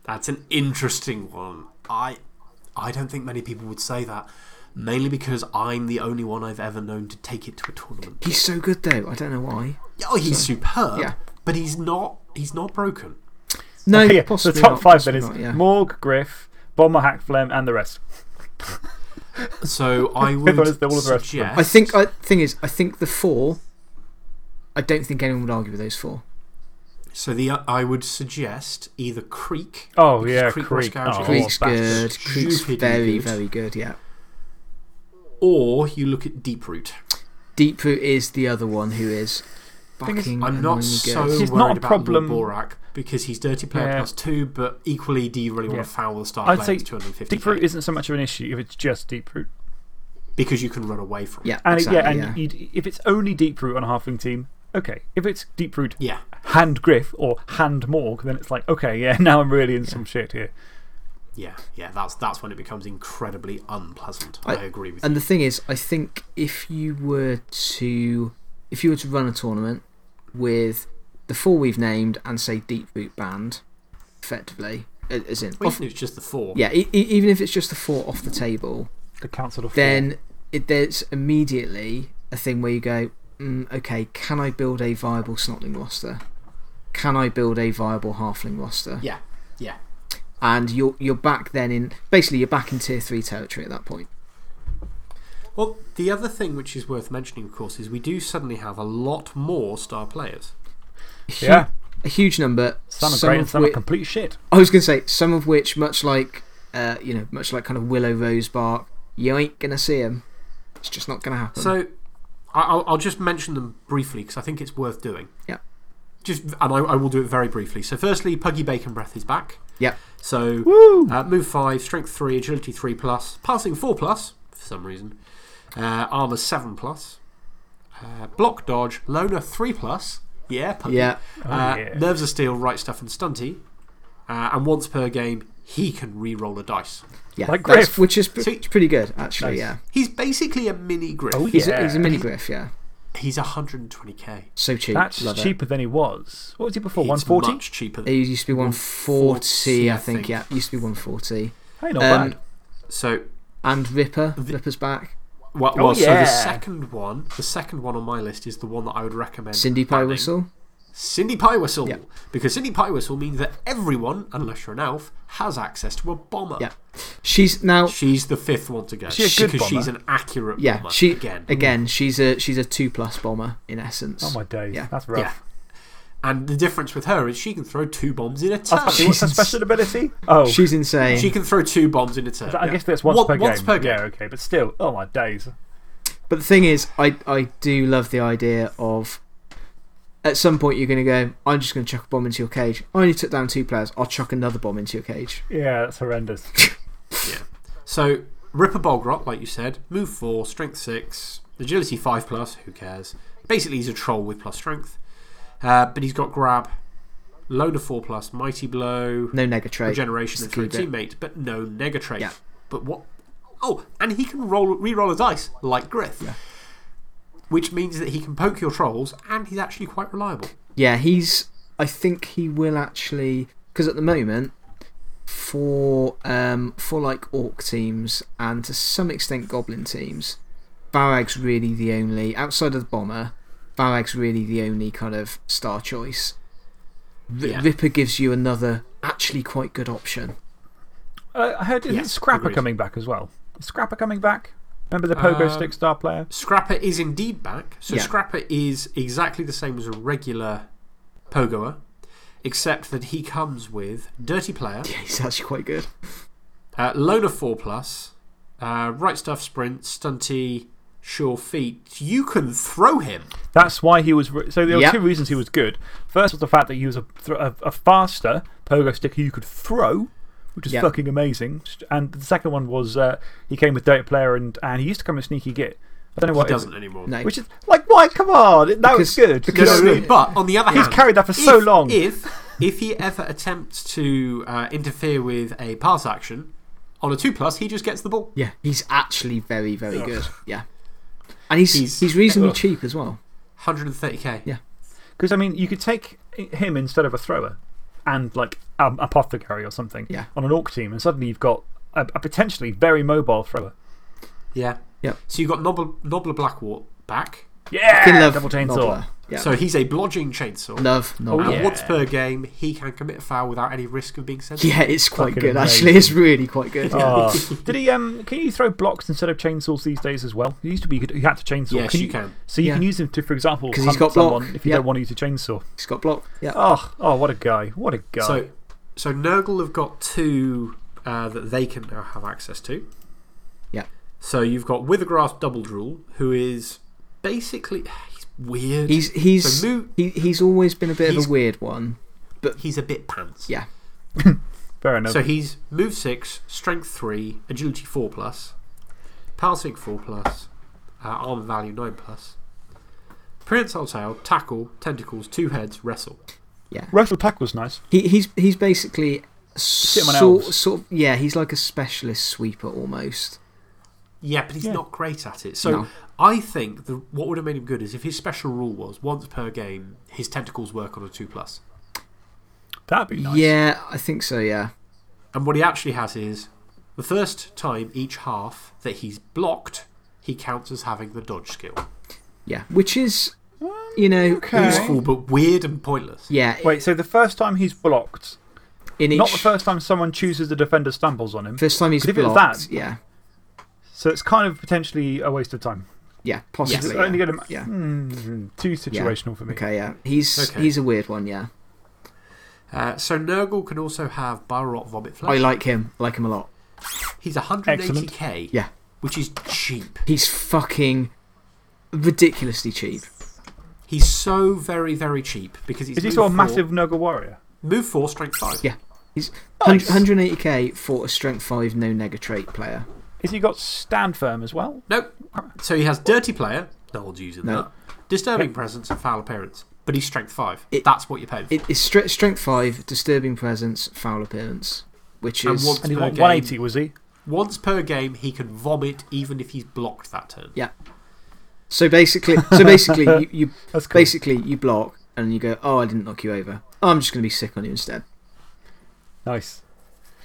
That's an interesting one. I, I don't think many people would say that, mainly because I'm the only one I've ever known to take it to a tournament. He's so good though. I don't know why. Oh, he's superb. yeah. But he's not, he's not broken. No, Okay, <laughs> yeah, possibly the top not, five then is yeah. Morg, Griff, Bomber, Hack, Hakflem, and the rest. So I <laughs> would is the- all the rest suggest. I think. I thing is, I think the four. I don't think anyone would argue with those four. So the, uh, I would suggest either Kreek. Oh, yeah, Kreek Kreek. Oh, Kreek's good. Kreek's very, good. very good. Yeah. Or you look at Deeproot. Deeproot is the other one who is Thing is, fucking I'm not so good. He's worried not a about problem- Lord Borak because he's dirty player Yeah. plus two, but equally, do you really want Yeah. to foul the star I'd player say to 250 Deep Root isn't so much of an issue if it's just Deep Root. because you can run away from Yeah, it. And, exactly, yeah, and yeah. if it's only Deep Root on a halfling team, okay. If it's Deep Root, Yeah. Hand Griff, or Hand Morg, then it's like, okay, yeah, <laughs> now I'm really in some shit here. Yeah, yeah, that's, that's when it becomes incredibly unpleasant. I, I- agree with And you. And the thing is, I think if you were to, if you were to run a tournament with the four we've named and say Deeproot banned, effectively, as in, Well, off, even if it's just the four. yeah, e- e- even if it's just the four off the table, The Council of then it, there's immediately a thing where you go, mm, okay, can I build a viable Snotling roster? Can I build a viable Halfling roster? Yeah. Yeah. And you're, you're back then in. Basically, you're back in tier 3 territory at that point. Well, the other thing which is worth mentioning, of course, is we do suddenly have a lot more star players. Yeah. A huge number. Some are some great and of some which- are complete shit. I was going to say, some of which, much like, uh, you know, much like kind of Willow Rosebark, you ain't going to see them. It's just not going to happen. So I- I'll, I'll just mention them briefly because I think it's worth doing. Yeah. Just, and I, I will do it very briefly. So, firstly, Puggy Bacon Breath is back. yeah. So, uh, move 5, strength 3, agility 3 plus, passing 4 plus for some reason, uh, armor 7 plus, uh, block dodge, loner 3 plus. Yeah, Puggy. Yeah. Oh, Uh, yeah. Nerves of Steel, Right Stuff, and Stunty. Uh, and once per game, he can re roll a dice. Yeah. Like that's- Griff. Which is pr See- pretty good, actually. Nice. Yeah. He's basically a mini Griff. Oh, He's, yeah. a, he's a mini Griff, yeah. He's 120k. So cheap. That's Love it. cheaper than he was. What was he before? It's 140? much cheaper. It used to be 140, 140, I I think. think. Yeah, used to be 140. Hey, not Um, bad. So, And Ripper. Ripper's back. well, Oh, well, so yeah. the second one, the second one on my list is the one that I would recommend. Cindy Pie. Whistle. Cindy Piewhistle. Yeah. Because Cindy Piewhistle means that everyone, unless you're an elf, has access to a bomber. Yeah. She's now. She's the fifth one to go. She a good because she's an accurate Yeah, bomber. she again. again. She's a she's a two plus bomber in essence. Oh, my days. Yeah. That's rough. Yeah. And the difference with her is she can throw two bombs in a turn. was thinking, what's her special ability? Oh, She's insane. She can throw two bombs in a turn. I yeah. guess that's once, One- per, game. once per game. Yeah, okay, but still, oh my days. But the thing is, I, I do love the idea of at some point you're going to go, I'm just going to chuck a bomb into your cage. I only took down two players. I'll chuck another bomb into your cage. Yeah, that's horrendous. <laughs> Yeah. So, Ripper Bogrot, like you said, move 4, strength 6, agility 5 plus, who cares? Basically, he's a troll with plus strength. Uh, but he's got grab, loner 4 plus, mighty blow, No nega trait. regeneration, Just and throw teammate, but no nega trait. Yeah. But what? Oh, and he can roll, re roll a dice like Griff. Yeah. Which means that he can poke your trolls and he's actually quite reliable. Yeah, he's. I think he will actually. Because at the moment, for, um, for like orc teams and to some extent goblin teams, Varag's really the only. Outside of the bomber, Varag's really the only kind of star choice. R- Yeah. Ripper gives you another actually quite good option. Uh, I heard, isn't Yes, Scrapper agreed. coming back as well? Is Scrapper coming back? Remember the Pogo Um, Stick star player? Scrapper is indeed back. So, Yeah. Scrapper is exactly the same as a regular Pogoer, except that he comes with Dirty Player, <laughs> Yeah, he's actually quite good. uh, Loner 4 plus, uh, Right Stuff Sprint, Stunty, Sure Feet. You can throw him. That's why he was. So there were Yep. two reasons he was good. First was the fact that he was a, a, a faster Pogo Stick who you could throw, which is Yep. fucking amazing. And the second one was uh, he came with Dirty Player and, and he used to come with Sneaky Git. I don't know He what. it- doesn't anymore. No. Which is like, why? Come on. That Because- was good. because- You know No, but on the other hand, He's carried that for so long. If, if he ever attempts to uh, interfere with a pass action on a 2 plus, he just gets the ball. Yeah, he's actually very, very good. Yeah. And he's, He's- he's, reasonably Ugh. cheap as well. 130k. Yeah. Because, I mean, you could take him instead of a thrower and like um, apothecary or something Yeah. on an orc team, and suddenly you've got a, a potentially very mobile thrower. Yeah. Yep. So you've got Nobbler, Nobbler Blackwart back. Yeah! Double chainsaw. Nobbler. Yeah. So he's a blodging chainsaw. love Oh, and yeah. once per game, he can commit a foul without any risk of being sent. Yeah, it's quite Fucking good. amazing. Actually, it's really quite good. <laughs> Oh. <laughs> Did he, um, can you throw blocks instead of chainsaws these days as well? It used to be you, could, you had to chainsaw. Yes, can you can. So you Yeah. can use him to, for example, 'Cause he's hunt got block. someone if you Yeah. don't want to use a chainsaw. He's got block. Yeah. Oh, oh, what a guy. What a guy. So, so Nurgle have got two uh, that they can now have access to. Yeah. So you've got Withergrasp Doubledrool, who is basically. He's weird. He's, he's, So move- he, he's always been a bit of a weird one. But He's a bit pants. Yeah. <laughs> Fair enough. So he's move 6, strength 3, agility 4 plus, passing 4 plus, uh, armor value 9 plus. Prehensile tail, tackle, tentacles, two heads, wrestle. Yeah. Wrestle tackle's nice. He, he's, he's basically sort, sort of, yeah, he's like a specialist sweeper almost. Yeah, but he's Yeah. not great at it. So No. I think the, what would have made him good is if his special rule was once per game, his tentacles work on a 2 plus. That'd be nice. Yeah, I think so, yeah. And what he actually has is the first time each half that he's blocked, he counts as having the dodge skill. Yeah. Which is, you know, Okay. Useful but weird and pointless. yeah. Wait, so the first time he's blocked, in each. Not the first time someone chooses the defender stumbles on him. First time he's But if it was blocked. that- yeah. So it's kind of potentially a waste of time. Yeah, possibly. It's yeah. only gonna, yeah. Hmm, too situational for me. Okay, yeah. He's, Okay. he's a weird one, yeah. Uh, so Nurgle can also have Bilerot Vomitflesh. I like him. I like him a lot. He's 180k. Yeah. Which is cheap. He's fucking ridiculously cheap. He's so very, very cheap because he's Is he move sort of four- massive Nurgle warrior? Move 4, strength 5. Yeah. He's Nice. 180k for a strength 5 no nega trait player. Has he got stand firm as well? Nope. So he has Dirty Player. No one's using No. that. Disturbing Presence and Foul Appearance. But he's strength 5. It- That's what you're paying for. It, it's stre- strength 5, disturbing presence, foul appearance. Which And is. what- And he's Per what, game. 180, was he? Once per game, he can vomit even if he's blocked that turn. Yeah. So basically, so basically you, you, <laughs> cool. basically, you block and you go, oh, I didn't knock you over. Oh, I'm just going to be sick on you instead. Nice.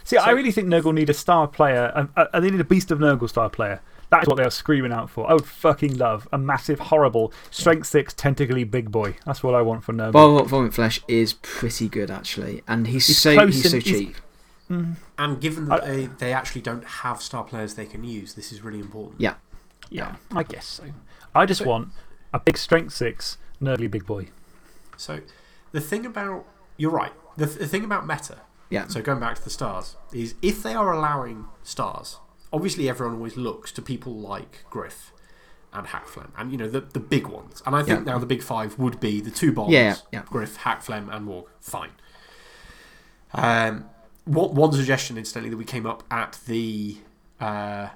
See, I really think Nurgle need a star player. Uh, uh, they need a Beast of Nurgle star player. That is what they are screaming out for. I would fucking love a massive, horrible, strength 6, tentacly big boy. That's what I want for Nurgle. Biovot Vomit Flesh is pretty good, actually. And he's, He's so, close he's so and he's- cheap. And given that I- they, they actually don't have star players they can use, this is really important. Yeah. yeah, I guess so. I just want a big strength 6, Nurgly big boy. So, the thing about. You're right. The, the thing about meta, Yeah. so going back to the stars, is if they are allowing stars, obviously everyone always looks to people like Griff and Hakflem, and you know, the, the big ones. And I think Yeah. now the big five would be the two bombs Yeah, yeah. Griff, Hakflem, and Morg. Fine. Um, one, one suggestion, incidentally, that we came up at the uh,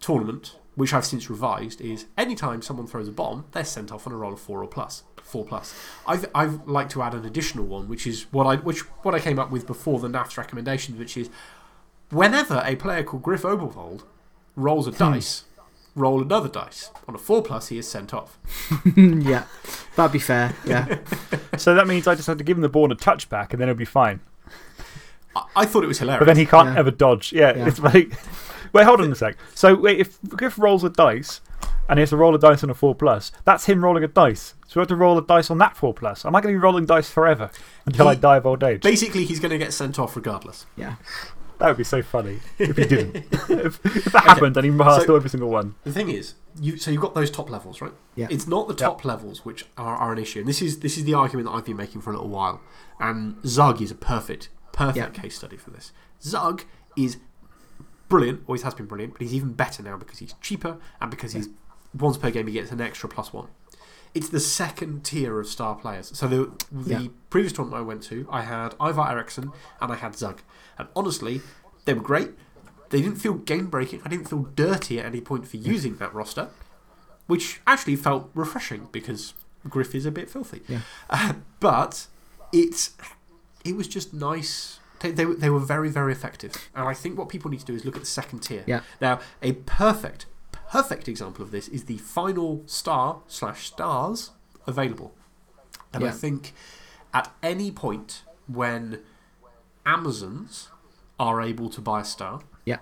tournament, which I've since revised, is anytime someone throws a bomb, they're sent off on a roll of four or plus. Four plus. I've, I've like to add an additional one, which is what I, which, what I came up with before the NAF's recommendations, which is whenever a player called Griff Oberwald rolls a hmm. dice, roll another dice. On a four plus, he is sent off. <laughs> yeah. That'd be fair. Yeah. <laughs> So that means I just have to give him the ball and a touchback and then it'll be fine. I, I thought it was hilarious. But then he can't Yeah. ever dodge. Yeah, Yeah. it's like. <laughs> Wait, hold on a sec. So, wait, if Griff rolls a dice and he has to roll a dice on a 4 plus, that's him rolling a dice. So we have to roll a dice on that 4 plus. Am I going to be rolling dice forever until I die of old age? Basically, he's going to get sent off regardless. Yeah. That would be so funny if he didn't. <laughs> <laughs> if, if that happened and he passed So- every single one. The thing is, you, so you've got those top levels, right? Yeah. It's not the top levels which are, are an issue. And this is, this is the argument that I've been making for a little while. And Zug is a perfect, perfect Yeah. case study for this. Zug is brilliant, always has been brilliant, but he's even better now because he's cheaper and because he's once per game he gets an extra plus one. It's the second tier of star players. So the, the Yeah. previous tournament I went to, I had Ivar Eriksson and I had Zug. And honestly, they were great. They didn't feel game breaking. I didn't feel dirty at any point for using that roster, which actually felt refreshing because Griff is a bit filthy. Yeah. Uh, but it's, it was just nice. They, they, were- they were very, very effective. And I think what people need to do is look at the second tier. Yeah. Now, a perfect, perfect example of this is the final star slash stars available. And I think at any point when Amazons are able to buy a star, Yeah.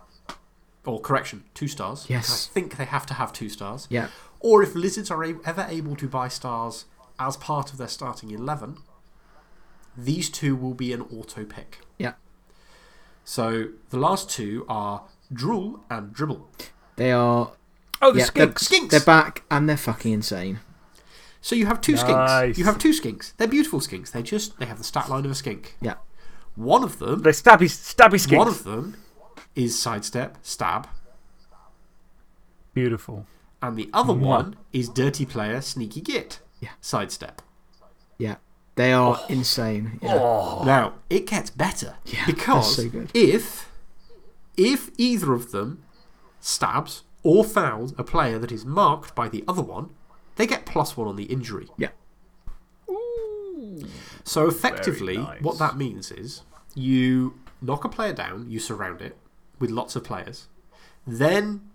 or correction, two stars. Yes. I think they have to have two stars. Yeah. Or if Lizards are ever able to buy stars as part of their starting 11, these two will be an auto pick. Yeah. So the last two are Drool and Dribble. They are. Oh, the yeah, skinks. They're, Skinks. they're back and they're fucking insane. So you have two Nice. skinks. You have two skinks. They're beautiful skinks. They just they have the stat line of a skink. Yeah. One of them, They're stabby, stabby skinks. one of them is sidestep, stab, Beautiful. and the other Mwah. one is dirty player, sneaky git, Yeah. sidestep. Yeah. They are Oh. insane. Yeah. Oh. Now it gets better Yeah, because that's so good. if if either of them stabs or fouls a player that is marked by the other one, they get plus one on the injury. Yeah. So effectively, nice. what that means is you knock a player down, you surround it with lots of players, then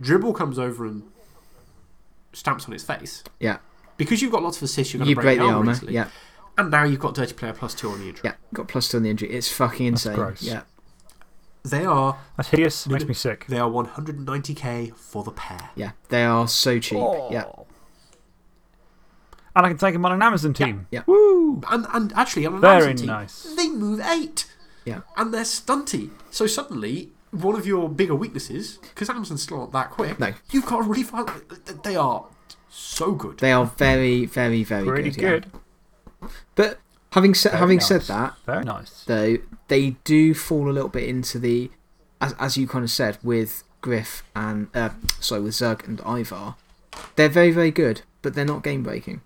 dribble comes over and stamps on its face. Yeah. Because you've got lots of assists, you're going to break the armor armour. Yeah. And now you've got dirty player plus two on the injury. Yeah. Got plus two on the injury. It's fucking insane. gross. Yeah. They are That's hideous. Makes me sick. they are 190k for the pair. Yeah. They are so cheap. Oh. Yeah. And I can take them on an Amazon team. Yeah. Woo! And and actually, on an Very Amazon team, nice. they move eight. Yeah. And they're stunty. So suddenly, one of your bigger weaknesses, because Amazon's still not that quick, No. you've got a really fun. They are so good. They are very, very, very Pretty good. yeah. good. But having, sa- Very having said nice. that, Very nice. though, they do fall a little bit into the, as, as you kind of said, with Griff and, uh, sorry, with Zug and Ivar. They're very, very good, but they're not game breaking.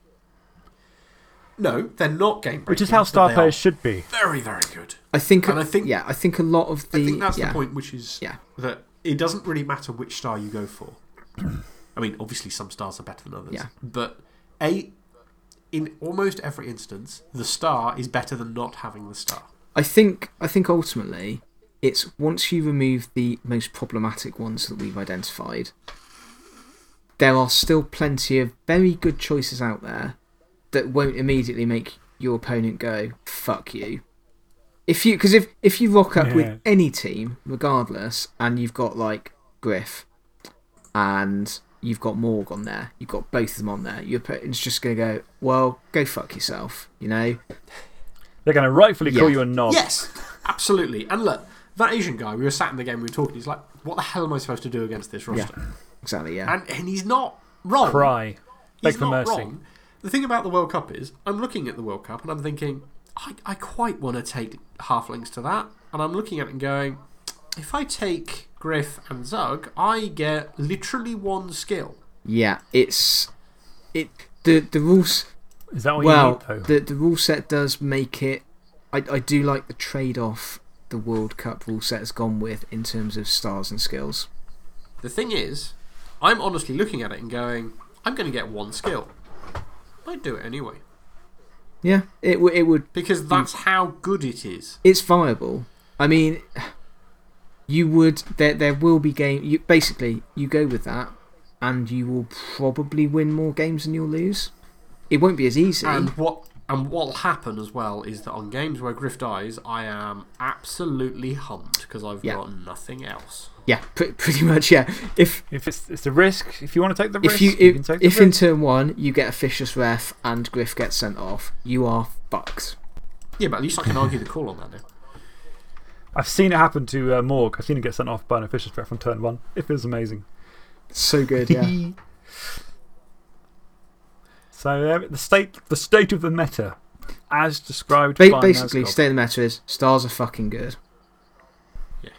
No, they're not game breaking. Which is how star players should be. Very, very good. I think, And I think- yeah, I think a lot of the. I think that's yeah, the point, which is Yeah. that it doesn't really matter which star you go for. <clears throat> I mean, obviously, some stars are better than others. Yeah. But a, in almost every instance, the star is better than not having the star. I think, I think ultimately, it's once you remove the most problematic ones that we've identified, there are still plenty of very good choices out there that won't immediately make your opponent go, fuck you. If you, because if, if you rock up Yeah. with any team, regardless, and you've got like Griff and you've got Morg on there, you've got both of them on there, your opponent's just going to go, well, go fuck yourself, you know? They're going to rightfully call you a knob. Yes, absolutely. And look, that Asian guy, we were sat in the game, we were talking, he's like, what the hell am I supposed to do against this roster? Exactly, yeah. And, and he's not wrong. Cry. Beg He's for not mercy. wrong. The thing about the World Cup is, I'm looking at the World Cup and I'm thinking, I, I quite want to take halflings to that. And I'm looking at it and going, if I take Griff and Zug, I get literally one skill. Yeah, it's it the the rules. Is that what well, you need, though? the the rule set does make it. I I do like the trade off the World Cup rule set has gone with in terms of stars and skills. The thing is, I'm honestly looking at it and going, I'm going to get one skill. I'd do it anyway. Yeah, it w- it would. Because that's how good it is. It's viable. I mean, you would there there will be game. You basically you go with that, and you will probably win more games than you'll lose. It won't be as easy. And what and what'll happen as well is that on games where Griff dies, I am absolutely humped because I've Yeah. got nothing else. yeah, <laughs> pre- pretty much. Yeah, if If it's, it's a risk, if you want to take the risk, if you can if, take the if in turn one you get a vicious ref and Griff gets sent off, you are fucked. Yeah, but at least I can argue the call on that now. <laughs> I've seen it happen to uh, Morg. I've seen him get sent off by an official threat from turn one. It feels amazing. So good, yeah. <laughs> So, uh, the, state, the state of the meta, as described Ba- by basically, Nazgob. state of the matter is stars are fucking good. Yeah,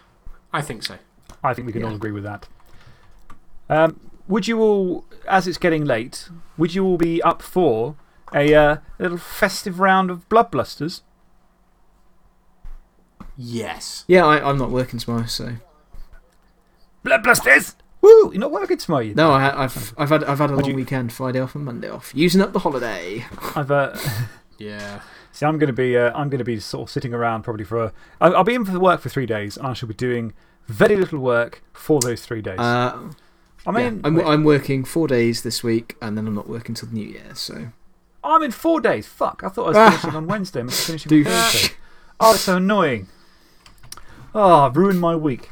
I think so. I think we can Yeah. all agree with that. Um, would you all, as it's getting late, would you all be up for a uh, little festive round of Blood Blusters? Yes. Yeah, I, I'm not working tomorrow, so. Blood Blusters! Woo! You're not working tomorrow, you No, I, have I've, had, I've had a Would long you- weekend, Friday off and Monday off. Using up the holiday. <laughs> I've, uh, <laughs> Yeah. see, I'm going to be uh, I'm going to be sort of sitting around probably for a. I'll, I'll be in for work for three days, and I shall be doing very little work for those three days. Uh, I mean, yeah, I'm, I'm working four days this week, and then I'm not working till the new year, so. I'm in four days. Fuck. I thought I was finishing on Wednesday. I'm <laughs> finishing on Thursday. Oh, it's so annoying. Oh, I've ruined my week.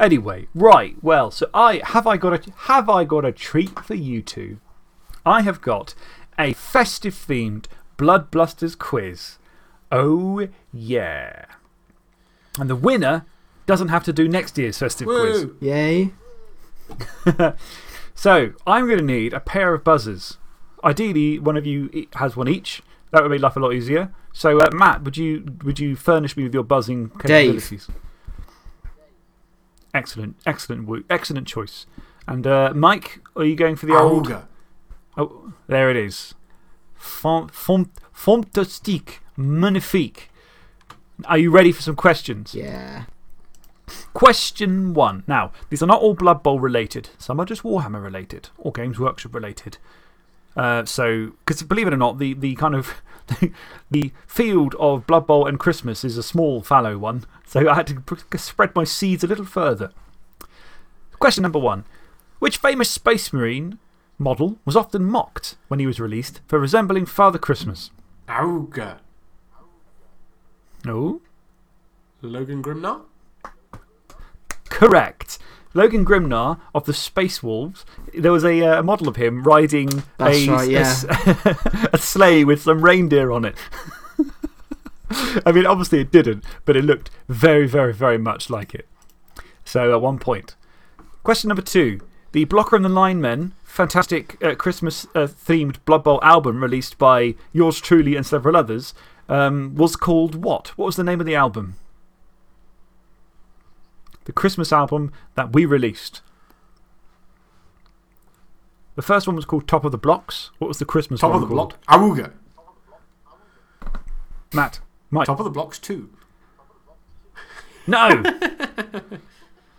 Anyway, right. Well, so I have I got a, have I got a treat for you two? I have got a festive themed Blood Blusters quiz. Oh, yeah. And the winner doesn't have to do next year's festive quiz. Yay. <laughs> So, I'm going to need a pair of buzzers. Ideally, one of you e- has one each. That would make life a lot easier. So, uh, Matt, would you, would you furnish me with your buzzing capabilities? Excellent, excellent, excellent choice. And uh, Mike, are you going for the old. Auga. Oh, there it is. Font, font, fantastique, magnifique. Are you ready for some questions? Yeah. Question one. Now, these are not all Blood Bowl related. Some are just Warhammer related or Games Workshop related. Uh, so, because believe it or not, the, the kind of <laughs> the field of Blood Bowl and Christmas is a small, fallow one. So I had to spread my seeds a little further. Question number one Which famous Space Marine model was often mocked when he was released for resembling Father Christmas? Auga. No? Logan Grimnar? Correct. Logan Grimnar of the Space Wolves. There was a uh, model of him riding a, right, a <laughs> a sleigh with some reindeer on it. <laughs> I mean, obviously it didn't, but it looked very, very, very much like it. So, at one point. Question number two. The Blocker and the Linemen, fantastic uh, Christmas uh, themed Blood Bowl album released by yours truly and several others, um, was called what? What was the name of the album? The Christmas album that we released. The first one was called Top of the Blocks. What was the Christmas Top one of the called? block. Awooga. Matt. Mike. Top of the blocks, too. No! <laughs>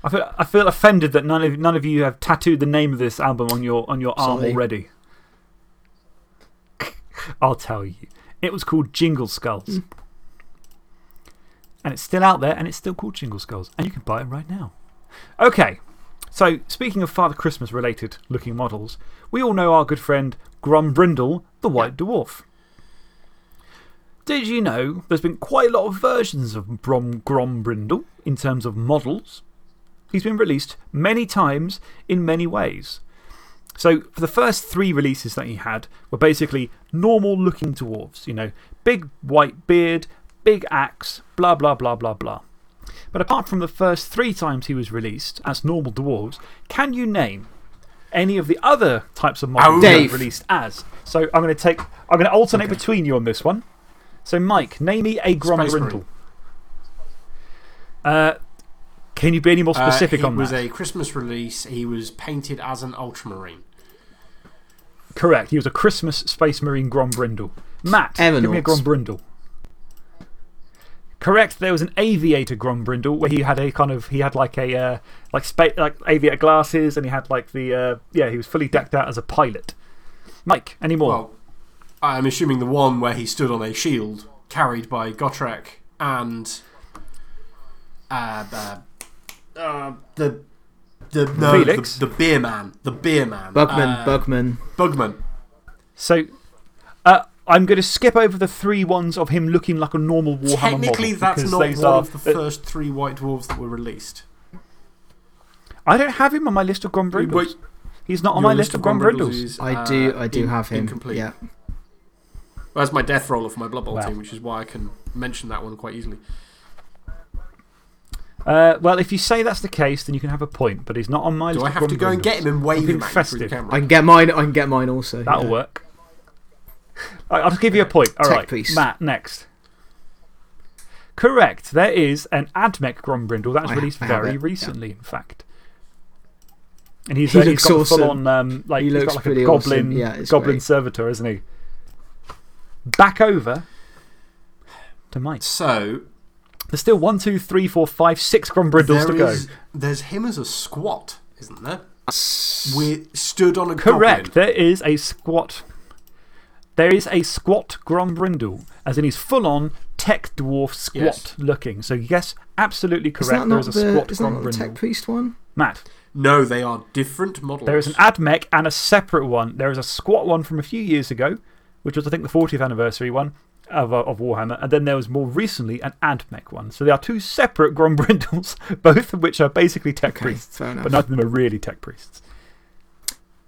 I, feel, I feel offended that none of, none of you have tattooed the name of this album on your, on your arm Sorry. already. I'll tell you. It was called Jingle Skulls. <laughs> And it's still out there and it's still called Jingle Skulls. And you can buy it right now. Okay. So, speaking of Father Christmas related looking models, we all know our good friend Grom Brindle, the White Dwarf. Did you know there's been quite a lot of versions of Brom, Grom Brindle in terms of models? He's been released many times in many ways. So, for the first three releases that he had were basically normal looking dwarves. You know, big white beard, big axe, blah, blah, blah, blah, blah. But apart from the first three times he was released as normal dwarves, can you name any of the other types of models that Dave. released as? So, I'm going to take, I'm going to alternate between you on this one. So, Mike, name me a Grom Space Brindle. Uh, can you be any more specific uh, on It was a Christmas release. He was painted as an ultramarine. Correct. He was a Christmas Space Marine Grom Brindle. Matt, give me a Evernorts. Grom Brindle. Correct. There was an aviator Grom Brindle where he had a kind of, he had like a, uh, like, spa like aviator glasses and he had like the, uh, yeah, he was fully decked out as a pilot. Mike, any more? Well, I'm assuming the one where he stood on a shield carried by Gotrek and. Uh, uh, uh, the. The, no, Felix? the, the beer man. The beer man. Bugman, Uh, Bugman. Bugman. So, I'm going to skip over the three ones of him looking like a normal Warhammer Technically, model that's not one are- of the uh, first three White Dwarves that were released. I don't have him on my list of Grom Brindles. He's not on my list of Grom Brindles Brindles. I do, uh, I do in- have him. Incomplete. Yeah. Well, that's my death roller for my Blood Bowl Wow. team, which is why I can mention that one quite easily. Uh, well, if you say that's the case, then you can have a point, but he's not on my list Do I have to go and get him and wave him at you through the festive. camera? I can get mine, I can get mine also. That'll yeah. work. I- I'll just give you a point. All Tech right, piece. Matt, next. Correct. There is an Admech Grom Brindle that was I- released I very it, recently, in fact. And he's, He uh, he's looks got awesome. full on um, like, He he's looks got like a pretty goblin, awesome. Yeah, goblin great. servitor, isn't he? Back over to Mike. So, There's still one, two, three, four, five, six Grom Brindles there to go. is- there's him as a squat, isn't there? We stood on a Correct. goblin. There is a squat. There is a squat Grom Brindle, as in he's full on tech dwarf squat Yes. looking. So, yes, absolutely correct. that There not a the, squat is that Grom not the Tech Priest one? Matt, No, they are different models. there is an Admech and a separate one. There is a squat one from a few years ago, which was, I think, the 40th anniversary one of, uh, of Warhammer. And then there was more recently an Admech one. So, there are two separate Grom <laughs> Brindles, both of which are basically tech Okay, priests. fair enough. But none of them are really tech priests.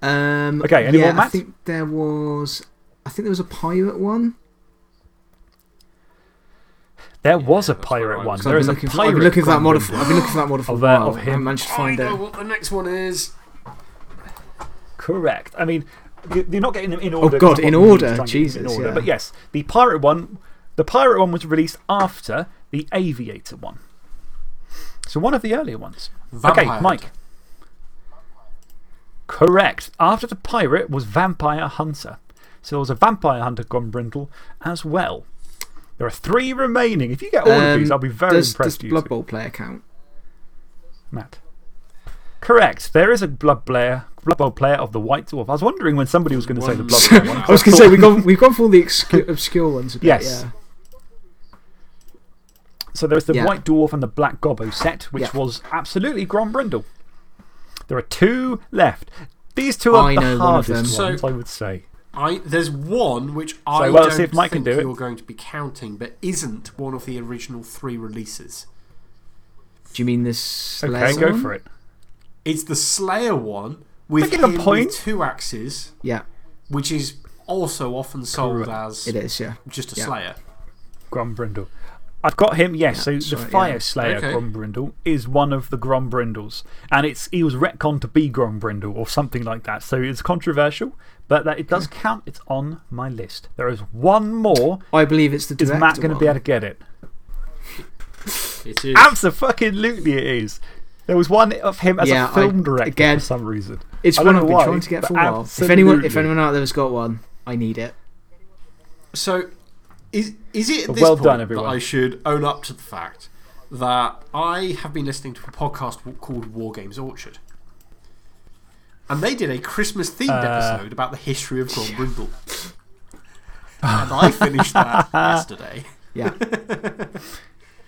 Um, Okay, any yeah, more, Matt? I think there was. I think there was a pirate one. There was a pirate one. one. 'Cause There I've been a looking for, pirate I've been looking for that Grom model. For, I've been looking for that model for Of, a uh, while. of him. haven't managed to I know it. what the next one is. Correct. I mean, you- you're not getting them in order. Oh, God, in order? trying to get them Jesus, In order. yeah. But yes, the pirate one, the pirate one was released after the aviator one. So one of the earlier ones. Vampire okay, Mike. Correct. After the pirate was Vampire Hunter. So there was a Vampire Hunter Grom Brindle as well. There are three remaining. If you get all of these, Um, I'll be very does, impressed Does. Blood. Bowl player count? Matt. Correct. There is a Blood player, Blood Bowl player of the White Dwarf. I was wondering when somebody was going to say the Blood Bowl one. <laughs> I was going to say, we've gone, we've gone for all the obscure, obscure ones a bit. Yes. Yeah. So there's the Yeah. White Dwarf and the Black Gobbo set, which Yeah. was absolutely Grom Brindle. There are two left. These two are I the know one of hardest them. ones, So- I would say. I, there's one which I well, don't if Mike can think do you're going to be counting, but isn't one of the original three releases. Do you mean this? Okay, go for it. It's the Slayer one with Taking a him point. with two axes, Yeah, which is also often sold Correct. as it is, yeah. just a Yeah. Slayer. Grumbrindle. I've got him, yes. so that's the right, Fire yeah. Slayer Okay. Grombrindle is one of the Grumbrindles. And it's, he was retconned to be Grumbrindle or something like that. So it's controversial, but that it does count. It's on my list. There is one more. I believe it's the Is Matt going to be able to get it? It is. Absolutely, it is. There was one of him as Yeah, a film I- director again, for some reason. It's one I've been why, trying to get for a while. If anyone, if anyone out there has got one, I need it. So, is, is it at Well this point done, that. I should own up to the fact that I have been listening to a podcast called War Games Orchard? And they did a Christmas themed Uh, episode about the history of Grombrindle. and I finished that <laughs> yesterday. Yeah. <laughs>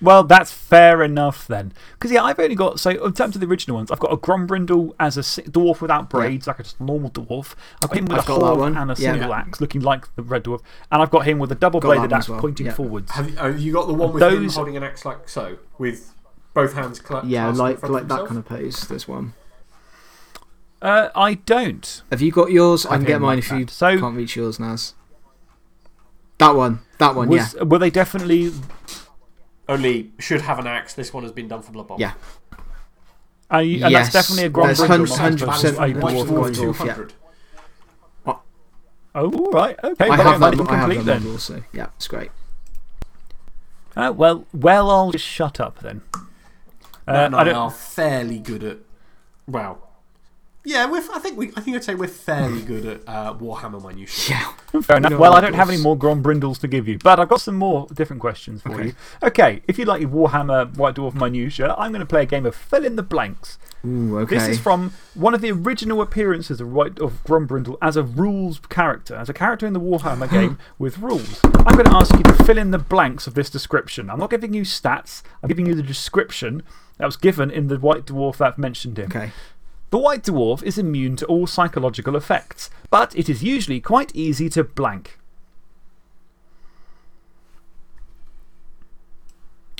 Well, that's fair enough then. Because, yeah, I've only got. So, in terms of the original ones, I've got a Grombrindle as a dwarf without braids, like a just normal dwarf. I've got him with I've a got horn one, and a yeah. single axe, looking like the red dwarf. And I've got him with a double bladed one axe well, pointing yeah. forwards. Have you, have you got the one with him Those- holding an axe like so, with both hands cla- Yeah, like, like that kind of pose. There's one. Uh, I don't. Have you got yours? I I've can get mine like if you. So- can't reach yours, Naz. That one. That one, Was, Were they definitely. Only should have an axe. This one has been done for Blood Bowl. yeah. Uh, you- and Yes, that's definitely a there's Grombrindle. hundred- not hundred supposed percent to a White White dwarf. Dwarf, Dwarf Dwarf, 200. Oh, all right. Okay. I well, have I'm that, incomplete I have that then. also. Yeah, it's great. Uh, well, well, I'll just shut up then. Uh, Matt and I I, don't, are fairly good at. Well, yeah, we're, I think we. I think I'd say we're fairly good at uh, Warhammer minutia. Yeah. <laughs> Fair enough. know Well, I don't have any more Grombrindles to give you, but I've got some more different questions for Okay. you. Okay, if you like your Warhammer White Dwarf Minutia, I'm going to play a game of fill in the blanks. Ooh, okay. This is from one of the original appearances of, White, of Grombrindle as a rules character, as a character in the Warhammer <gasps> game with rules. I'm going to ask you to fill in the blanks of this description. I'm not giving you stats, I'm giving you the description that was given in the White Dwarf that I've mentioned him. Okay. The White Dwarf is immune to all psychological effects, but it is usually quite easy to blank.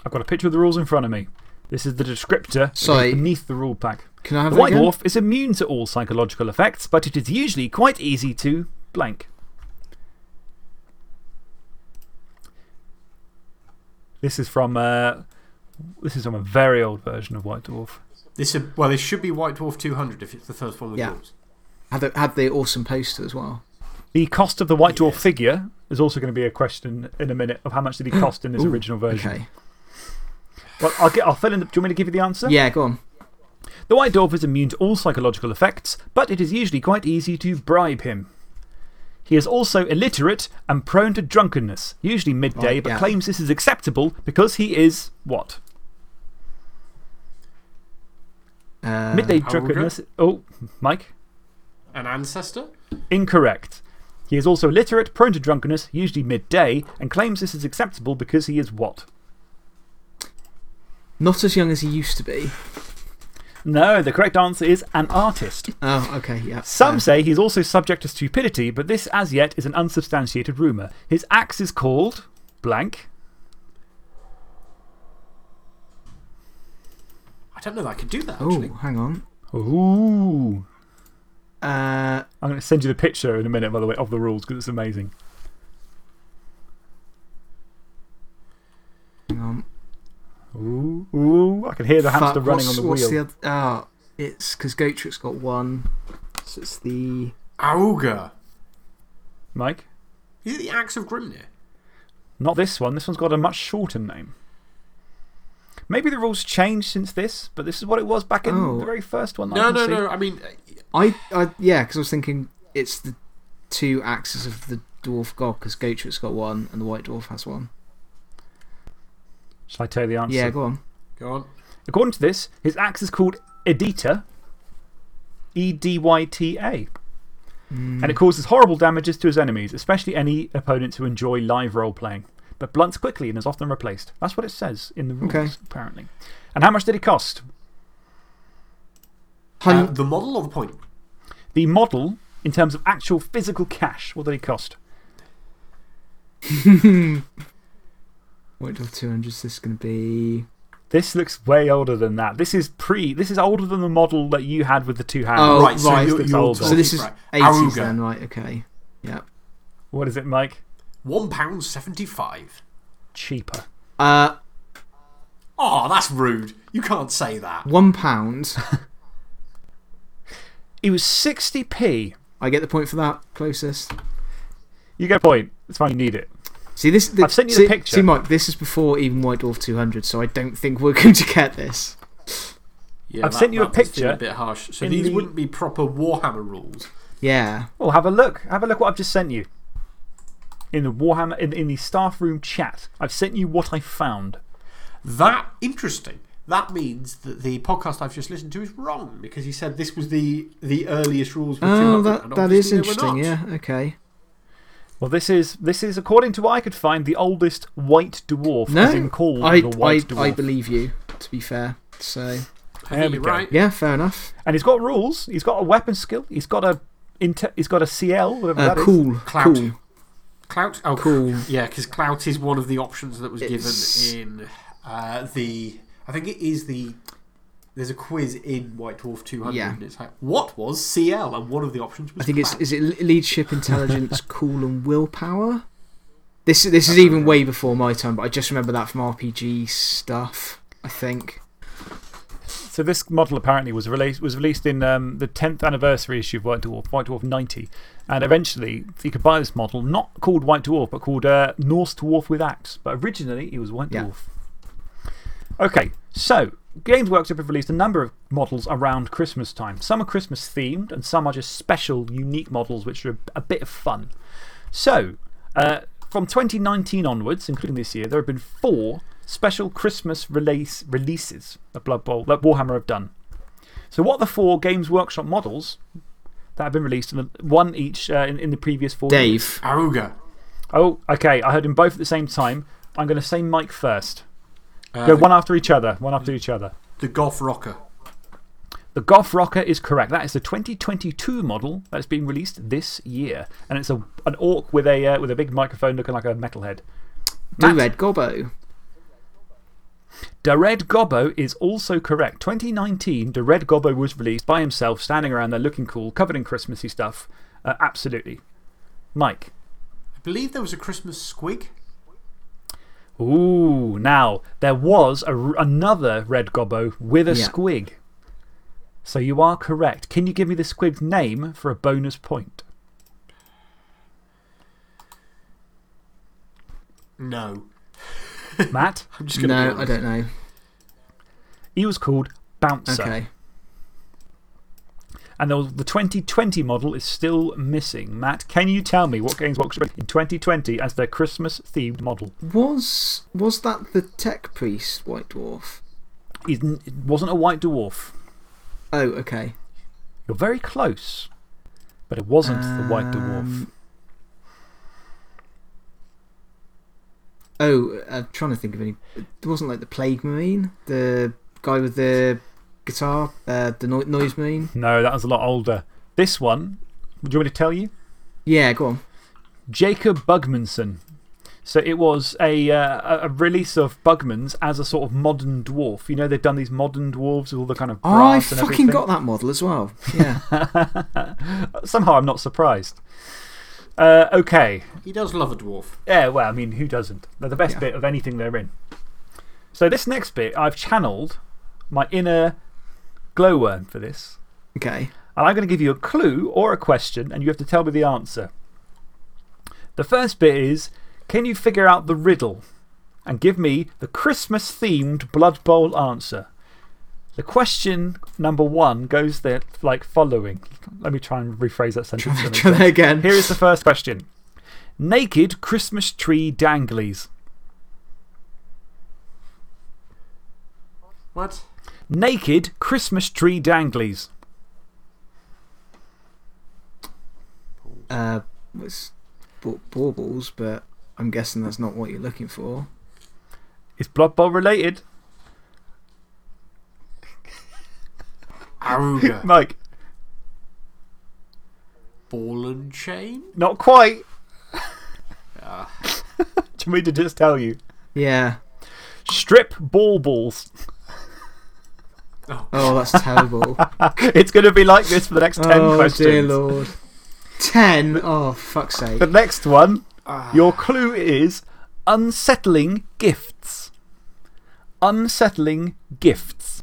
I've got a picture of the rules in front of me. This is the descriptor Sorry. beneath the rule pack. Can I have The White again? Dwarf is immune to all psychological effects, but it is usually quite easy to blank. This is from uh, this is from a very old version of White Dwarf. This is, well, this should be White Dwarf 200 if it's the first one with Yeah. rules. Had the, had the awesome poster as well. The cost of the White Dwarf Yes. figure is also going to be a question in a minute of how much did he mm. cost in his Ooh, original version. Okay. Well, I'll, get, I'll fill in the. Do you want me to give you the answer? Yeah, go on. The White Dwarf is immune to all psychological effects, but it is usually quite easy to bribe him. He is also illiterate and prone to drunkenness, usually midday, Right, but claims this is acceptable because he is what? Uh, midday Augur? drunkenness. Oh, Mike? An ancestor? Incorrect. He is also illiterate, prone to drunkenness, usually midday, and claims this is acceptable because he is what? Not as young as he used to be. No, the correct answer is an artist. Oh, okay, yeah. Some fair. say he's also subject to stupidity, but this as yet is an unsubstantiated rumour. His axe is called blank. I don't know that I could do that, Oh, hang on. Ooh. Uh, I'm going to send you the picture in a minute, by the way, of the rules because it's amazing. hang on. Ooh, ooh. I can hear the hamster Fuck, running on the what's wheel. The other, ah, it's because Gotrek's got one. So it's the. Auga. Mike? Is it the Axe of Grimnir? Not this one. This one's got a much shorter name. Maybe the rules changed since this, but this is what it was back in Oh. the very first one. that I No, no, see. no. I mean, I, I yeah, because I was thinking it's the two axes of the dwarf god because Gotrek's got one and the white dwarf has one. Shall I tell you the answer? Yeah, go on. go on. According to this, his axe is called Edyta. E D Y T A. Mm. And it causes horrible damages to his enemies, especially any opponents who enjoy live role playing. But blunts quickly and is often replaced. That's what it says in the rules, Okay. apparently. And how much did it cost? Uh, the model or the point? The model, in terms of actual physical cash, what did it cost? <laughs> White dwarf 200 is this going to be. This looks way older than that. This is pre. This is older than the model that you had with the two hands. Oh, right, so right. you're, you're older. So this is right. 80s then, right? Okay. Yep. What is it, Mike? One pound seventy-five. cheaper? Uh, Oh, that's rude. You can't say that. one pound. <laughs> It was 60p. I get the point for that, closest. You get a point. It's fine, you need it. See, this, the, I've sent you the picture. See, Mike, this is before even White Dwarf 200, so I don't think we're <laughs> going to get this. Yeah, I've sent you a picture A bit harsh. So these the- wouldn't be proper Warhammer rules. Yeah. Well, have a look. Have a look what I've just sent you. In the Warhammer, in, in the staff room chat. I've sent you what I found. That interesting. That means that the podcast I've just listened to is wrong because he said this was the, the earliest rules. For Oh, that, that is obviously they were interesting. Yeah, okay. Well, this is, this is, according to what I could find, the oldest white dwarf, as in No, called I, the white I, dwarf. I believe you, to be fair. So, I There we you're go. right. yeah, fair enough. And he's got rules. He's got a weapon skill. He's got a, inte he's got a CL, whatever Uh, that is. cool. Clout. Cool. Clout? Oh, Cool. Yeah, because Clout is one of the options that was It's- given in uh, the. I think it is the. There's a quiz in White Dwarf 200, Yeah. and it's like, what was CL? And one of the options was I think it's is it leadership, intelligence, <laughs> cool, and willpower. This this is even way before my time, but I just remember that from RPG stuff. I think. So this model apparently was released, was released in um, the 10th anniversary issue of White Dwarf, White Dwarf 90. And eventually, you could buy this model, not called White Dwarf, but called uh, Norse Dwarf with Axe. But originally, it was White Yeah. Dwarf. Okay, so Games Workshop have released a number of models around Christmas time. Some are Christmas themed, and some are just special, unique models which are a, a bit of fun. So, uh, from 2019 onwards, including this year, there have been four special Christmas release, releases that Blood Bowl, that Warhammer have done. So, what are the four Games Workshop models that have been released, and one each uh, in, in the previous four years? Dave. Aruga. Oh, okay. I heard them both at the same time. I'm going to say Mike first. Uh, Go one after each other. One after each other. The Goth Rocker. The Goth Rocker is correct. That is the 2022 model that's being released this year. And it's a, an orc with a, uh, with a big microphone looking like a metalhead. Do Red Gobbo. The Red Gobbo is also correct. 2019, the Red Gobbo was released by himself, standing around there looking cool, covered in Christmassy stuff. Uh, absolutely. Mike. I believe there was a Christmas squig. Ooh, now, there was a, another Red Gobbo with a Yeah. squig. So you are correct. Can you give me the squig's name for a bonus point? No. <laughs> Matt? I'm just going to No, I don't know. He was called Bouncer. Okay. And there was, the 2020 model is still missing. Matt, can you tell me what Games Workshop in 2020 as their Christmas themed model? Was, was that the Tech Priest White Dwarf? He's It wasn't a white dwarf. Oh, okay. You're very close, but it wasn't the white dwarf. Um, Oh, I'm trying to think of any. It wasn't like the Plague Marine? The guy with the guitar? Uh, the no Noise Marine? No, that was a lot older. This one, would you want me to tell you? Yeah, go on. Jacob Bugmanson. So it was a, uh, a- release of Bugman's as a sort of modern dwarf. You know, they've done these modern dwarves with all the kind of Oh, I fucking everything. got that model as well. Yeah. <laughs> Somehow I'm not surprised. Uh, okay. He does love a dwarf. Yeah, well, I mean, who doesn't? They're the best Yeah. bit of anything they're in. So, this next bit, I've channeled my inner glowworm for this. okay. And I'm going to give you a clue or a question, and you have to tell me the answer. The first bit is Can you figure out the riddle and give me the Christmas themed Blood Bowl answer? The question number one goes there like following. Let me try and rephrase that sentence. so it makes Try that again. Here is the first question Naked Christmas tree danglies. What? Naked Christmas tree danglies. Uh, it's ba- baubles, but I'm guessing that's not what you're looking for. Is Blood Bowl related? Aruga. <laughs> Mike, Ball and chain? not quite. Do you want me to just tell you? Yeah. Strip ball balls. Oh, that's terrible. <laughs> it's going to be like this for the next 10 oh, questions. dear Lord. 10? Oh, fuck's sake. The next one, Ah. your clue is Unsettling gifts. Unsettling gifts.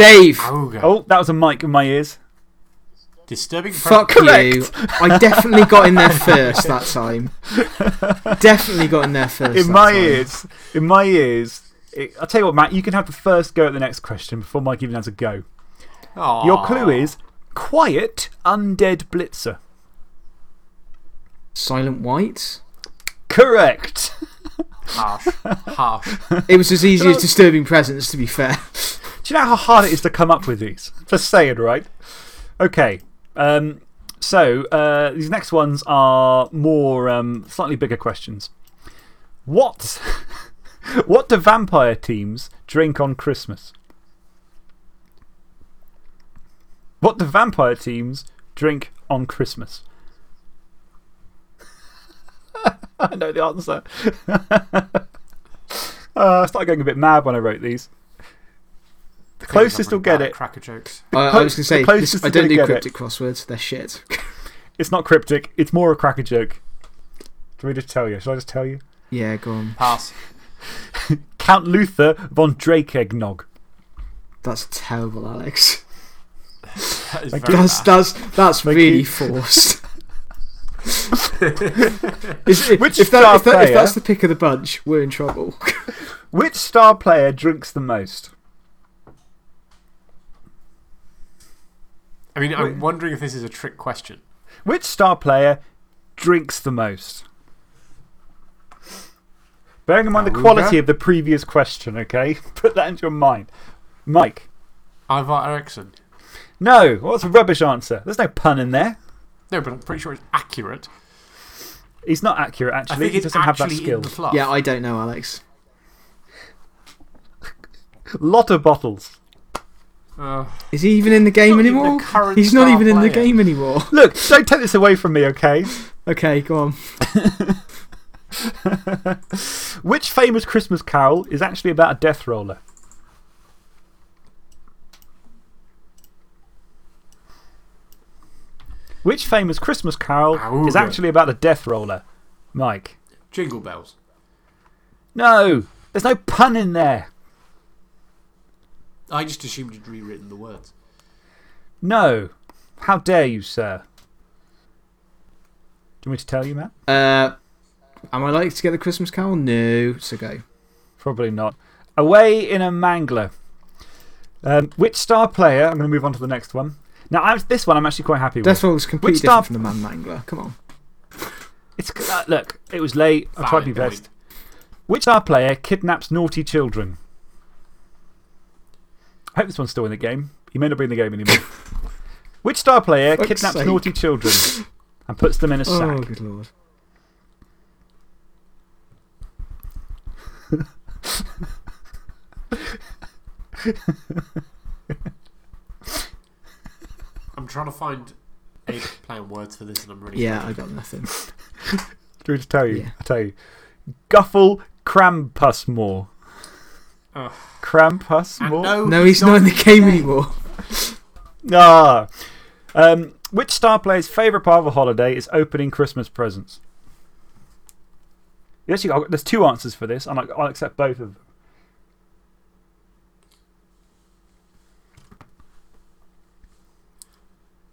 Dave! Auga. Oh, that was a mic in my ears. Disturbing Fuck Correct. you. I definitely got in there first that time. <laughs> definitely got in there first. In that my time. ears. In my ears. It, I'll tell you what, Matt, you can have the first go at the next question before Mike even has a go. Your clue is quiet undead blitzer. Silent Wight? Correct. Harsh. Harsh. It was as easy as <laughs> Disturbing Presence, to be fair. You know how hard it is to come up with these? Just saying, right? Okay. Um, so, uh, these next ones are more um, slightly bigger questions. What, <laughs> what do vampire teams drink on Christmas? What do vampire teams drink on Christmas? <laughs> I know the answer. <laughs> uh, I started going a bit mad when I wrote these. The closest will get it. Cracker jokes. I, I clo- was going to say, closest this- I don't do get cryptic crosswords, they're shit. It's not cryptic, it's more a cracker joke. Do we just tell you? Should I just tell you? yeah, go on. Pass. <laughs> Count Luthor von Drake eggnog. That's terrible, Alex. That is very That's, bad. that's, that's really forced. <laughs> <laughs> Is- if, Which if, that, star if, that, if that's the pick of the bunch, we're in trouble. Which star player drinks the most? I mean, I'm wondering if this is a trick question. Which star player drinks the most? Bearing in mind the quality of the previous question, okay? <laughs> Put that into your mind. Mike. Ivar Eriksson. No, what's a rubbish answer? There's no pun in there. No, but I'm pretty sure it's accurate. He's not accurate, I actually. think He it's doesn't have that actually skill. in the fluff. yeah, I don't know, Alex. Lot of bottles. Uh, Is he even in the game not even anymore? the He's not star even in the game anymore. <laughs> Look, don't take this away from me, okay? Okay, go on. <laughs> Which famous Christmas carol is actually about a death roller? Which famous Christmas carol is actually about a death roller? Mike. jingle bells. No, there's no pun in there. I just assumed you'd rewritten the words. No. How dare you, sir? Do you want me to tell you, Matt? Uh, am I likely to get the Christmas Carol? No. So go. Probably not. Away in a mangler. Um, which star player? I'm going to move on to the next one. Now, I, this one I'm actually quite happy with. Death Roll is completely Which star- different from the Man Mangler. Come on. It's, uh, look, it was late. I tried my best. Which star player kidnaps naughty children? I hope this one's still in the game. He may not be in the game anymore. <laughs> Which star player Fuck's kidnaps sake. naughty children and puts them in a Oh, sack? good lord. I'm trying to find a play on words for this and I'm really. Yeah, I got nothing. <laughs> Do you want me to tell you? Yeah. I'll tell you. Guffle Krampusmaw. Ugh. And Krampusmaw? no, No, he's not in the game anymore. <laughs> Ah. Um, which star player's favourite part of a holiday is opening Christmas presents? Yes, you got, there's two answers for this, and I, I'll accept both of them.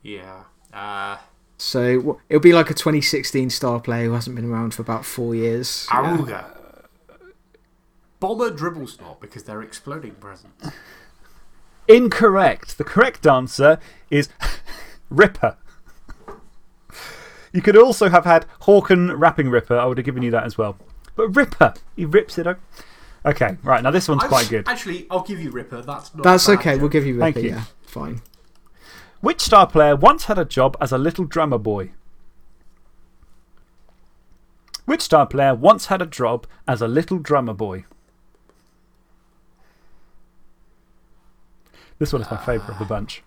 Yeah. Uh, So it'll be like a 2016 star player who hasn't been around for about four years. Auga. Bomber Dribblesnot because they're exploding presents. Incorrect. The correct answer is <laughs> Ripper. You could also have had Hawken Wrapping Ripper. I would have given you that as well. But Ripper, he rips it. up. Okay, right. Now this one's I'm- quite good. Actually, I'll give you Ripper. That's not. That's a okay. joke. We'll give you Thank Ripper. you. Yeah, fine. Which star player once had a job as a little drummer boy? Which star player once had a job as a little drummer boy? This one is my favourite of the ah. bunch.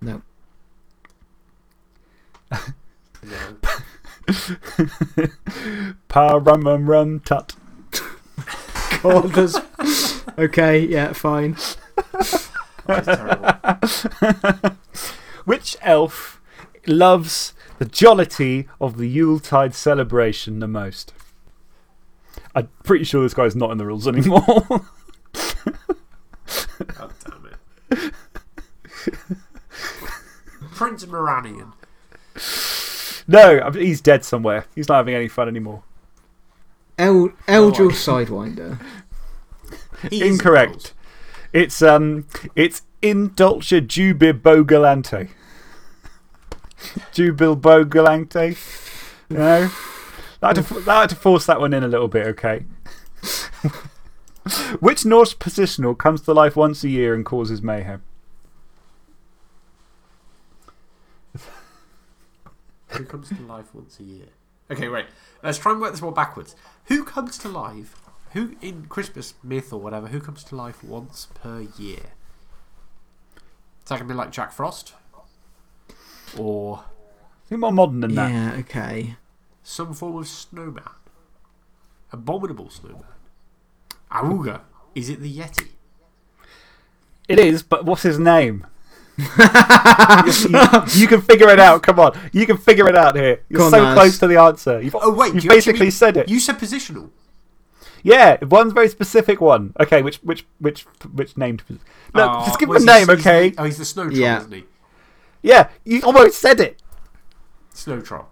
No. No. Pa rum rum rum tut. God, that's. okay, yeah, fine. That's terrible. <laughs> which elf loves the jollity of the Yuletide celebration the most? I'm pretty sure this guy's not in the rules anymore. <laughs> God damn it. Prince Moranion. no, he's dead somewhere. He's not having any fun anymore. El Eldril Sidewinder. He Incorrect. It's, um, it's in <laughs> Dolce Jubibogalante. Jubilbogalante. You know? I had, to, I had to force that one in a little bit, okay? <laughs> Which Norse positional comes to life once a year and causes mayhem? Who comes to life once a year? Okay, wait. Let's try and work this more backwards. Who comes to life? Who in Christmas myth or whatever? Who comes to life once per year? Is that gonna be like Jack Frost, or I think more modern than that. Yeah, okay. some form of snowman? Abominable snowman. Aruga. Is it the Yeti? It is, but what's his name? <laughs> you, you can figure it out. Come on. You can figure it out here. You're on, so Naz. close to the answer. You've, Oh wait, you've you basically mean- said it. You said positional. Yeah, one very specific one. Okay, which which which which named? No, Oh, just give him a name, okay? the- oh, he's the snow troll, Yeah. isn't he? Yeah, you almost said it. Snow troll.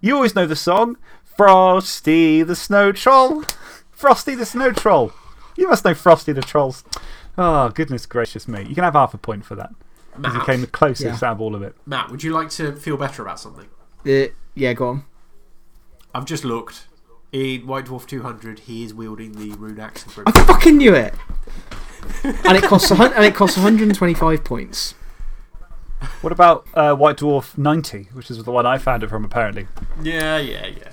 You always know the song, Frosty the Snow Troll. Frosty the Snow Troll. You must know Frosty the Trolls. Oh goodness gracious me! You can have half a point for that. Because you Matt, came the closest Yeah. out of all of it. Matt, would you like to feel better about something? Uh, yeah, go on. I've just looked. In White Dwarf 200, he is wielding the rune axe of I fucking knew it! and, it costs and it costs 125 points. What about uh, White Dwarf 90, which is the one I found it from apparently? Yeah, yeah, yeah.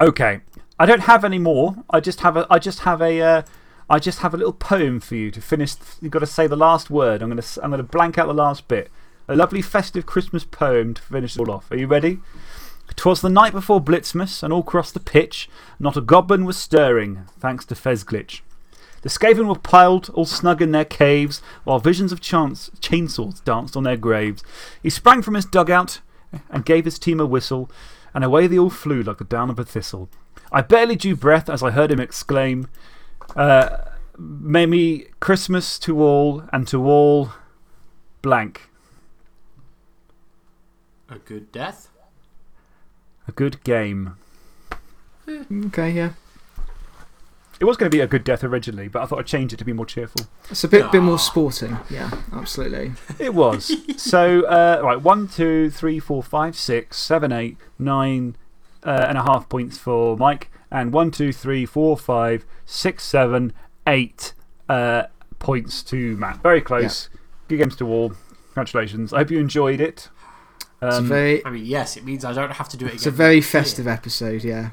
Okay. I don't have any more. I just have a, I just have a, uh, I just have a little poem for you to finish. You've got to say the last word. I'm going to, I'm going to blank out the last bit. A lovely festive Christmas poem to finish it all off. Are you ready? 'Twas the night before Blitzmas, and all across the pitch, not a goblin was stirring, thanks to Fezglitch. The Skaven were piled, all snug in their caves, while visions of chance, chainsaws danced on their graves. He sprang from his dugout and gave his team a whistle, and away they all flew like the down of a thistle. I barely drew breath as I heard him exclaim, uh, May me Christmas to all, and to all blank. A good death? A good game. Okay, yeah. It was going to be a good death originally, but I thought I'd change it to be more cheerful. It's a bit, bit Ah. more sporting. Yeah, absolutely. It was. <laughs> so, uh, right, one, two, three, four, five, six, seven, eight, nine uh, and a half points for Mike, and one, two, three, four, five, six, seven, eight uh, points to Matt. Very close. Good games to all. Congratulations. I hope you enjoyed it. It's, a Um, very, I mean, yes, it means I don't have to do it again. it's a very next year. festive episode, yeah.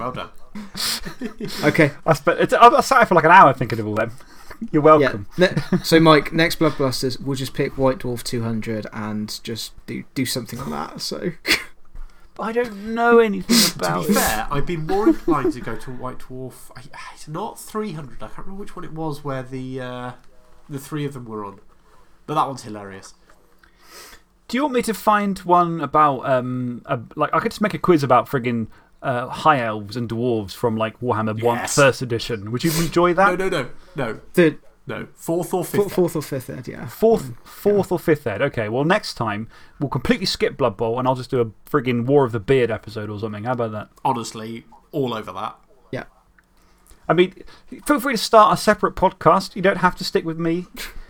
Well done. <laughs> Okay, I spent, it's, I sat here for like an hour thinking of all them. <laughs> You're welcome. yeah. Ne- <laughs> so, Mike, next Blood Blusters, we'll just pick White Dwarf 200 and just do, do something on that. So, I don't know anything about. To be fair, I'd be more inclined to go to White Dwarf. I, it's not 300. I can't remember which one it was where the, uh, the three of them were on. But that one's hilarious. Do you want me to find one about, um, a, like, I could just make a quiz about friggin' uh, high elves and dwarves from like Warhammer 1 Yes. first edition? Would you enjoy that? No, no, no. No. third, No. Fourth or fifth. fourth, fourth or fifth ed, yeah. Fourth, fourth or fifth ed. Okay, well, next time we'll completely skip Blood Bowl and I'll just do a friggin' War of the Beard episode or something. How about that? Honestly, all over that. Yeah. I mean, feel free to start a separate podcast. You don't have to stick with me.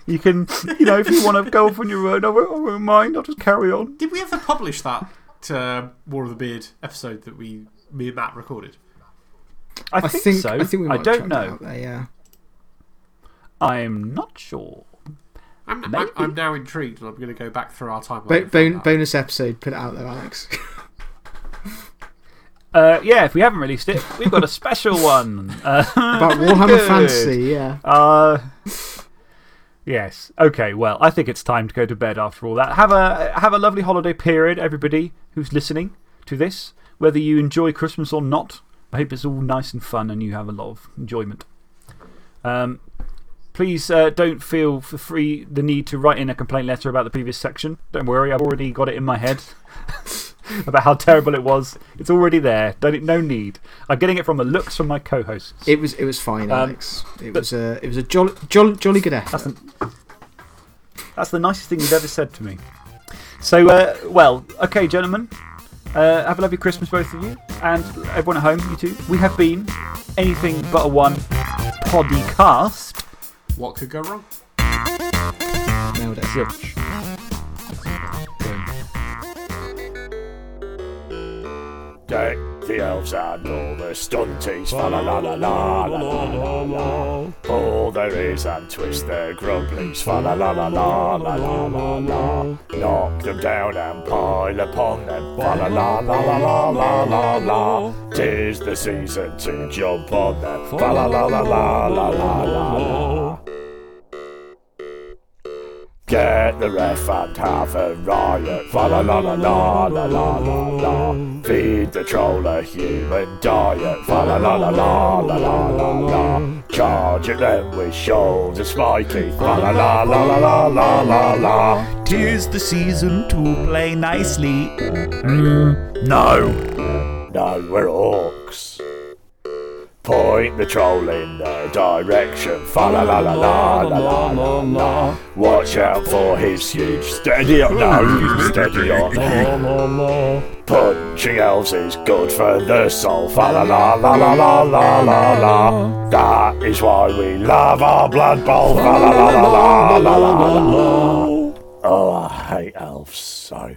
You can, you know, if you want to go off on your own, I won't, I won't mind. I'll just carry on. Did we ever publish that uh, War of the Beard episode that we, me and Matt recorded? I, I think, think, so. I think we might don't know. there, yeah. I'm not sure. I'm, I'm, I'm now intrigued and I'm going to go back through our timeline. Bo- bon- bonus episode, put it out there, Alex. <laughs> Uh, yeah, if we haven't released it, we've got a special <laughs> one. Uh, About Warhammer <laughs> good. Fantasy, yeah. Uh, yes. Okay, well, I think it's time to go to bed after all that. Have a, have a lovely holiday period, everybody who's listening to this. Whether you enjoy Christmas or not, I hope it's all nice and fun and you have a lot of enjoyment. Um, Please uh, don't feel for free the need to write in a complaint letter about the previous section. Don't worry, I've already got it in my head <laughs> about how terrible it was. It's already there. Don't, no need. I'm getting it from the looks from my co hosts. It was, it was fine, Um, Alex. It was a, it was a jolly, jolly, jolly good effort. That's the nicest thing you've ever said to me. So, uh, well, okay, gentlemen. Uh, have a lovely Christmas, both of you. And everyone at home, you too. We have been anything but a one podcast. What could go wrong? Nailed it. Zilch. Deck the elves and all the stunties, fa la la la la la la la. Pull their ears and twist their grumblies, fa la la la la la la la la. Knock them down and pile upon them, fa la la la la la la la la. Tis the season to jump on them, fa la la la la la la la la. Get the ref and have a riot. Fa la la la la la la la la. Feed the troll a human diet. Fa la la la la la la la la. Charge at them with shoulders spiky. Fa la la la la la la la la. Tis the season to play nicely. No, no, we're orcs. Point the troll in the direction. Fa la la la la la la la la. Watch out for his huge steady on no, steady on. Punching elves is good for the soul. Fa la la la la la la la la. That is why we love our blood bowl. Fa la la la la la la la. Oh, I hate elves so